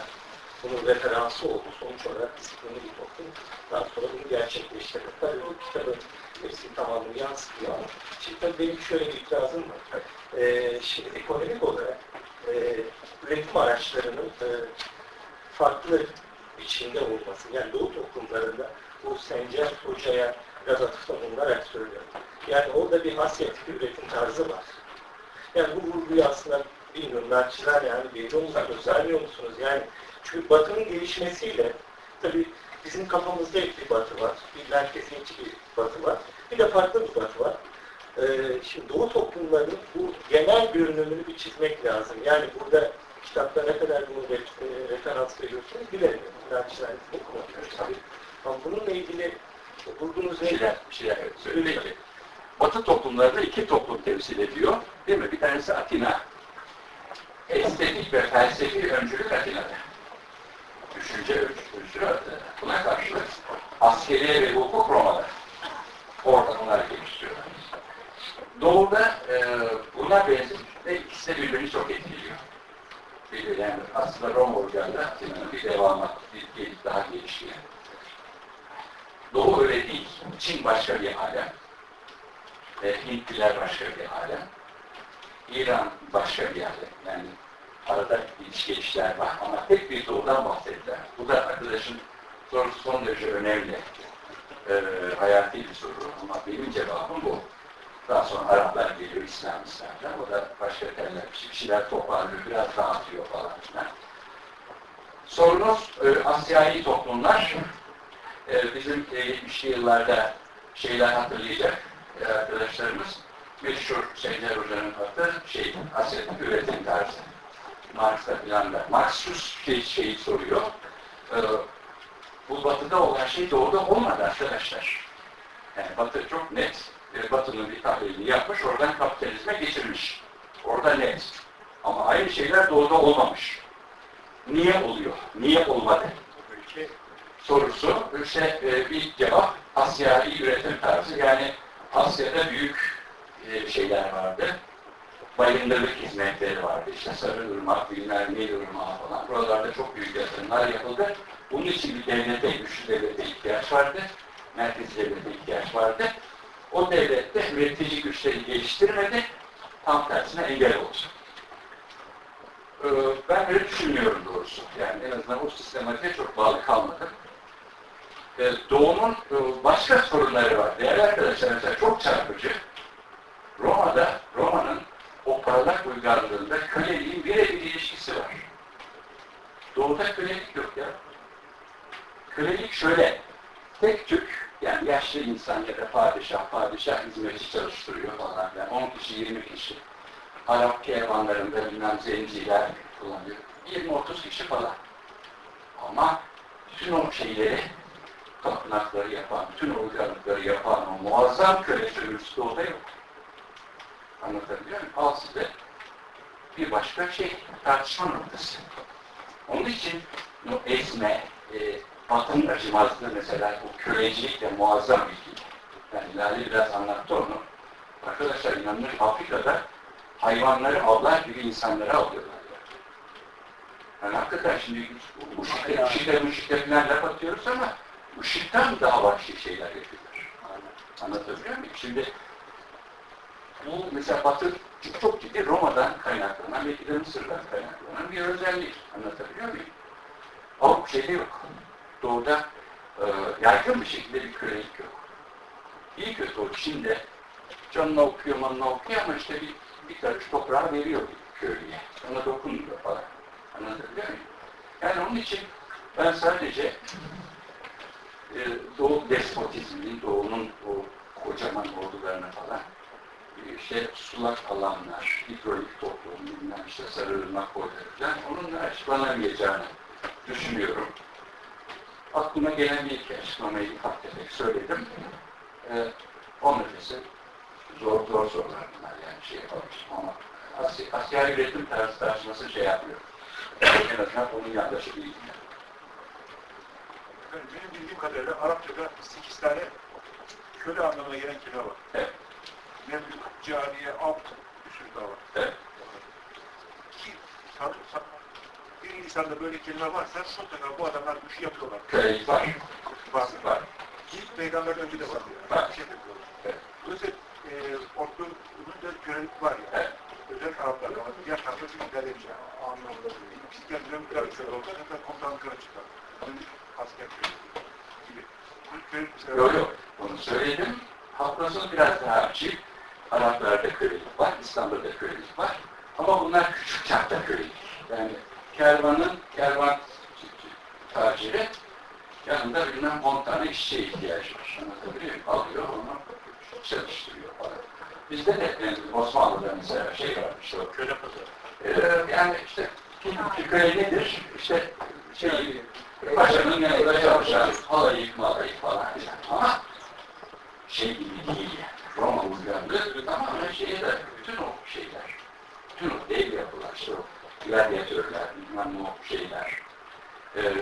bunun referansı oldu. Sonuç olarak disiplinli bir toplum. Daha sonra bunu gerçekleştirdi. Tabii o kitabın hepsi tamamını yansıtıyor ama şimdi tabii benim şöyle bir itirazım var. Ee, şimdi ekonomik olarak e, üretim araçlarının e, farklı biçimde olması. Yani Doğu toplumlarında bu Sencer Hoca'ya biraz atıfta bulunarak söylüyorum. Yani orada bir Asyatik bir üretim tarzı var. Yani bu vurguyu aslında bilmiyorum naçizler yani veriyor musunuz, vermiyor musunuz? Yani çünkü Batı'nın gelişmesiyle tabii bizim kafamızda bir Batı var. Bir merkeziyetçi bir Batı var. Bir de farklı bir Batı var. Ee, şimdi Doğu toplumlarının bu genel görünümünü bir çizmek lazım. Yani burada kitapta ne kadar bunu re, e, referans veriyorsunuz bilemiyorum. Naçizler okumadım tabii. Ama bununla ilgili ne? şeyler, bir şeyler evet, söyleyeyim. Peki. Batı toplumlarında iki toplum temsil ediyor. Değil mi? Bir tanesi Atina. Estetik ve felsefi öncülük Atina'da. Düşünce öncülüğü Atina'da. Buna karşı askeriye ve hukuk Roma'da. Orada bunlar. Doğu'da e, buna benzer ve ikisi de birbirini çok etkiliyor. Bir- Yani aslında Roma ocağında bir devamı, bir, bir daha gelişiyor. Doğu öyle değil. Çin başka bir alem. E, Hintliler başka bir alem. İran başka bir alem. Yani arada ilişki ilişkiler var ama tek bir doğudan bahsettiler. Bu da arkadaşın sorusu son derece önemli. E, hayati bir soru ama benim cevabım bu. Daha sonra Araplar geliyor, İslam İslam'dan. O da başka teller, bir şeyler toparlıyor, biraz dağıtıyor falan filan. Sorunuz e, Asyai toplumlar. E, bizim e, 70'li yıllarda şeyler hatırlayacak e, arkadaşlarımız. Meşhur Seyler Hoca'nın adı şey, Asyatik üretim tarzı. Marx'ta filan da. Marxus şey, şeyi soruyor. E, bu batıda olan şey doğuda olmadı arkadaşlar. Yani batı çok net. E, batının bir tahlilini yapmış, oradan kapitalizme geçirmiş. Orada net. Ama aynı şeyler doğuda olmamış. Niye oluyor? Niye olmadı? Sorusu işte e, bir cevap Asyai üretim tarzı. Yani Asya'da büyük e, şeyler vardı. Bayındırlık hizmetleri vardı. İşte Sarıırmak, bilmem Nilırmak falan. Buralarda çok büyük yatırımlar yapıldı. Bunun için bir devlete, güçlü devlete ihtiyaç vardı. Merkezi devlete ihtiyaç vardı. O devlet de üretici güçleri geliştirmedi. Tam tersine engel oldu. Ee, ben öyle düşünmüyorum doğrusu. Yani en azından o sistematiğe çok bağlı kalmadım. Ee, doğumun e, başka sorunları var. Değerli arkadaşlar mesela çok çarpıcı. Roma'da, Roma'nın o parlak uygarlığında köleliğin birebir ilişkisi var. Doğuda kölelik yok ya. Kölelik şöyle, tek tük, yani yaşlı insan ya da padişah, padişah hizmetçi çalıştırıyor falan. Yani 10 kişi, 20 kişi. Arap kervanlarında bilmem zenciler kullanıyor. 20-30 kişi falan. Ama bütün o şeyleri, tapınakları yapan, bütün uygarlıkları yapan o muazzam köle sömürüsü doğuda yok. Anlatabiliyor muyum? Al size bir başka şey, tartışma noktası. Onun için bu ezme, e, batın acımazlığı mesela bu kölecilik de muazzam bir şey. Yani Lale biraz anlattı onu. Arkadaşlar inanılır Afrika'da hayvanları avlar gibi insanları alıyorlar. Yani hakikaten şimdi bu şiddet, şiddet, şiddet falan laf atıyoruz ama ışıktan daha vahşi şeyler yapıyorlar. Anlatabiliyor muyum? Şimdi bu mesela Batı çok ciddi Roma'dan kaynaklanan, belki de Mısır'dan kaynaklanan bir özellik. Anlatabiliyor muyum? Avrupa şeyde yok. Doğuda e, yaygın bir şekilde bir kölelik yok. İyi kötü o Çin'de canına okuyor, manına okuyor ama işte bir, bir karış toprağı veriyor bir köylüye. Ona dokunmuyor falan. Anlatabiliyor muyum? Yani onun için ben sadece e, Doğu despotizminin, Doğu'nun o kocaman ordularına falan işte sulak alanlar, hidrolik toplum, bilmem işte sarılmak boyları falan onunla açıklanamayacağını düşünüyorum. Aklıma gelen bir iki açıklamayı ufak tefek söyledim. Ee, onun ötesi zor zor sorular bunlar yani şey yapalım ama Asya, Asya üretim tarzı tartışması şey yapmıyor. *coughs* en azından onun yandaşı değil. Yani benim bildiğim kadarıyla Arapçada 8 tane köle anlamına gelen kelime var. Evet. Memlük, cariye, abd, bir sürü daha var. Evet. Ki san- san- bir insanda böyle kelime varsa mutlaka bu adamlar bu işi yapıyorlar. Kölelik var. Var. Var. Ki peygamberden önce de var. Var. Yani. Bir şey yapıyorlar. Evet. Dolayısıyla e, Ortadoğu'nun da kölelik var ya. Evet. Özel Araplarda ama diğer tarafta bir ilerlemiş yani. Anlamda. Biz kendilerine bir köle olsa zaten komutanlıklara çıkar. Asker gibi. Yok yok. Onu söyledim. Haklısın biraz daha açık. Araplarda kölelik var, İstanbul'da kölelik var. Ama bunlar küçük çapta kölelik. Yani kervanın, kervan taciri yanında bilmem 10 tane işçiye ihtiyacı var. Anlatabiliyor muyum? Alıyor onu çalıştırıyor falan. Bizde de yani Osmanlı'da mesela şey var işte o köle pazarı. Ee, yani işte köle nedir? İşte şey, paşanın yanında çalışan halayı, malayı falan filan. Ama şey gibi değil yani. Roma uygarlığı tamamen şeye de bütün o şeyler, bütün o dev yapılar, işte o gladyatörler, bilmem o şeyler, e,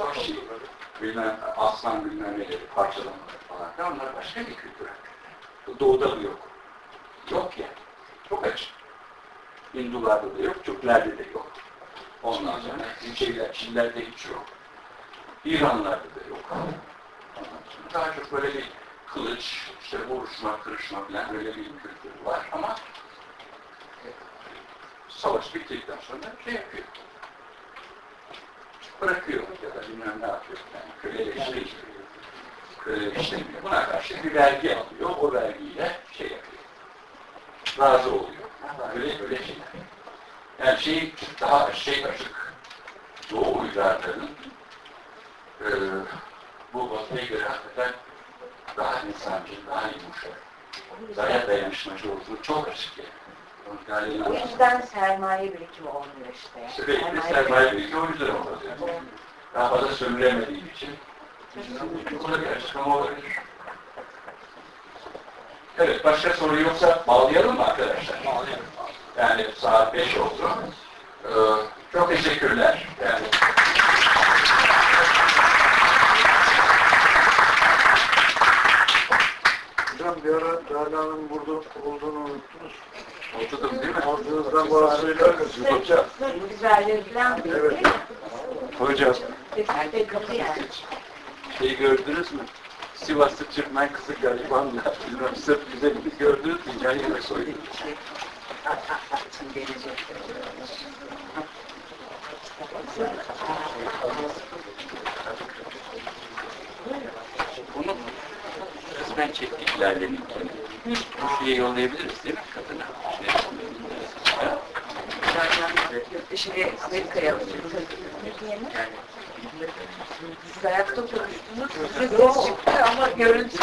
o şey, bilmem aslan bilmem neleri, parçalamaları falan da onlar başka bir kültür. Doğuda bu yok. Yok ya. Çok açık. Hindularda da yok, Türklerde de yok. Ondan sonra şeyler, Çinlerde hiç yok. İranlarda da yok. Daha çok böyle bir kılıç, işte vuruşma, kırışma falan öyle bir kültür var ama savaş bittikten sonra şey yapıyor. Bırakıyor ya da bilmem ne yapıyor. Yani köleleştiriyor. Köleleştirmiyor. Buna karşı bir vergi alıyor. O vergiyle şey yapıyor. Razı oluyor. Öyle öyle şeyler. Yani şey daha şey açık. Doğu uygarlığının e, bu batıya göre hakikaten daha insancıl, daha yumuşak, daha dayanışmacı olduğu çok açık yani. O yüzden sermaye birikimi olmuyor işte. Yani. Sürekli sermaye birikimi o yüzden olmaz yani. Daha fazla sömüremediğim için. Bu da bir açıklama olabilir. Evet, başka soru yoksa bağlayalım mı arkadaşlar? Bağlayalım. Yani saat 5 oldu. Ee, çok teşekkürler. Yani Hocam bir ara Dala'nın burada olduğunu unuttunuz. Oturdum değil mi? Aldığınızdan bazı misiniz hocam? Güzelleri falan Evet. Hocam Ve kapı yani. şey gördünüz mü? Sivaslı Çırpman kızı garibanla bilmem sırf güzelini gördünüz mü? Yan yana koyduk. Bunu kısmen çektik ilerleninkini. Bu şeye yollayabiliriz değil mi ha? Şimdi Amerika'ya Yani siz ayakta konuştunuz. Ses çıktı ama görüntü?